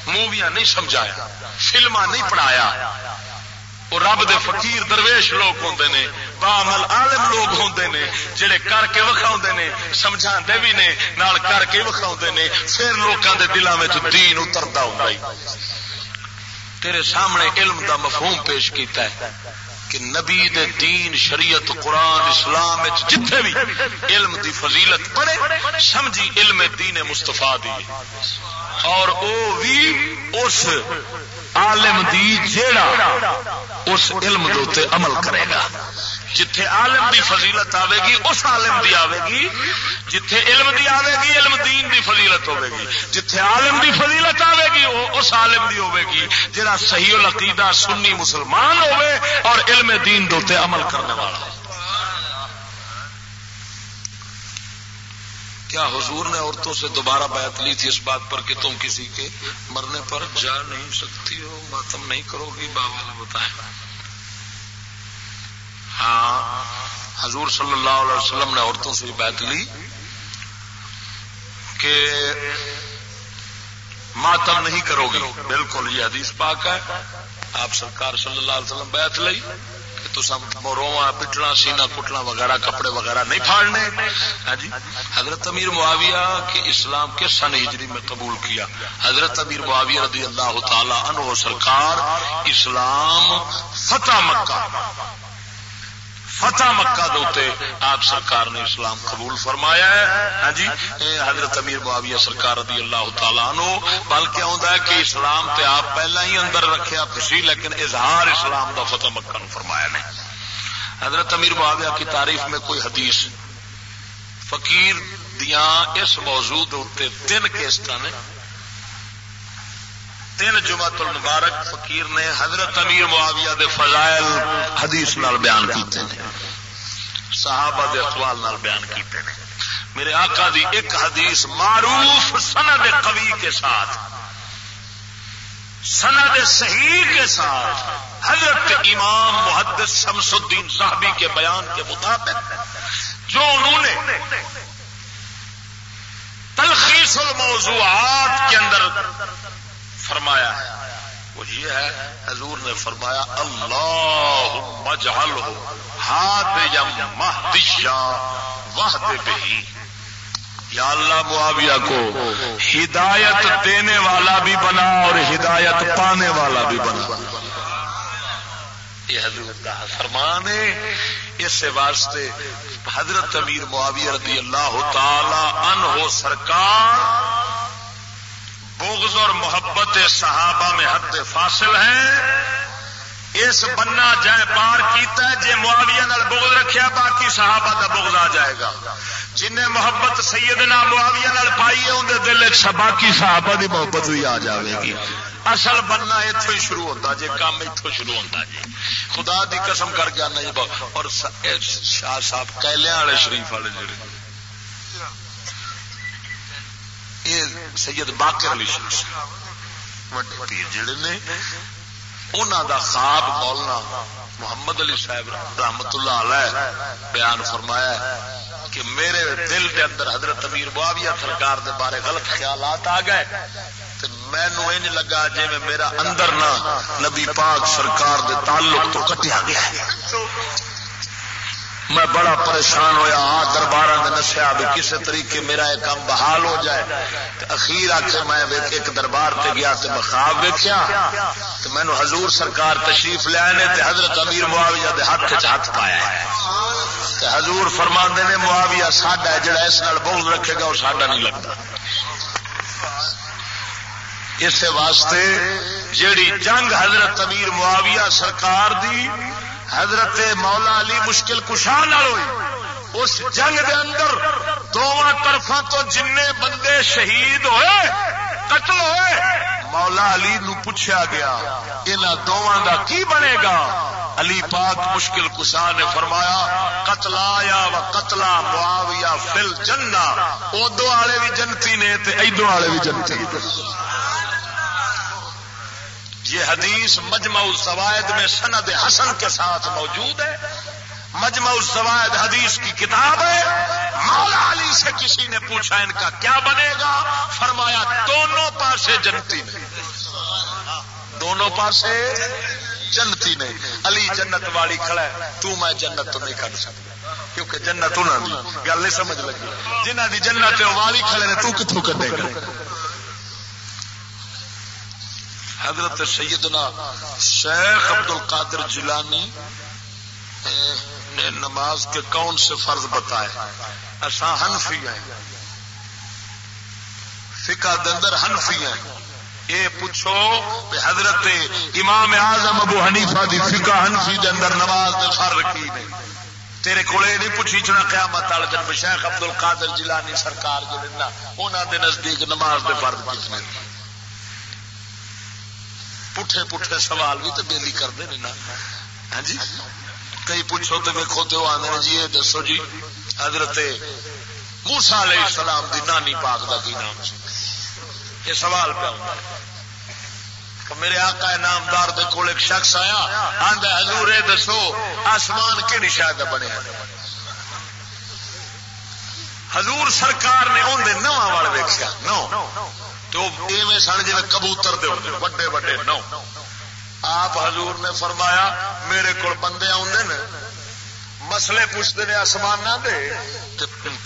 موویاں نہیں سمجھایا فلما نہیں پڑھایا۔ وہ رب دے فقیر درویش لوگ ہوں نے بامل عالم لوگ ہوں نے، جڑے کر کے وکھاؤ نے سمجھا بھی نے، نال کر کے وکھاؤ نے، پھر لوگوں کے دلوں میں دین اترتا ہوں تیرے سامنے علم دا مفہوم پیش کیتا ہے کہ نبی دے دین، شریعت، قرآن، اسلام جتھے بھی علم دی فضیلت پڑے، سمجھی علم دین مستفا دی اور او بھی اس عالم دی جیڑا اس علم دے عمل کرے گا۔ جتھے عالم دی فضیلت آئے گی، اس عالم دی آئے گی۔ جتھے علم دی آئے گی، علم دین دی فضیلت ہوے گی۔ جتھے عالم دی فضیلت آئے گی، وہ اس عالم دی ہوے گی۔ جہاں صحیح العقیدہ سنی مسلمان ہوے اور علم دین دوتے عمل کرنے والا۔ کیا حضور نے عورتوں سے دوبارہ بیعت لی تھی اس بات پر کہ تم کسی کے مرنے پر جا نہیں سکتی ہو؟ ماتم نہیں کرو گی؟ بابا بتائیں۔ ہاں حضور صلی اللہ علیہ وسلم نے عورتوں سے بیعت لی کہ ماتم نہیں کرو گی۔ بالکل، یہ حدیث پاک ہے۔ آپ سرکار صلی اللہ علیہ وسلم بیعت لی روواں پٹنا سینا کٹنا وغیرہ، کپڑے وغیرہ نہیں پھاڑنے۔ ہاں جی؟ حضرت امیر معاویہ کے اسلام کے سن ہجری میں قبول کیا۔ حضرت امیر معاویہ رضی اللہ تعالی عنہ سرکار اسلام فتح مکہ۔ فتح مکہ دوتے آپ سرکار نے اسلام قبول فرمایا ہے۔ ہاں جی حضرت امیر معاویہ سرکار رضی اللہ تعالیٰ عنہ، بلکہ آتا ہے کہ اسلام تے آپ پہلا ہی اندر رکھیا پسی لیکن اظہار اسلام دا فتح مکہ نو فرمایا نے۔ حضرت امیر معاویہ کی تعریف میں کوئی حدیث، فقیر دیاں اس موضوع دے تین کیسٹ نے تین جمعت المبارک فقیر نے حضرت امیر معاویہ دے فضائل حدیث نال بیان کیتے ہیں صحابہ دے اقوال نال بیان کیتے ہیں میرے آقا دی ایک حدیث معروف سند قوی کے ساتھ، سند صحیح کے ساتھ حضرت امام محدث شمس الدین صاحبی کے بیان کے مطابق، جو انہوں نے تلخیص الموضوعات کے اندر فرمایا ہے وہ یہ ہے، حضور نے فرمایا اللہ مجہل ہو ہاتھ یا مہدشا وحد بہی۔ یا اللہ معاویہ کو ہدایت دینے والا بھی بنا اور ہدایت پانے والا بھی بنا۔ یہ حضور کا فرمان ہے۔ اس واسطے حضرت امیر معاویہ رضی اللہ تعالی عنہ سرکار بغض اور محبت صحابہ میں حد فاصل ہے۔ اس بننا جائے پار کیتا ہے جی معاویہ نال بغض رکھیا، باقی صحابہ کا بغض آ جائے گا۔ جن نے محبت سیدنا معاویہ نال پائی ہے اندر دل باقی صحابہ دی محبت بھی آ جائے گی۔ اصل بننا اتو ہی شروع ہوتا جی کام اتو شروع ہوتا جی۔ خدا دی قسم کر کے آنا جی اور شاہ صاحب کیلیا والے شریف والے جڑے۔ یہ سید باقر علی شخص جڑے نے انہوں دا خواب بولنا محمد علی صاحب رحمت اللہ علیہ بیان فرمایا ہے کہ میرے دل دے اندر حضرت امیر معاویہ سرکار دے بارے غلط خیالات آ گئے مینو انج لگا جی میں میرا اندر نہ نبی پاک سرکار دے تعلق تو کٹیا گیا میں بڑا پریشان ہویا آ دربار میں نسیا بھی کسی طریقے میرا یہ کام بحال ہو جائے۔ اخیر آ کے میں ایک دربار تے گیا تو بخاب ویکیا تو مینو حضور سرکار تشریف لیا نے تے حضرت امیر معاویہ دے ہاتھ چ ہاتھ پایا ہے۔ تے حضور فرما نے، معاویہ ساڈا جڑا اس نال بغض رکھے گا، وہ ساڈا نہیں لگتا۔ اس واسطے جیڑی جنگ حضرت امیر معاویہ سرکار دی حضرت مولا علی مشکل کشا ہوئی. اس جنگ دے اندر دونوں طرفوں تو جن بندے شہید ہوئے، قتل ہوئے. مولا علی نو پوچھا گیا ان دونوں دا کی بنے گا؟ علی پاک مشکل کشا نے فرمایا، قتلا یا و قتلا معاویہ فل جنہ ادو والے بھی جنتی نے ادو والے بھی جنتی یہ حدیث مجمع الزوائد میں سند حسن کے ساتھ موجود ہے۔ مجمع الزوائد حدیث کی کتاب ہے۔ مولا علی سے کسی نے پوچھا ان کا کیا بنے گا؟ فرمایا، دونوں پاسے جنتی نے دونوں پاسے جنتی نے علی جنت والی کھڑا ہے۔ تو میں جنت تو نہیں کر سکتا۔ کیونکہ جنت انہوں نے گل نہیں سمجھ لگی۔ جنہ دی جنت والی کھڑے نے، تو کتوں کٹے گا؟ حضرت سیدنا شیخ عبد القادر جیلانی نے نماز کے کون سے فرض بتائے؟ ایسا ہنفی ہیں۔ فکا دندر ہنفی ہیں۔ یہ پوچھو حضرت امام اعظم ابو حنیفہ دی فکا ہنفی دے اندر نماز دے فرض کی نے۔ تیرے کو نہیں پوچھی چنا قیامت والے دن شیخ عبد القادر جیلانی سرکار جو انہوں دے نزدیک نماز دے فرض کتنے پٹھے پٹھے سوال بھی تو بےلی کرتے ہیں نا۔ ہاں جی؟ کئی پوچھو تو ویکو تو آدھے جی یہ دسو جی حضرت موسا علیہ السلام دی نانی پاک کا کی نام سی؟ یہ سوال پہ آتا میرے آقا نامدار دے کول ایک شخص آیا آندا حضور، اے دسو، آسمان کہڑی شاید بنے؟ حضور سرکار نے اندر نواں وال ویکیا نو۔ تو ایویں سن جی کبوتر دے وڈے وڈے نو۔ آپ حضور نے فرمایا، میرے کو بندے آدھے نا مسلے پوچھتے ہیں آسمان دے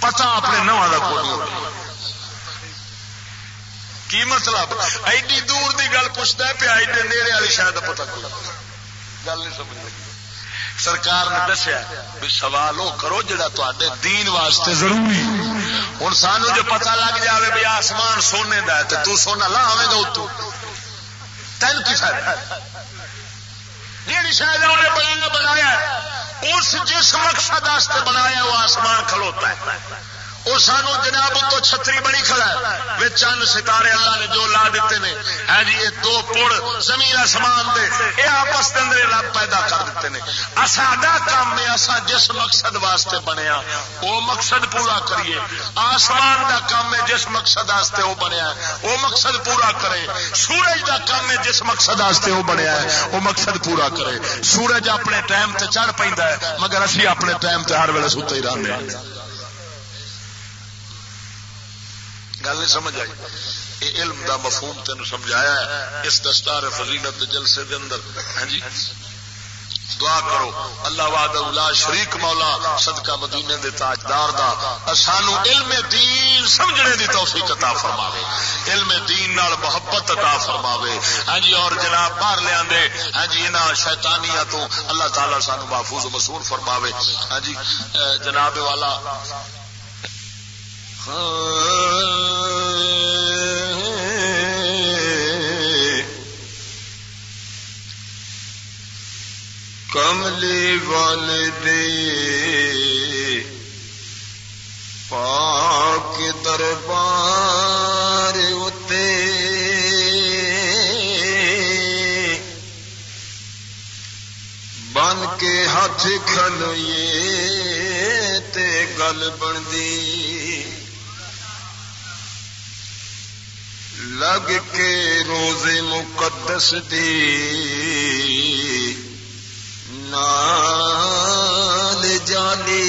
پتا اپنے نواں کا کوئی کی مطلب؟ ایڈی دور دی گل پوچھتا ہے، پیا ایڈے نیڑے والی شاید پتا کوئی گل نہیں سمجھ لگی۔ سرکار نے دسیا بھی سوال وہ کرو جڑا تے دین واسطے ضروری ہوں سانو جو پتا لگ جائے بھی آسمان سونے کا تو تو سونا لا آئے گا اتو۔ تین کی فائدہ جیڑی شاید انہیں بنایا اس جس مقصد بنایا وہ آسمان کھلوتا ہے۔ وہ سانو جناب تو چھتری بڑی کھڑا ہے چند ستارے اللہ نے جو لا دیتے ہیں ہے جی یہ دو پڑ زمین آسمان دے یہ آپس کے اندر رب پیدا کر دیتے ہیں ساڈا کام ہے اصا جس مقصد واسطے بنیا وہ مقصد پورا کریے آسمان دا کام ہے جس مقصد واسطے وہ بنیا وہ مقصد پورا کرے سورج دا کام ہے جس مقصد واسطے وہ بنیا ہے وہ مقصد پورا کرے سورج اپنے ٹائم تے چڑھ پہ مگر اسی اپنے ٹائم تے ہر ویلے ستے ہی رہتے ہیں گل نہیں سمجھ آئی۔ یہ علم دا مفہوم تین سمجھایا ہے۔ اس دستار فضیلت جلسے دے اندر۔ ہاں جی۔ دعا کرو۔ اللہ واد الا شریک مولا، صدقہ مدینے دے تاجدار دا۔ سانو علم دین سمجھنے دی توفیق عطا فرماوے۔ علم دین نال محبت عطا فرماوے۔ ہاں جی اور جناب باہر لے آندے۔ ہاں جی انہاں شیطانیاں تو اللہ تعالی سانو محفوظ و مسور فرماوے۔ ہاں جی جناب والا کملی والدے پاک دربار اتے۔ بن کے ہاتھ کھلوئے تے گل بندی لگ کے روز مقدس دی نال جالی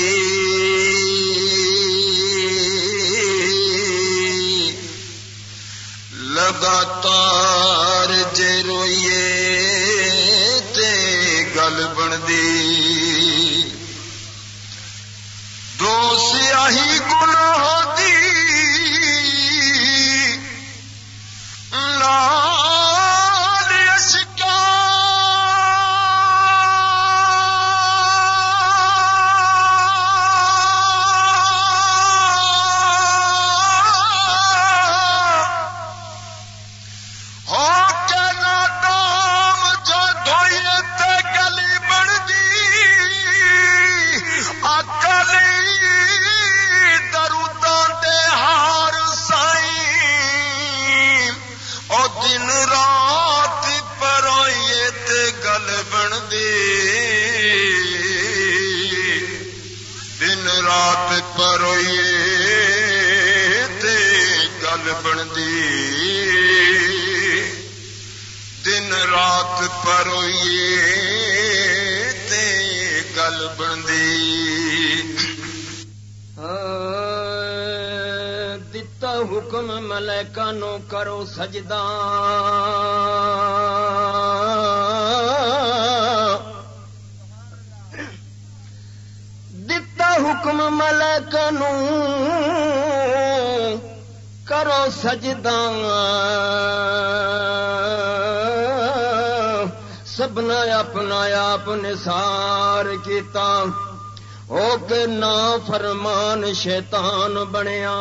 فرمان شیطان بنیا،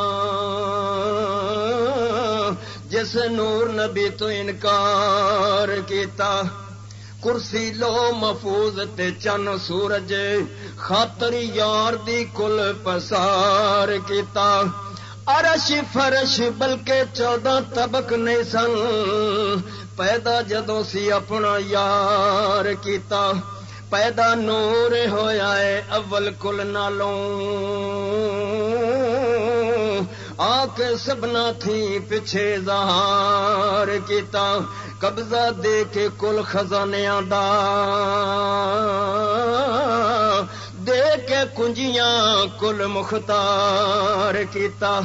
جس نور نبی تو انکار کیتا۔ کرسی لو محفوظ تے چن سورج خاطر یار دی کل پسار کیتا۔ ارش فرش بلکہ چودہ طبق نہیں سن، پیدا جدو سی اپنا یار کیتا۔ پیدا نور ہویا ہے اول کل نالوں۔ آ کے سبنا تھی، پیچھے زہار کیتا۔ قبضہ دے کے کل خزانے دا۔ دے کے کنجیاں کل مختار کیتا۔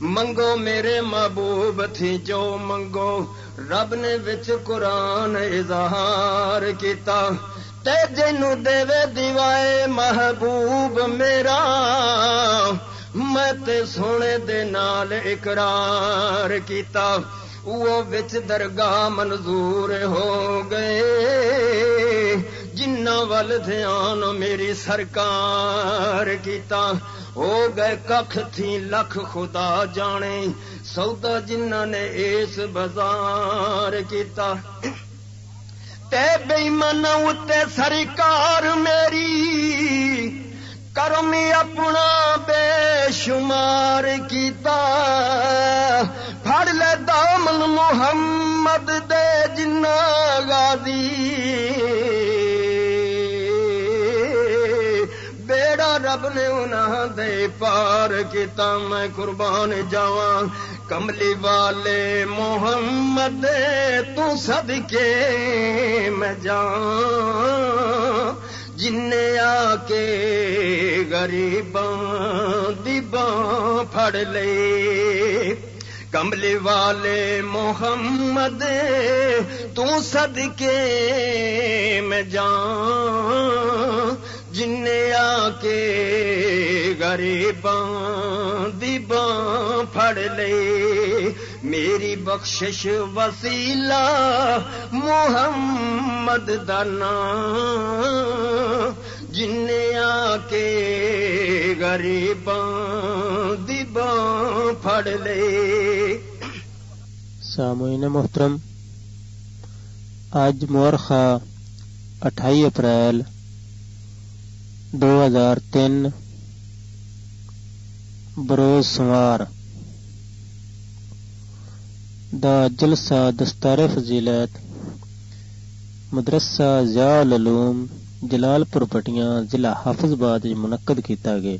منگو میرے محبوب تھی، جو منگو رب نے وچ قرآن اظہار کیتا۔ تے جنو دے دیوائے محبوب میرا میں تے سونے دے نال اقرار کیتا وہ وچ درگاہ منظور ہو گئے جنہ ول دھیان میری سرکار کیتا ہو گئے کھ تھی لکھ خدا جانے سودا جنہ نے اس بازار کیتا تے بے من اتے سرکار میری۔ کرم اپنا بے شمار کیتا۔ پھڑ لے دامن محمد دے جنا غازی۔ بیڑا رب نے انہاں دے پار کیتا، میں قربان جاواں۔ کملی والے محمد، تو صدقے میں جان جن آ کے گریباں دیباں پھڑ لے۔ کملی والے محمد، تو صدقے میں جان جن آ کے گریباں دیباں پھڑ لے، میری بخشش وسیلہ محمد دانا جن آ کے گریباں دیباں پھڑ لے۔ سامعین محترم، آج مورخہ اٹھائی اپریل دو ہزار تین بروز سوار دا جلسہ دستار فضیلت مدرسہ ضیاء العلوم جلال پور پٹیاں ضلع حافظ باد منعقد کیتا گیا۔